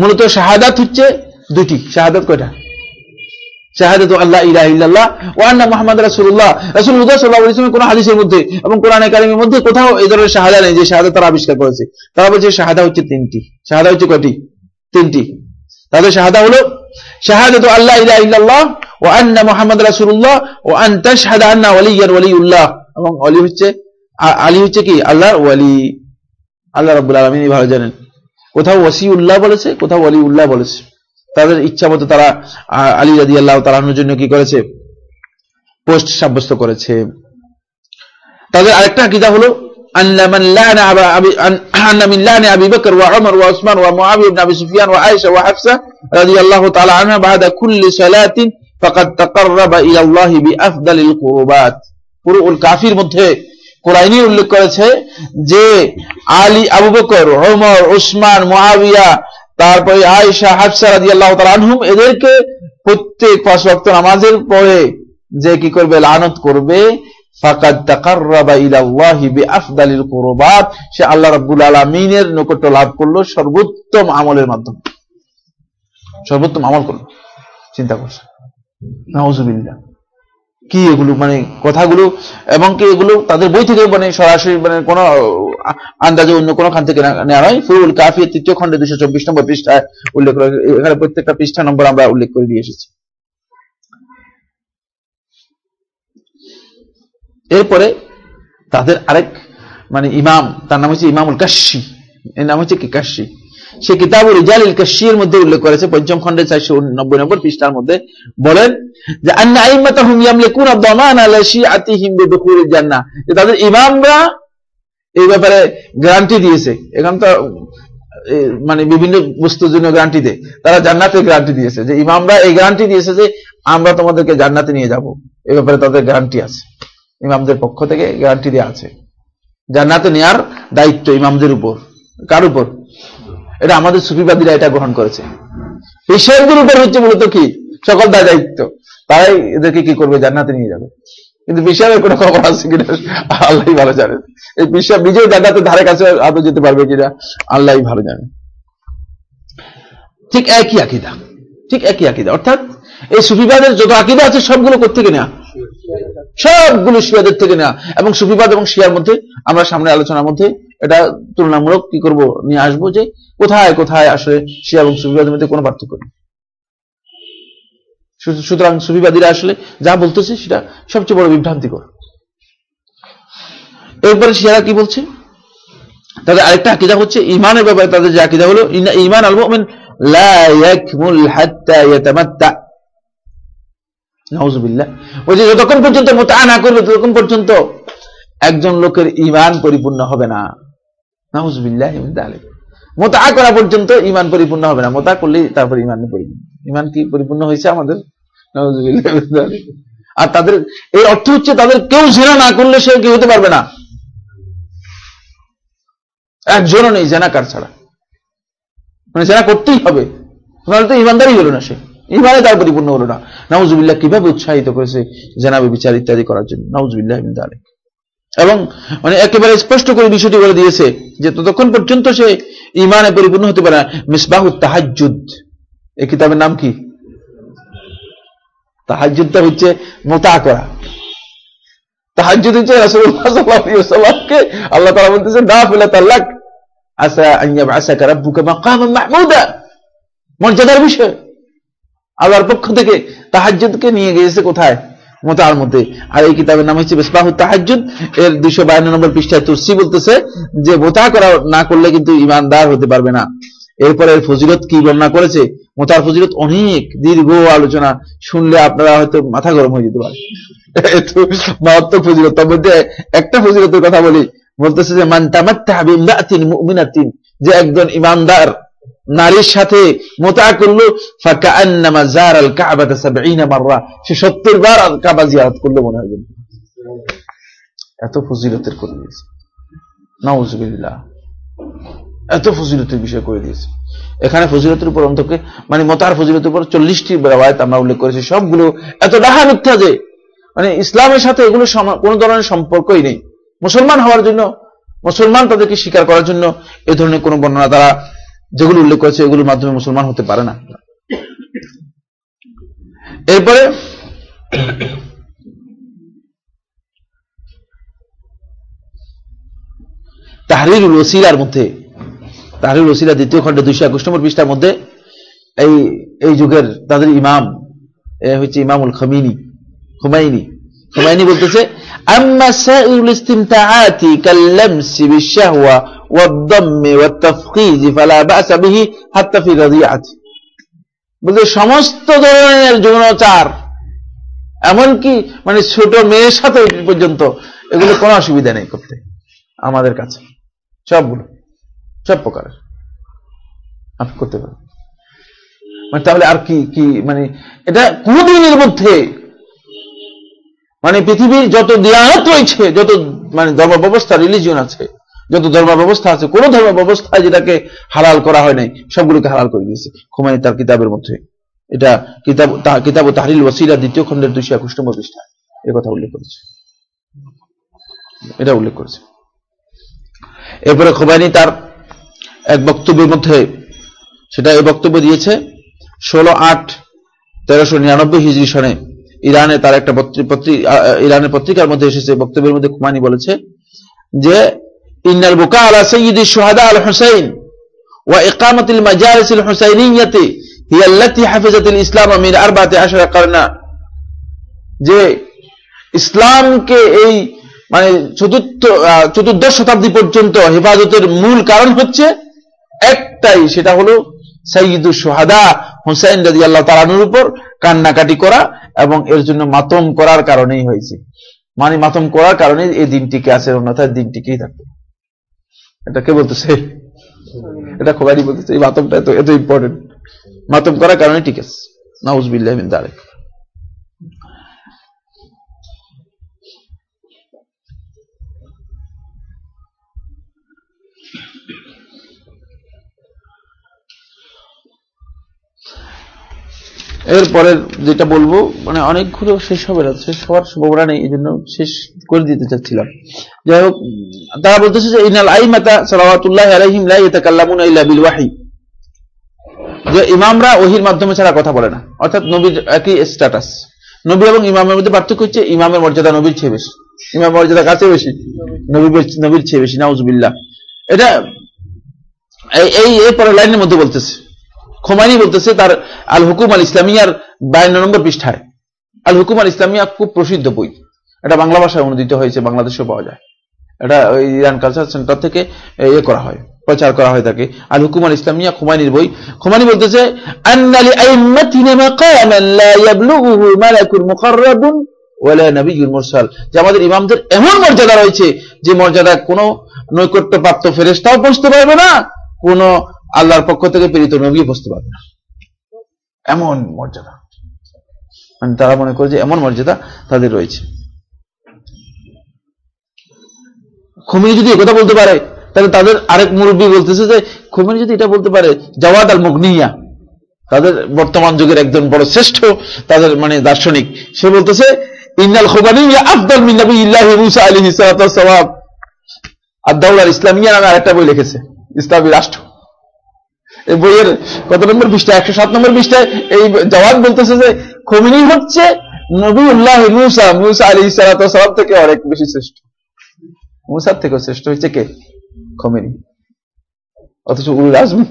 মূলত শাহাদাত হচ্ছে দুটি শাহাদাত কয়টা? শাহাদাত আল্লাহ ইলাহ ইল্লাল্লাহ ও আন্না মোহাম্মদ রাসূলুল্লাহ। রাসূলুল্লাহ সাল্লাল্লাহু আলাইহি ওয়াসাল্লাম কোন হাদিসের মধ্যে এবং কোরআনে কারিমের মধ্যে কোথাও এই ধরনের শাহাদা নেই যে শাহাদা তারা আবিষ্কার করেছে। তারা বলছে শাহাদা হচ্ছে তিনটি। শাহাদা হচ্ছে কয়টি? তিনটি। তাদের শাহাদা হলো শাহাদাত আল্লাহ ইলাহ ইল্লাল্লাহ ও আন্না মোহাম্মদ রাসূলুল্লাহ ও আন তাশহাদা আন্না ওয়ালিয়ান ওয়ালিউল্লাহ। এবং ওয়ালি হচ্ছে আলী হচ্ছে কি? আল্লাহর ওয়ালি। আল্লাহ রাব্বুল আলামিন ভালো জানেন। কোথাও ওয়াসি উল্লাহ বলেছে, কোথাও ওয়ালি উল্লাহ বলেছে। তাদের ইচ্ছা মতো তারা আলী রাজি আল্লাহ তালানোর জন্য কি করেছে? পোস্ট সাব্যস্ত করেছে। তাদের আরেকটা কিতা হলো উল্লেখ করেছে যে আলী, আবু বকর, ওমর, উসমান মহাবিয়া তারপরে আয়েশা, হাফসা রাদিয়াল্লাহু তাআলা আনহুম এদেরকে প্রত্যেক পাঁচ ওয়াক্ত নামাজের পরে যে কি করবে? লানত করবে। সে আল্লাহ নৈকট্য লাভ করল সর্বোত্তম আমলের মাধ্যমে। সর্বোত্তম আমল করল। চিন্তা করছে নাউজুবিল্লাহ। কি এগুলো মানে কথাগুলো, এবং কি এগুলো তাদের বই থেকে মানে সরাসরি মানে কোনো আন্দাজে অন্য কোনো খান থেকে নেওয়া হয় ফুল কাফি তৃতীয় খন্ডে দুশো চব্বিশ নম্বর পৃষ্ঠায় উল্লেখ করা এখানে প্রত্যেকটা পৃষ্ঠা নম্বর আমরা উল্লেখ করে দিয়ে এসেছি। এরপরে তাদের আরেক মানে ইমাম, তার নাম হচ্ছে ইমামুল কাশি। এর নাম হচ্ছে কি কাশি? সে কিতাবুল রিজালিল কাশির মধ্যে উল্লেখ করেছে, পঞ্চম খণ্ডে চারশো নব্বই নম্বর পৃষ্ঠার মধ্যে বলেন যে তাদের ইমামরা এই ব্যাপারে গ্যারান্টি দিয়েছে। এখন তো মানে বিভিন্ন বস্তুর জন্য গ্যারান্টি দেয়। তারা জান্নাতের গ্যারান্টি দিয়েছে যে, ইমামরা এই গ্যারান্টি দিয়েছে যে, আমরা তোমাদেরকে জান্নাতে নিয়ে যাব। এই ব্যাপারে তাদের গ্যারান্টি আছে। ইমামদের পক্ষ থেকে গ্যারান্টি দেওয়া আছে। জান্নাতে নেওয়ার দায়িত্ব ইমামদের উপর। কার উপর? এটা আমাদের সুফিবাদীরা এটা গ্রহণ করেছে। পেশারদের উপর হচ্ছে মূলত কি? সকল দায় দায়িত্ব। তারাই এদেরকে কি করবে? জান্নাতে নিয়ে যাবে। কিন্তু বিশ্বের কোনো খবর আছে কিনা? আল্লাহ ভালো জানে। এই বিশ্বাস নিজেও জান্নাতের ধারে কাছে আদৌ যেতে পারবে কিনা? আল্লাহ ভালো জানে। ঠিক একই আকিদা। ঠিক একই আকিদা। অর্থাৎ এই সুফিবাদের যত আকিদা আছে, সবগুলো কোথেকে নেওয়া সবগুলো শিয়াদের থেকে নেওয়া এবং সুফিবাদ এবং শিয়ার মধ্যে, আমরা সামনে আলোচনার মধ্যে এটা তুলনামূলক কি করব, নিয়ে আসব যে কোথায় কোথায় আসলে শিয়া এবং সুফিবাদের মধ্যে কোনো পার্থক্য নেই। সুতরাং সুফিবাদীরা আসলে যা বলতেছে, সেটা সবচেয়ে বড় বিভ্রান্তিকর। এরপরে শিয়ারা কি বলছে? তাদের আরেকটা আকিদা হচ্ছে ইমানের ব্যাপারে, তাদের যে আকিদা হলো ইমান আল মুমিন লা ইয়াকমুল হাত্তা ইয়াতামাত্তা। নাউজুবিল্লাহ। ওই যে যতক্ষণ পর্যন্ত মোতা না করবে, ততক্ষণ পর্যন্ত একজন লোকের ইমান পরিপূর্ণ হবে না। নাউজুবিল্লাহ মোতা করা পর্যন্ত ইমান পরিপূর্ণ হবে না। মোতা করলেই তারপর ইমান পরিপূর্ণ। ইমান কি পরিপূর্ণ হয়েছে আমাদের? আর তাদের এই অর্থ হচ্ছে তাদের কেউ জেনা না করলে সে কি হতে পারবে না? একজনও নেই, জেনাকার ছাড়া। মানে জেনা করতেই হবে। নাহলে তো ইমানদারই হলো না সে। ইমানে তার পরিপূর্ণ হলো না। নাউজুবিল্লাহ কীভাবে উৎসাহিত করেছে জেনাবে বিচার ইত্যাদি করার জন্য? নাউজুবিল্লাহ আলেক এবং মানে একেবারে স্পষ্ট করে বিষয়টি বলে দিয়েছে যে ততক্ষণ পর্যন্ত সে ইমানে পরিপূর্ণ হতে পারে মিসবাহ তাহাজুদ এই কিতাবের নাম কি? তাহাজুদটা হচ্ছে মোতা করা। আল্লাহ মর্যাদার বিষয়। আল্লাহর পক্ষ থেকে তাহাজুদকে নিয়ে গিয়েছে কোথায়? মোতার মধ্যে। আর এই কিতাবের নাম হচ্ছে বেসবাহু তাহাজুদ এর দুইশো বায়ান্ন নম্বর পৃষ্ঠায় তুসি বলতেছে যে মোতা করা না করলে কিন্তু ইমানদার হতে পারবে না। এরপরে ফজিলত কি বর্ণনা করেছে? মোতার ফজিলত অনেক দীর্ঘ আলোচনা। শুনলে আপনারা হয়তো মাথা গরম হয়ে যেতে পারে। মারাত্মক ফজিলত। তার মধ্যে একটা ফজিলতের কথা বলি। বলতেছে যে, মান তামাত্তাহিন মুমিনাতিন যে একজন ইমানদার নারীর সাথে মোতা করল সে সত্তর বার কাবা জিয়ারত করল মনে হয়। এত ফজিলতের করে দিয়েছে। নওয়াজবিল্লাহ এত ফজিলতের বিষয় করে দিয়েছে। এখানে ফজিলতের উপর অন্তকে মানে মোতার ফজিলতের উপর চল্লিশটি রেওয়ায়ত আমরা উল্লেখ করেছি। সবগুলো এত ডাহা মিথ্যা যে মানে ইসলামের সাথে এগুলো কোন ধরনের সম্পর্কই নেই। মুসলমান হওয়ার জন্য, মুসলমান তাদেরকে স্বীকার করার জন্য এ ধরনের কোন বর্ণনা তারা যেগুলো উল্লেখ করেছে, এগুলোর মাধ্যমে মুসলমান হতে পারে না। এরপরে, তাহরিরুল ওসিলার মধ্যে তাহরির ওসিলা দ্বিতীয় খণ্ডে দুইশো একুশ নম্বর পৃষ্ঠার মধ্যে, এই এই যুগের তাদের ইমাম হচ্ছে ইমামুল খমিনী, খুমাইনি হুমায়ুনি বলতেছে সমস্ত ধরনের যৌনচার এমনকি মানে ছোট মেয়ের সাথে পর্যন্ত, এগুলো কোনো অসুবিধা নেই করতে, আমাদের কাছে। সবগুলো, সব প্রকারের। আপনি করতে পারেন। মানে তাহলে আর কি কি মানে এটা কোনদিনের মধ্যে মানে পৃথিবীর যত দিয়ানত রয়েছে, যত মানে ধর্ম ব্যবস্থা রিলিজিয়ন আছে, যত ধর্ম ব্যবস্থা আছে, কোন ধর্ম ব্যবস্থায় যেটাকে হালাল করা হয় নাই, সবগুলোকে হালাল করে দিয়েছে। খুমানি তার কিতাবের মধ্যে। এটা কিতাব কিতাব ও তাহরিল ওসিলা দ্বিতীয় খণ্ডের দুইশো একুশ নম্বর পৃষ্ঠা এ কথা উল্লেখ করেছে। এটা উল্লেখ করেছে। এরপরে খোবাইনি তার এক বক্তব্যের মধ্যে সেটা এই বক্তব্য দিয়েছে, ষোলো আট তেরোশো নিরানব্বই হিজরি সনে ইরানে তার একটা ইরানের পত্রিকার মধ্যে এসেছে, বক্তব্যের মধ্যে খুমানি বলেছে যে, ইন্নাল বুকা আলা সৈয়দ সোহাদা আল হুসাইন ইসলাম কারনা। যে ইসলামকে এই মানে চতুর্থ চতুর্দশ শতাব্দী পর্যন্ত হেফাজতের মূল কারণ হচ্ছে একটাই, সেটা হলো সাইয়দুল সোহাদা হুসাইন রাজি আল্লাহ তালানুর উপর কান্নাকাটি করা এবং এর জন্য মাতম করার কারণেই হয়েছে। মানে মাতম করার কারণে এই দিনটিকে আছে, অন্যথায় দিনটিকেই থাকবে। এটা কে বলতেছে? এটা খোবারি বলতেছে। এই মাতমটা এত এত ইম্পর্টেন্ট মাতম করার কারণে ঠিক আছে। নাউজবিল্লাহ মিন দারেক এরপরে যেটা বলব মানে অনেকগুলো শেষ হবে না, শেষ হওয়ার সম্ভাবনা নেই, এই জন্য শেষ করে দিতে চাচ্ছিলাম। যাই হোক, তারা বলতেছে যে, ইনাল আই মাতা আলাইহিম ওয়াহি যে ইমামরা ওহির মাধ্যমে ছাড়া কথা বলে না, অর্থাৎ নবীর একই স্ট্যাটাস নবী এবং ইমামের মধ্যে পার্থক্য হচ্ছে, ইমামের মর্যাদা নবীর চেয়ে বেশি ইমাম মর্যাদা কাছে বেশি? নবী নবীর চেয়ে বেশি, নাউজুবিল্লাহ। এটা এই এই এরপরে লাইনের মধ্যে বলতেছে। খোমানি বলতেছে তার আল হুকুম আল ইসলামিয়ার বায়ান্ন নম্বর পৃষ্ঠায়। আল হুকুম আল ইসলামিয়া খুব প্রসিদ্ধ বই। এটা বাংলা ভাষায় অনুদিত হয়েছে, বাংলাদেশেও পাওয়া যায়। এটা ইরান কালচার সেন্টার থেকে ইয়ে করা হয়, প্রচার করা হয় তাকে। আল হুকুম আল ইসলামিয়া খুমানির বই। খুমানি বলতেছে যে আমাদের ইমামদের এমন মর্যাদা রয়েছে যে মর্যাদা কোনো নৈকট্যপ্রাপ্ত ফেরেশতাও পৌঁছতে পারবে না, কোন আল্লাহর পক্ষ থেকে প্রেরিত নবী বসতে পারবে না। এমন মর্যাদা। মানে তারা মনে করে যে এমন মর্যাদা তাদের রয়েছে। খুমিনি যদি একথা বলতে পারে, তাহলে তাদের আরেক মুরব্বী বলতেছে যে, খুমিনি যদি এটা বলতে পারে জওয়াদ আল মুগনিয়া, তাদের বর্তমান যুগের একজন বড় শ্রেষ্ঠ, তাদের মানে দার্শনিক, সে বলতেছে, ইন্নাল খুবানি আফদাল মিন নবী ইল্লাহি মুসা ইসলামিয়া নামে আরেকটা বই লিখেছে, ইসলামী রাষ্ট্র। এই বইয়ের কত নম্বর পৃষ্ঠা? একশো সাত নম্বর পৃষ্ঠায় এই জওয়াব বলতেছে যে, খমিনী হচ্ছে নবী উল্লাহ মুসা মুসা আলী সালাম থেকে অনেক বেশি শ্রেষ্ঠ। মুসার থেকে শ্রেষ্ঠ হচ্ছে কে? খমিনী। অথচ উল আজম।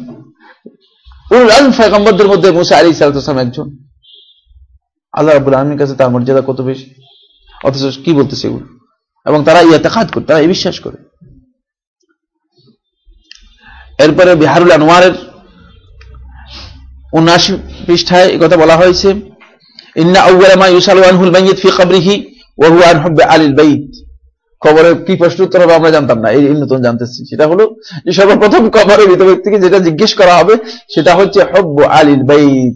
উল আজম ফেগম্বরদের মধ্যে মুসা আলী সালাম একজন। আল্লাহ রাবুল আলমীর কাছে তার মর্যাদা কত বেশি? অথচ কি বলতেছে এগুলো? এবং তারা ইয়াতেখাত করে, তারা এই বিশ্বাস করে। এরপরে বিহারুল আনোয়ারের উনআশি পৃষ্ঠায় কথা বলা হয়েছে, ইন্না ইউসালু আনহুল মাইয়িত ফি কবরিহি ওয়া হুয়া আন হুব্বি আলিল বাইত। কবরে কি প্রশ্ন উত্তর হবে আমরা জানতাম না, এই নতুন জানতেছি। সেটা হলো যে সর্বপ্রথম মৃত ব্যক্তিকে যেটা জিজ্ঞেস করা হবে, সেটা হচ্ছে আলিল বাইত।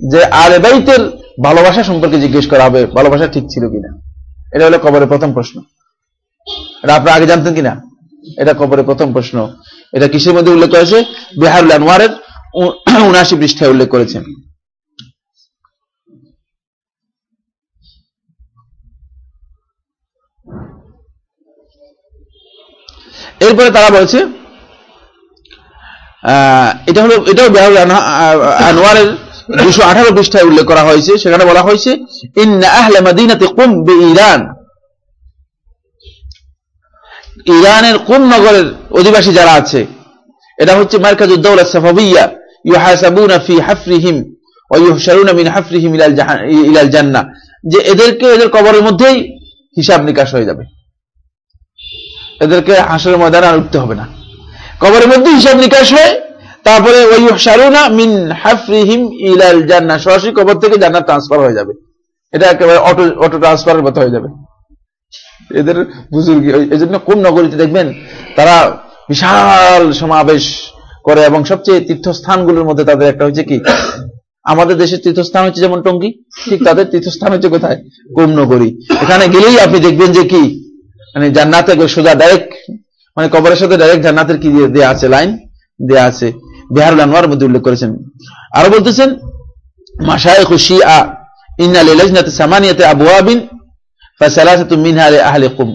যে আলে বাইতের ভালোবাসা সম্পর্কে জিজ্ঞেস করা হবে, ভালোবাসা ঠিক ছিল কিনা? এটা হলো কবরের প্রথম প্রশ্ন। এটা আপনারা আগে জানতেন কিনা? এটা কবরের প্রথম প্রশ্ন। এটা কিসের মধ্যে উল্লেখ করেছে বেহারুল আনোয়ারের উনআশি পৃষ্ঠায় উল্লেখ করেছেন। এরপরে তারা বলছে এটা হলো, এটাও বেহারুল আনোয়ারের দুশো আঠারো পৃষ্ঠায় উল্লেখ করা হয়েছে। সেখানে বলা হয়েছে ইরান ইরানের কোন নগরের অধিবাসী যারা আছে, এটা হচ্ছে মার্কাজউদ্দৌলা সাফাবিয়া ইউহাসাবুনা ফি হাফরিহিম মিন হাফরিহিম ইলাল ইলাল যে এদেরকে এদের কবরের মধ্যেই হিসাব নিকাশ হয়ে যাবে। এদেরকে হাসরের ময়দানে আর উঠতে হবে না। কবরের মধ্যে হিসাব নিকাশ তারপরে ওই মিন হাফরিহিম ইলাল সরাসরি কবর থেকে জান্নাত ট্রান্সফার হয়ে যাবে। এটা একেবারে অটো অটো ট্রান্সফারের মতো হয়ে যাবে। এদের বুজুর্গি এই জন্য কোন নগরীতে দেখবেন, তারা বিশাল সমাবেশ করে এবং সবচেয়ে তীর্থস্থানগুলোর মধ্যে তাদের একটা হচ্ছে কি, আমাদের দেশের তীর্থস্থান হচ্ছে যেমন টঙ্গি, ঠিক তাদের তীর্থস্থান হচ্ছে কোথায়? কোম নগরী এখানে গেলেই আপনি দেখবেন যে কি মানে জান্নাতে সোজা ডাইরেক্ট মানে কবরের সাথে ডাইরেক্ট জান্নাতের কি দেয়া আছে লাইন দেয়া আছে। বিহারুল আনোয়ার মধ্যে উল্লেখ করেছেন। আরও বলতেছেন মাসায় খুশি আ ইন্না লিলাজনাতে সামানিয়াতে আবওয়াবিন ফাসালাসাতু মিনহা লিআহলি কুম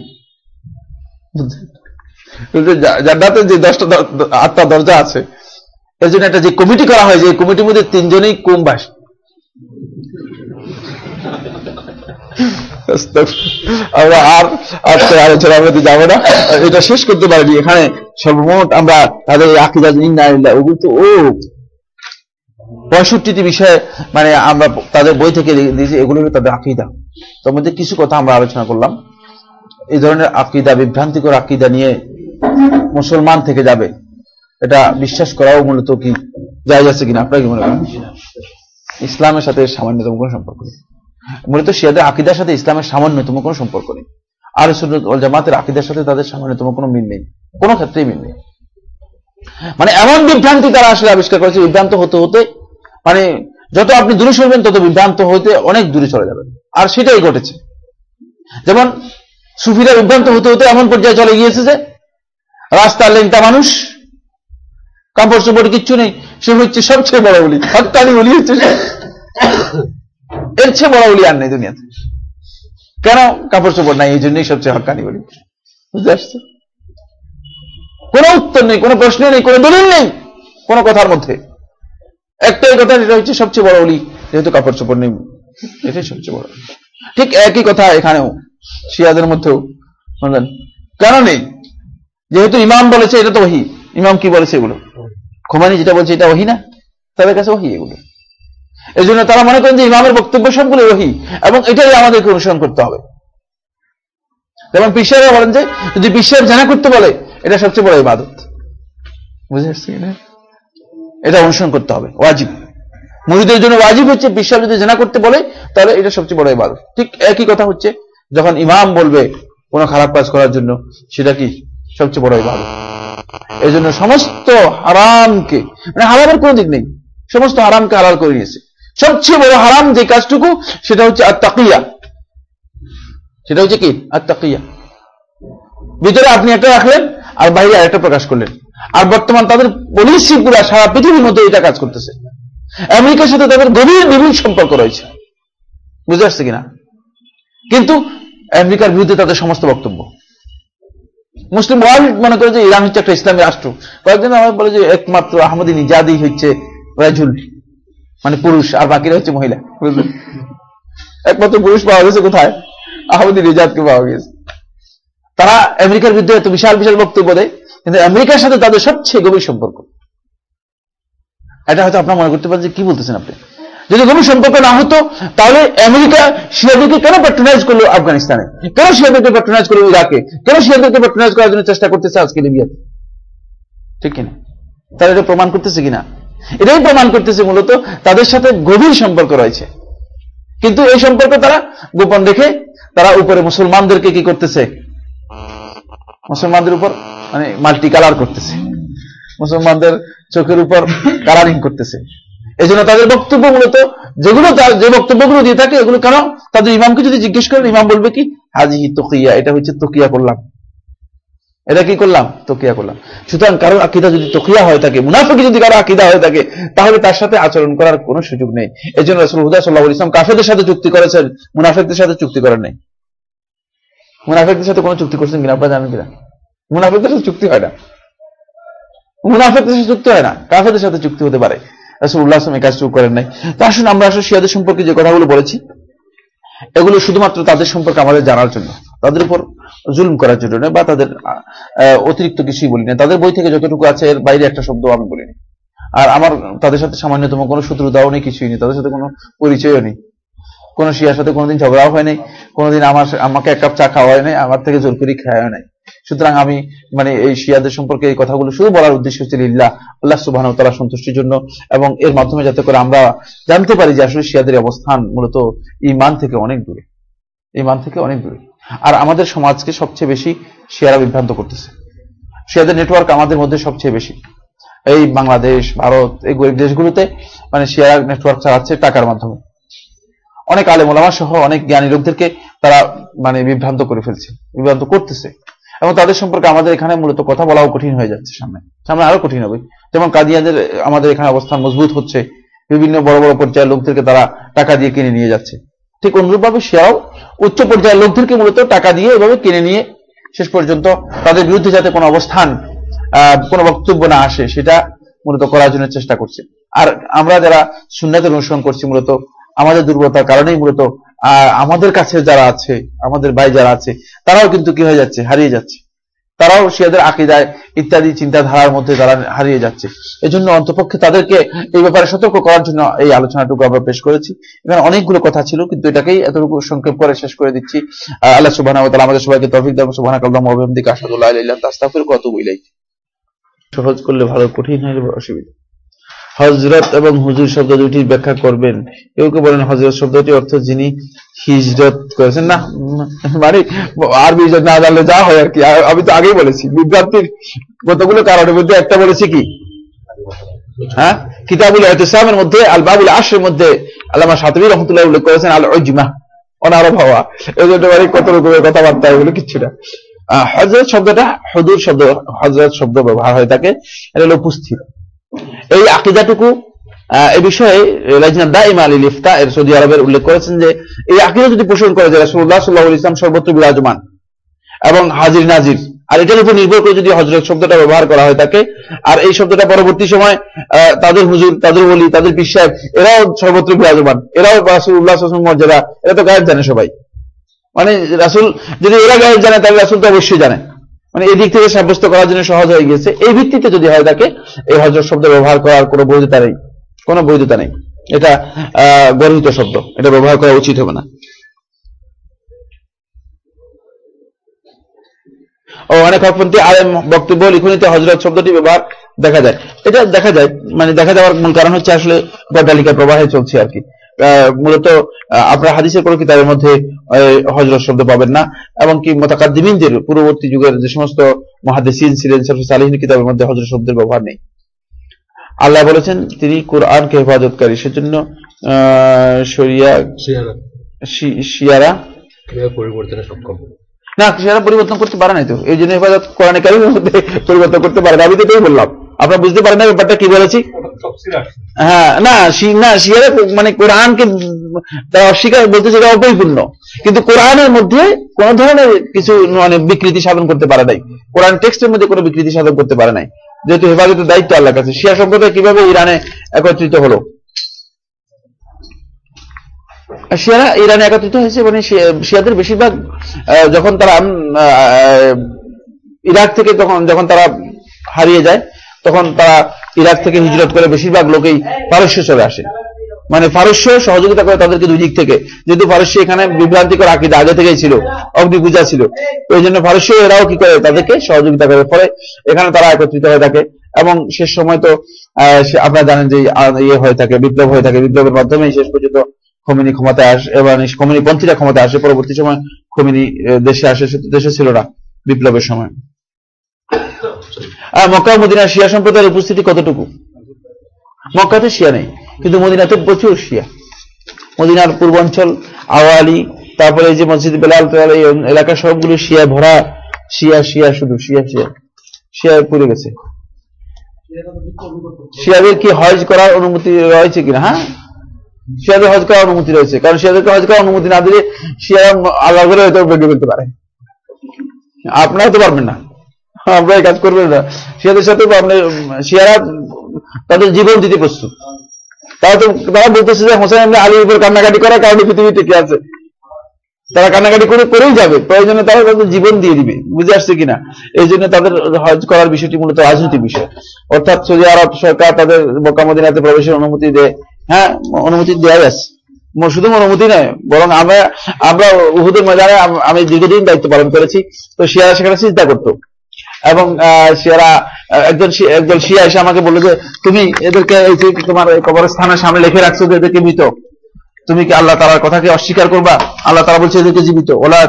যে দশটা আটটা দরজা আছে, এর জন্য একটা যে কমিটি করা হয়, যে কমিটির মধ্যে তিনজনেই কুমবাস আমরা আর আজকে মধ্যে যাব না। এটা শেষ করতে পারিনি। এখানে সর্বমোট আমরা তাদের বিষয়ে মানে আমরা তাদের বই থেকে দিয়েছি, এগুলো তাদের আকিদা। তার মধ্যে কিছু কথা আমরা আলোচনা করলাম। এই ধরনের আকিদা, বিভ্রান্তিকর আকিদা নিয়ে মুসলমান থেকে যাবে। এটা বিশ্বাস করাও মূলত কি যাই আছে কিনা, আপনারা কি মনে করেন? ইসলামের সাথে সামান্যতম কোনো সম্পর্ক নেই। মূলত শিয়াদের আকিদার সাথে ইসলামের সামান্যতম কোনো সম্পর্ক নেই। আর জামাতের আকিদার সাথে তাদের সামান্যতম কোনো মিল নেই। কোনো ক্ষেত্রেই মিল নেই। মানে এমন বিভ্রান্তি তারা আসলে আবিষ্কার করেছে, বিভ্রান্ত হতে হতে মানে যত আপনি দূরে সরবেন, তত বিভ্রান্ত হইতে অনেক দূরে চলে যাবেন। আর সেটাই ঘটেছে। যেমন সুফিরা বিভ্রান্ত হতে হতে এমন পর্যায়ে চলে গিয়েছে যে রাস্তার লেনটা মানুষ। কাপড় চোপড় কিচ্ছু নেই। সে হচ্ছে সবচেয়ে বড় বলি হকানি বলি হচ্ছে এর চেয়ে বড় বলি আর নেই দুনিয়াতে। কেন? কাপড় চোপড় নাই, এই জন্যই সবচেয়ে হকানি বলি বুঝতে আসছে কোন উত্তর নেই, কোনো প্রশ্ন নেই, কোন দলিল নেই, কোনো কথার মধ্যে। একটাই কথা এটা হচ্ছে সবচেয়ে বড় অলি, যেহেতু কাপড় চোপড় নেই। এটাই সবচেয়ে বড় ঠিক একই কথা এখানেও, শিয়াদের মধ্যেও। বুঝলেন কেন নেই? যেহেতু ইমাম বলেছে, এটা তো ওহি। ইমাম কি বলেছে এগুলো? খোমানি যেটা বলছে, এটা ওহি না? তাদের কাছে ওহি এগুলো। এই জন্য তারা মনে করেন যে ইমামের বক্তব্য সবগুলো ওহি, এবং এটাই আমাদেরকে অনুসরণ করতে হবে। যেমন পিসারা বলেন যে, যদি বিশ্বের জানা করতে বলে, এটা সবচেয়ে বড় ইবাদত। বুঝে আসছি এটা অনুসরণ করতে হবে, ওয়াজিব। মুরিদের জন্য ওয়াজিব হচ্ছে বিশ্বাস যদি জানা করতে বলে, তাহলে এটা সবচেয়ে বড় ইবাদত। ঠিক একই কথা হচ্ছে, যখন ইমাম বলবে কোনো খারাপ কাজ করার জন্য, সেটা কি সবচেয়ে বড় ইবাদত। এই জন্য সমস্ত হারামকে মানে হারামের কোনো দিক নেই, সমস্ত হারামকে হালাল করে নিয়েছে। সবচেয়ে বড় হারাম যে কাজটুকু, সেটা হচ্ছে আত্মাকিয়া সেটা হচ্ছে কি? আত্মাকিয়া ভিতরে আপনি একটা রাখলেন, আর বাইরে আরেকটা প্রকাশ করলেন। আর বর্তমান তাদের পলিসি পুরা সারা পৃথিবীর মধ্যে এটা কাজ করতেছে। আমেরিকার সাথে তাদের গভীর নিবিড় সম্পর্ক রয়েছে। বুঝতে পারছে কিনা? কিন্তু আমেরিকার বিরুদ্ধে তাদের সমস্ত বক্তব্য। মুসলিম ওয়ার্ল্ড মনে করে যে ইরান হচ্ছে একটা ইসলামী রাষ্ট্র। কয়েকদিন আমার বলে যে একমাত্র আহমদি নিজাদি হচ্ছে রাজুল মানে পুরুষ, আর বাকিরা হচ্ছে মহিলা। বুঝলেন? একমাত্র পুরুষ পাওয়া গেছে কোথায়? আহমদি নিজাদকে পাওয়া গেছে। তারা আমেরিকার বিরুদ্ধে এত বিশাল বিশাল বক্তব্য দেয়, কিন্তু আমেরিকার সাথে তাদের সবচেয়ে গভীর সম্পর্ক। এটা হয়তো আপনার মনে করতে পারেন যে কি বলতেছেন আপনি? যদি গভীর সম্পর্ক না হতো, তাহলে আমেরিকা শিয়াদেরকে কেন প্যাট্রোনাইজ করল আফগানিস্তানে? কেন শিয়াদেরকে প্যাট্রোনাইজ করল ইরাকে? কেন শিয়াদেরকে প্যাট্রোনাইজ করার জন্য চেষ্টা করতেছে আজকে লিবিয়াতে ঠিক কিনা? তারা এটা প্রমাণ করতেছে কিনা? এটাই প্রমাণ করতেছে মূলত তাদের সাথে গভীর সম্পর্ক রয়েছে। কিন্তু এই সম্পর্ক তারা গোপন রেখে তারা উপরে মুসলমানদেরকে কি করতেছে? মুসলমানদের উপর মানে মাল্টি কালার করতেছে। মুসলমানদের চোখের উপর কালারিং করতেছে। এই জন্য তাদের বক্তব্য মূলত যেগুলো তার যে বক্তব্যগুলো দিয়ে থাকে, এগুলো কেন? তাদের ইমামকে যদি জিজ্ঞেস করেন, ইমাম বলবে কি? হাজি তকিয়া, এটা হচ্ছে তকিয়া করলাম। এটা কি করলাম? তকিয়া করলাম। সুতরাং কারও আকিদা যদি তকিয়া হয়ে থাকে, মুনাফিকি যদি কারও আকিদা হয়ে থাকে, তাহলে তার সাথে আচরণ করার কোনো সুযোগ নেই। এই জন্য রসুল হুদা সাল্লাহ ইসলাম কাফেদের সাথে চুক্তি করেছেন, মুনাফিকদের সাথে চুক্তি করেন নাই। মুনাফিকদের সাথে কোনো চুক্তি করছেন কিনা? আপনারা জানেন কিনা? মুনাফিকদের সাথে চুক্তি হয় না। মুনাফিকদের সাথে চুক্তি হয় না। কাফেদের সাথে চুক্তি হতে পারে। রাসুল্লাহ আসলাম এই কাজটুকু করেন নাই। তো আসুন আমরা আসলে শিয়াদের সম্পর্কে যে কথাগুলো বলেছি, এগুলো শুধুমাত্র তাদের সম্পর্কে আমাদের জানার জন্য, তাদের উপর জুলুম করার জন্য নয় বা তাদের অতিরিক্ত কিছুই বলি না তাদের বই থেকে যতটুকু আছে এর বাইরে একটা শব্দ আমি বলিনি। আর আমার, তাদের সাথে সামান্যতম কোনো শত্রুতাও নেই, কিছুই নেই। তাদের সাথে কোনো পরিচয়ও নেই। কোন শিয়ার সাথে কোনোদিন ঝগড়াও হয় নাই, কোনোদিন আমার, আমাকে এক কাপ চা খাওয়া হয় নাই, আমার থেকে জোর করে খাওয়া নাই। সুতরাং আমি মানে এই শিয়াদের সম্পর্কে এই কথাগুলো শুধু বলার উদ্দেশ্য হচ্ছে লিল্লাহ, আল্লাহ সুবাহ তালা সন্তুষ্টির জন্য এবং এর মাধ্যমে যাতে করে আমরা জানতে পারি যে আসলে শিয়াদের অবস্থান মূলত ইমান থেকে অনেক দূরে ইমান থেকে অনেক দূরে। আর আমাদের সমাজকে সবচেয়ে বেশি শিয়ারা বিভ্রান্ত করতেছে। শিয়াদের নেটওয়ার্ক আমাদের মধ্যে সবচেয়ে বেশি। এই বাংলাদেশ, ভারত, এই গরিব দেশগুলোতে মানে শিয়ারা নেটওয়ার্ক চালাচ্ছে টাকার মাধ্যমে। অনেক আলেমোলামা সহ অনেক জ্ঞানী লোকদেরকে তারা মানে বিভ্রান্ত করে ফেলছে, বিভ্রান্ত করতেছে। এবং তাদের সম্পর্কে আমাদের এখানে মূলত কথা বলাও কঠিন হয়ে যাচ্ছে সামনে। সামনে আরও কঠিন হবে। যেমন কাদিয়াদের আমাদের এখানে অবস্থান মজবুত হচ্ছে। বিভিন্ন বড় বড় পর্যায়ের লোকদেরকে তারা টাকা দিয়ে কিনে নিয়ে যাচ্ছে। ঠিক অনুরূপভাবে সেও উচ্চ পর্যায়ের লোকদেরকে মূলত টাকা দিয়ে এভাবে কিনে নিয়ে শেষ পর্যন্ত তাদের বিরুদ্ধে যাতে কোনো অবস্থান কোনো বক্তব্য না আসে, সেটা মূলত করার জন্য চেষ্টা করছে। আর আমরা যারা সুন্নাতের অনুসরণ করছি, মূলত আমাদের দুর্বলতার কারণেই মূলত আমাদের কাছে যারা আছে, আমাদের ভাই যারা আছে, তারাও কিন্তু কি হয়ে যাচ্ছে? হারিয়ে যাচ্ছে। তারাও শিয়াদের আকিদায় ইত্যাদি চিন্তাধারার মধ্যে তারা হারিয়ে যাচ্ছে। এজন্য অন্তপক্ষে তাদেরকে এই ব্যাপারে সতর্ক করার জন্য এই আলোচনাটুকু আমরা পেশ করেছি। এখানে অনেকগুলো কথা ছিল, কিন্তু এটাকেই এতটুকু সংক্ষেপ করে শেষ করে দিচ্ছি। আল্লাহ সুবাহ আমাদের সবাইকে তফিক দাম সুবাহ কাল্লাম অভিমদিক আসাদুল্লাহ তাস্তাফির কত বইলাই সহজ করলে ভালো, কঠিন হলে অসুবিধা। হজরত এবং হুজুর শব্দ দুটির ব্যাখ্যা করবেন। কেউ কেউ বলেন হজরত শব্দটি অর্থ যিনি হিজরত করেছেন। না মানে আরবি না জানলে যা হয় আর কি। আমি তো আগেই বলেছি, বিভ্রান্তির কতগুলো কারণের মধ্যে একটা বলেছি কি? হ্যাঁ? কিতাবুল এহতেসামের মধ্যে আল বাবুল আশের মধ্যে আল্লামা সাতবী রহমতুল্লাহ উল্লেখ করেছেন আল ওইজিমা অনারব হওয়া। এই জন্য মানে কত রকমের কথাবার্তা এগুলো কিচ্ছু না। হজরত শব্দটা হদুর শব্দ হজরত শব্দ ব্যবহার হয়ে থাকে, এটা হলো উপস্থিত এই আকিদাটুকু এই বিষয়ে এর সৌদি আরবের উল্লেখ করেছেন যে, এই আকিদা যদি পোষণ করে যে রাসুল্লাহ সাল্লাহ ইসলাম সর্বত্র বিরাজমান এবং হাজির নাজির, আর এটার উপর নির্ভর করে যদি হজরত শব্দটা ব্যবহার করা হয় তাকে, আর এই শব্দটা পরবর্তী সময় তাদের হুজুর, তাদের বলি তাদের সাহেব, এরাও সর্বত্র বিরাজমান। এরাও রাসুল উল্লাহ মর্যাদা, এরা তো গায়েব জানে সবাই। মানে রাসুল, যদি এরা গায়েব জানে, তাহলে রাসুল তো অবশ্যই জানে। মানে এই দিক থেকে সাব্যস্ত করার জন্য সহজ হয়ে গেছে। এই ভিত্তিতে যদি হয় তাকে এই হজরত শব্দ ব্যবহার করার কোনো বৈধতা নেই। কোনো বৈধতা নেই। এটা গর্হিত শব্দ। এটা ব্যবহার করা উচিত হবে না। ও, অনেক হকপন্থী আলেম বক্তব্য লিখনিতে হজরত শব্দটি ব্যবহার দেখা যায়। এটা দেখা যায় মানে দেখা যাওয়ার মূল কারণ হচ্ছে আসলে গড্ডালিকা প্রবাহে চলছে আর কি। মূলত আপনারা হাদিসের কোনো কিতাবের মধ্যে হজরত শব্দ পাবেন না। এবং কি মোতাকাদ্দিমিনদের পূর্ববর্তী যুগের যে সমস্ত মহাদেসিন ছিলেন সালিহিন কিতাবের মধ্যে হজরত শব্দের ব্যবহার নেই। আল্লাহ বলেছেন তিনি কোরআনকে হেফাজতকারী সেজন্য আহ, শরিয়া শিয়ারা। পরিবর্তনে সক্ষম? না পরিবর্তন করতে পারে নাই তো। এই জন্য হেফাজত কোরআন কারিমের মধ্যে পরিবর্তন করতে পারে না আমি তো এটাই বললাম। আপনারা বুঝতে পারেন না ব্যাপারটা কি বলেছি? হ্যাঁ না না, শিয়ারা মানে কোরআনকে তারা অস্বীকার বলতে সেটা অপরিপূর্ণ। কিন্তু কোরআনের মধ্যে কোন ধরনের কিছু মানে বিকৃতি সাধন করতে পারে নাই। কোরআন টেক্সটের মধ্যে কোনো বিকৃতি সাধন করতে পারে নাই। যেহেতু হেফাজতের দায়িত্ব আল্লাহর কাছে। শিয়া সম্প্রদায় কীভাবে ইরানে একত্রিত হলো? শিয়ারা ইরানে একত্রিত হয়েছে মানে শিয়াদের বেশিরভাগ যখন তারা ইরাক থেকে তখন, যখন তারা হারিয়ে যায় তখন তারা ইরাক থেকে হিজরত করে বেশিরভাগ লোকেই পারস্য চলে আসে। মানে পারস্য সহযোগিতা করে তাদেরকে দুই দিক থেকে। যেহেতু পারস্য এখানে বিভ্রান্তিকর আকিদা আগে থেকেই ছিল অগ্নি পূজা ছিল। ওই জন্য পারস্য এরাও কি করে তাদেরকে সহযোগিতা করে? ফলে এখানে তারা একত্রিত হয়ে থাকে। এবং শেষ সময় তো আপনারা জানেন যে ইয়ে হয়ে থাকে, বিপ্লব হয়ে থাকে। বিপ্লবের মাধ্যমে শেষ পর্যন্ত খমিনি ক্ষমতায় আসে এবং খমিনি পন্থীরা ক্ষমতায় আসে। পরবর্তী সময় খমিনি দেশে আসে দেশে ছিল না বিপ্লবের সময়। আর মক্কা ও মদিনার শিয়া সম্প্রদায়ের উপস্থিতি কতটুকু? মক্কাতে শিয়া নেই, কিন্তু মদিনাতে প্রচুর শিয়া। মদিনার পূর্বাঞ্চল, আওয়ালি, তারপরে যে মসজিদ বেলাল টেলাল এই এলাকা সবগুলো শিয়া ভরা, শিয়া শিয়া শুধু, শিয়া শিয়া। শিয়া পুড়ে গেছে। শিয়াদের কি হজ করার অনুমতি রয়েছে কিনা হ্যাঁ? শিয়াদের হজ করার অনুমতি রয়েছে, কারণ শিয়াদেরকে হজ করার অনুমতি না দিলে শিয়া আল্লাহ করে হয়তো বেগে ফেলতে পারে। আপনারা তো পারবেন না। আপনারা এই কাজ করবেন না। শিয়াদের সাথে আপনি শিয়ারা তাদের জীবন দিতে প্রস্তুত। তারা তো, তারা বলতেছে যে হোসেন এমনি আলীর উপর কান্নাকাটি করার কারণে পৃথিবী টিকে আছে? তারা কান্নাকাটি করে, করেই যাবে। প্রয়োজনে তারা তাদের জীবন দিয়ে দিবে। বুঝে আসছে কিনা? এই জন্য তাদের হজ করার বিষয়টি মূলত রাজনৈতিক বিষয়। অর্থাৎ সৌদি আরব সরকার তাদের মক্কা মদিনাতে প্রবেশের অনুমতি দেয়। হ্যাঁ অনুমতি দেওয়াই আছে। ম- শুধু অনুমতি নয়, বরং আমরা আমরা উহুদের ময়দানে আম- আমি দীর্ঘদিন দায়িত্ব পালন করেছি। তো শিয়ারা সেখানে চিন্তা করতো। এবং শিয়ারা একজন একজন শিয়া এসে আমাকে বলল যে, তুমি এদেরকে এই যে তোমার কবরস্থানের সামনে লিখে রাখছো যে এদেরকে মৃত। তুমি কি আল্লাহ তাআলার কথাকে অস্বীকার করবা? আল্লাহ তাআলা বলছে, এদেরকে জীবিত। ওলা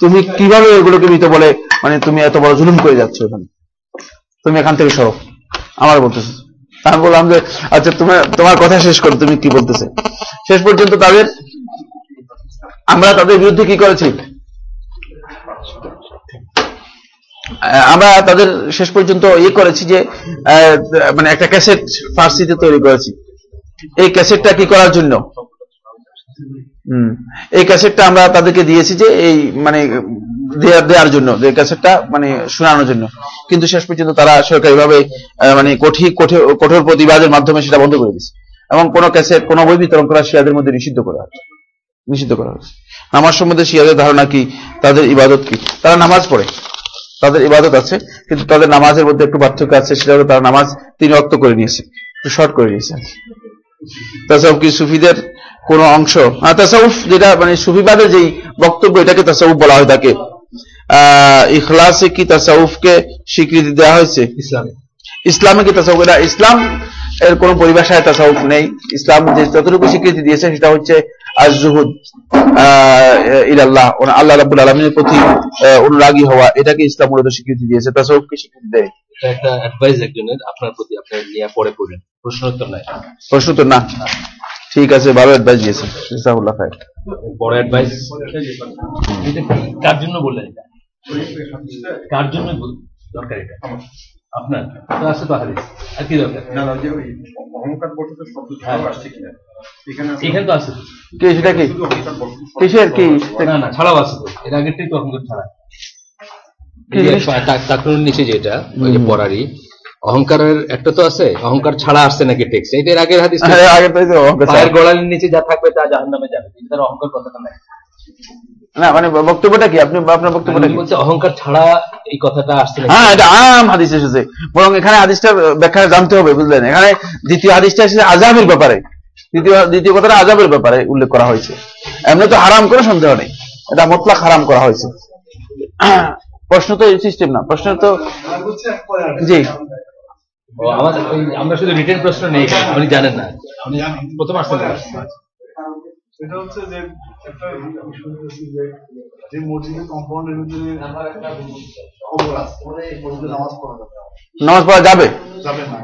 তুমি কীভাবে এগুলোকে মৃত বলে? মানে তুমি এত বড় জুলুম করে যাচ্ছ এখানে। তুমি এখান থেকে সরো। আমার বলতেছে। আমি বললাম যে আচ্ছা তোমার কথা শেষ করো। তুমি কি বলতেছে? শেষ পর্যন্ত তাদের আমরা তাদের বিরুদ্ধে কি করেছি? আমরা তাদের শেষ পর্যন্ত ইয়ে করেছি যে মানে একটা ক্যাসেট ফার্সিতে তৈরি করেছি। এই ক্যাসেটটা কি করার জন্য? এই ক্যাসেটটা আমরা তাদেরকে দিয়েছি যে, এই মানে দেওয়ার জন্য, যে ক্যাসেটটা মানে শোনানোর জন্য। কিন্তু শেষ পর্যন্ত তারা সরকারিভাবে মানে কঠিন কঠোর কঠোর প্রতিবাদের মাধ্যমে সেটা বন্ধ করে দিয়েছে। এবং কোনো ক্যাসেট, কোনো বই বিতরণ করা শিয়াদের মধ্যে নিষিদ্ধ করা হয়েছে। নিষিদ্ধ করা হয়েছে। নামাজ সম্বন্ধে শিয়াদের ধারণা কি? তাদের ইবাদত কি? তারা নামাজ পড়ে। তাদের ইবাদত আছে কিন্তু তাদের নামাজের মধ্যে একটু পার্থক্য আছে সেটা হলো তারা নামাজ তিন রক্ত করে নিয়েছে একটু শর্ট করে নিয়েছে। আর কি। সুফিদের কোন অংশ? তাসাউফ যেটা মানে সুফিবাদের যেই বক্তব্য এটাকে তাসাউফ বলা হয় তাকে। আহ ইখলাসে কি তাসাউফকে স্বীকৃতি দেওয়া হয়েছে? ইসলামে। ইসলামে কি তাসাউফ এটা ইসলাম এর কোন পরিভাষায় তাসাউফ নেই। ইসলাম যে যতটুকু স্বীকৃতি দিয়েছে সেটা হচ্ছে আজহুদ ইলাল্লাহ আল্লাহ রাব্বুল আলামিনের প্রতি অনুরাগী হওয়া এটাকে ইসলাম মূলত স্বীকৃতি দিয়েছে। তাসাউফকে স্বীকৃতি দেয়? একটা অ্যাডভাইস একজনের আপনার প্রতি আপনার নিয়ে পরে প্রশ্ন উত্তর নাই। প্রশ্ন তো না? ঠিক আছে ভালো অ্যাডভাইস দিয়েছে জাযাকাল্লাহ খায়ের বড় অ্যাডভাইস কার জন্য বললেন এটা? কার জন্য দরকার এটা? আপনার তো আছে তো হাদিস। আর কি দরকার? অহংকার বর্তকের শব্দ হ্যাঁ। ছাড়াও আসছে কিনা এখানে তো আছে কি সেটা কি? অহংকার কিসের কি? না না ছাড়াও আছে তো। এর আগেরটাই তো অহংকার ছাড়া। যে তাকনুর নিচে যেটা ওই যে পড়ারই অহংকারের একটা তো আছে অহংকার ছাড়া আসছে নাকি টেক্সট এটা এর আগের হাদিস আরে, আগে তো অহংকার পায়ের গোড়ালির নিচে যা থাকবে তা জাহান্নামে যাবে। কিন্তু তার অহংকার কথাটা নাই? না মানে বক্তব্যটা কি? আপনি আপনার বক্তব্যটা কি? বলছে অহংকার ছাড়া এই কথাটা আসছে হ্যাঁ এটা আম হাদিস এসেছে। বরং এখানে হাদিসটা ব্যাখ্যা জানতে হবে বুঝলেন? এখানে দ্বিতীয় হাদিসটা এসেছে আজাবের ব্যাপারে। দ্বিতীয় দ্বিতীয় কথাটা আজাবের ব্যাপারে উল্লেখ করা হয়েছে। এমনি তো হারাম করে সন্দেহ নেই। এটা মোতলাক হারাম করা হয়েছে। প্রশ্ন তো এই সিস্টেম না। প্রশ্ন তো জি। আমরা শুধু রিটেন প্রশ্ন নেই আপনি জানেন না। প্রথম না। সেটা হচ্ছে যে একটা আমি শুনতেছি যে যে মসজিদের কম্পাউন্ডের ভিতরে কবর আছে মসজিদে নামাজ পড়া যাবে। নামাজ পড়া যাবে? যাবে না।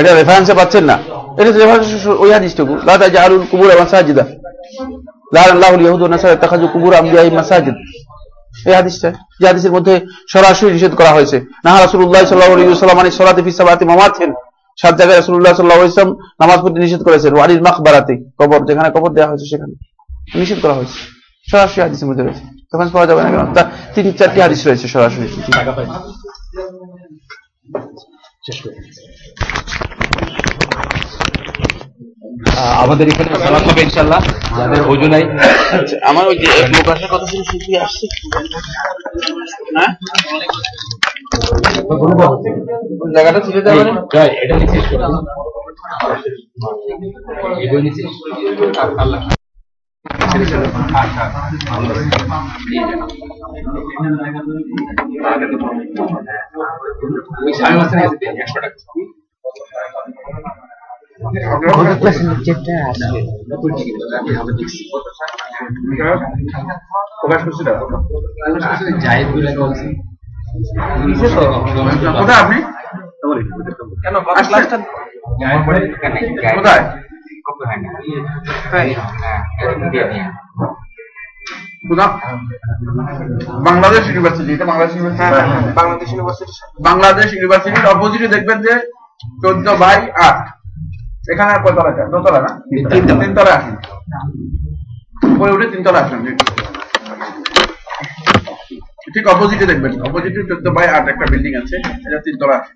এটা রেফারেন্সে পাচ্ছেন না। এটা রেফারেন্স ওই হাদিসটুকু লা তাজআলুল কুবুর মাসাজিদা। লাআন আল্লাহুল ইয়াহুদ নাসারা ইত্তাখাযু কুবুর আমবিয়াই মাসাজিদ। এই হাদিসটা যে হাদিসের মধ্যে সরাসরি নিষেধ করা হয়েছে। না রাসূলুল্লাহ সাল্লাল্লাহু আলাইহি ওয়াসাল্লাম সালাতে ফি সাবাতি মামাতিন। সাত জায়গায় রাসূলুল্লাহ সাল্লাল্লাহু আলাইহি ওয়াসাল্লাম নামাজ পড়তে নিষেধ করেছেন। ওয়ালিল মাকবারাতে কবর যেখানে কবর দেওয়া হয়েছে সেখানে। নিষেধ করা হয়েছে। সরাসরি হাদিসের মধ্যে রয়েছে। রেফারেন্স পাওয়া যাবে না কেন? তা তিন চারটি হাদিস রয়েছে সরাসরি। আমাদের এখানে সালাত হবে ইনশাল্লাহ যাদের ওজু নাই। আমার ওই যে প্রকাশের কথা শুনে শুকিয়ে আসছে। হ্যাঁ? প্রকাশ করছি না বলে বলছি। কোথায় আপনি? কেন ক্লাসটা কোথায়? বাংলাদেশ ইউনিভার্সিটি এটা বাংলাদেশ ইউনিভার্সিটি বাংলাদেশ ইউনিভার্সিটি বাংলাদেশ ইউনিভার্সিটির অপোজিটে দেখবেন যে চোদ্দ বাই আট। এখানে আর কয়তলা আছে দোতলা না? তিনতলা। তিনতলা আসেন। উপরে উঠে তিনতলা আসেন। ঠিক অপোজিটে দেখবেন। অপোজিটে চোদ্দ বাই আট একটা বিল্ডিং আছে। এটা তিনতলা আছে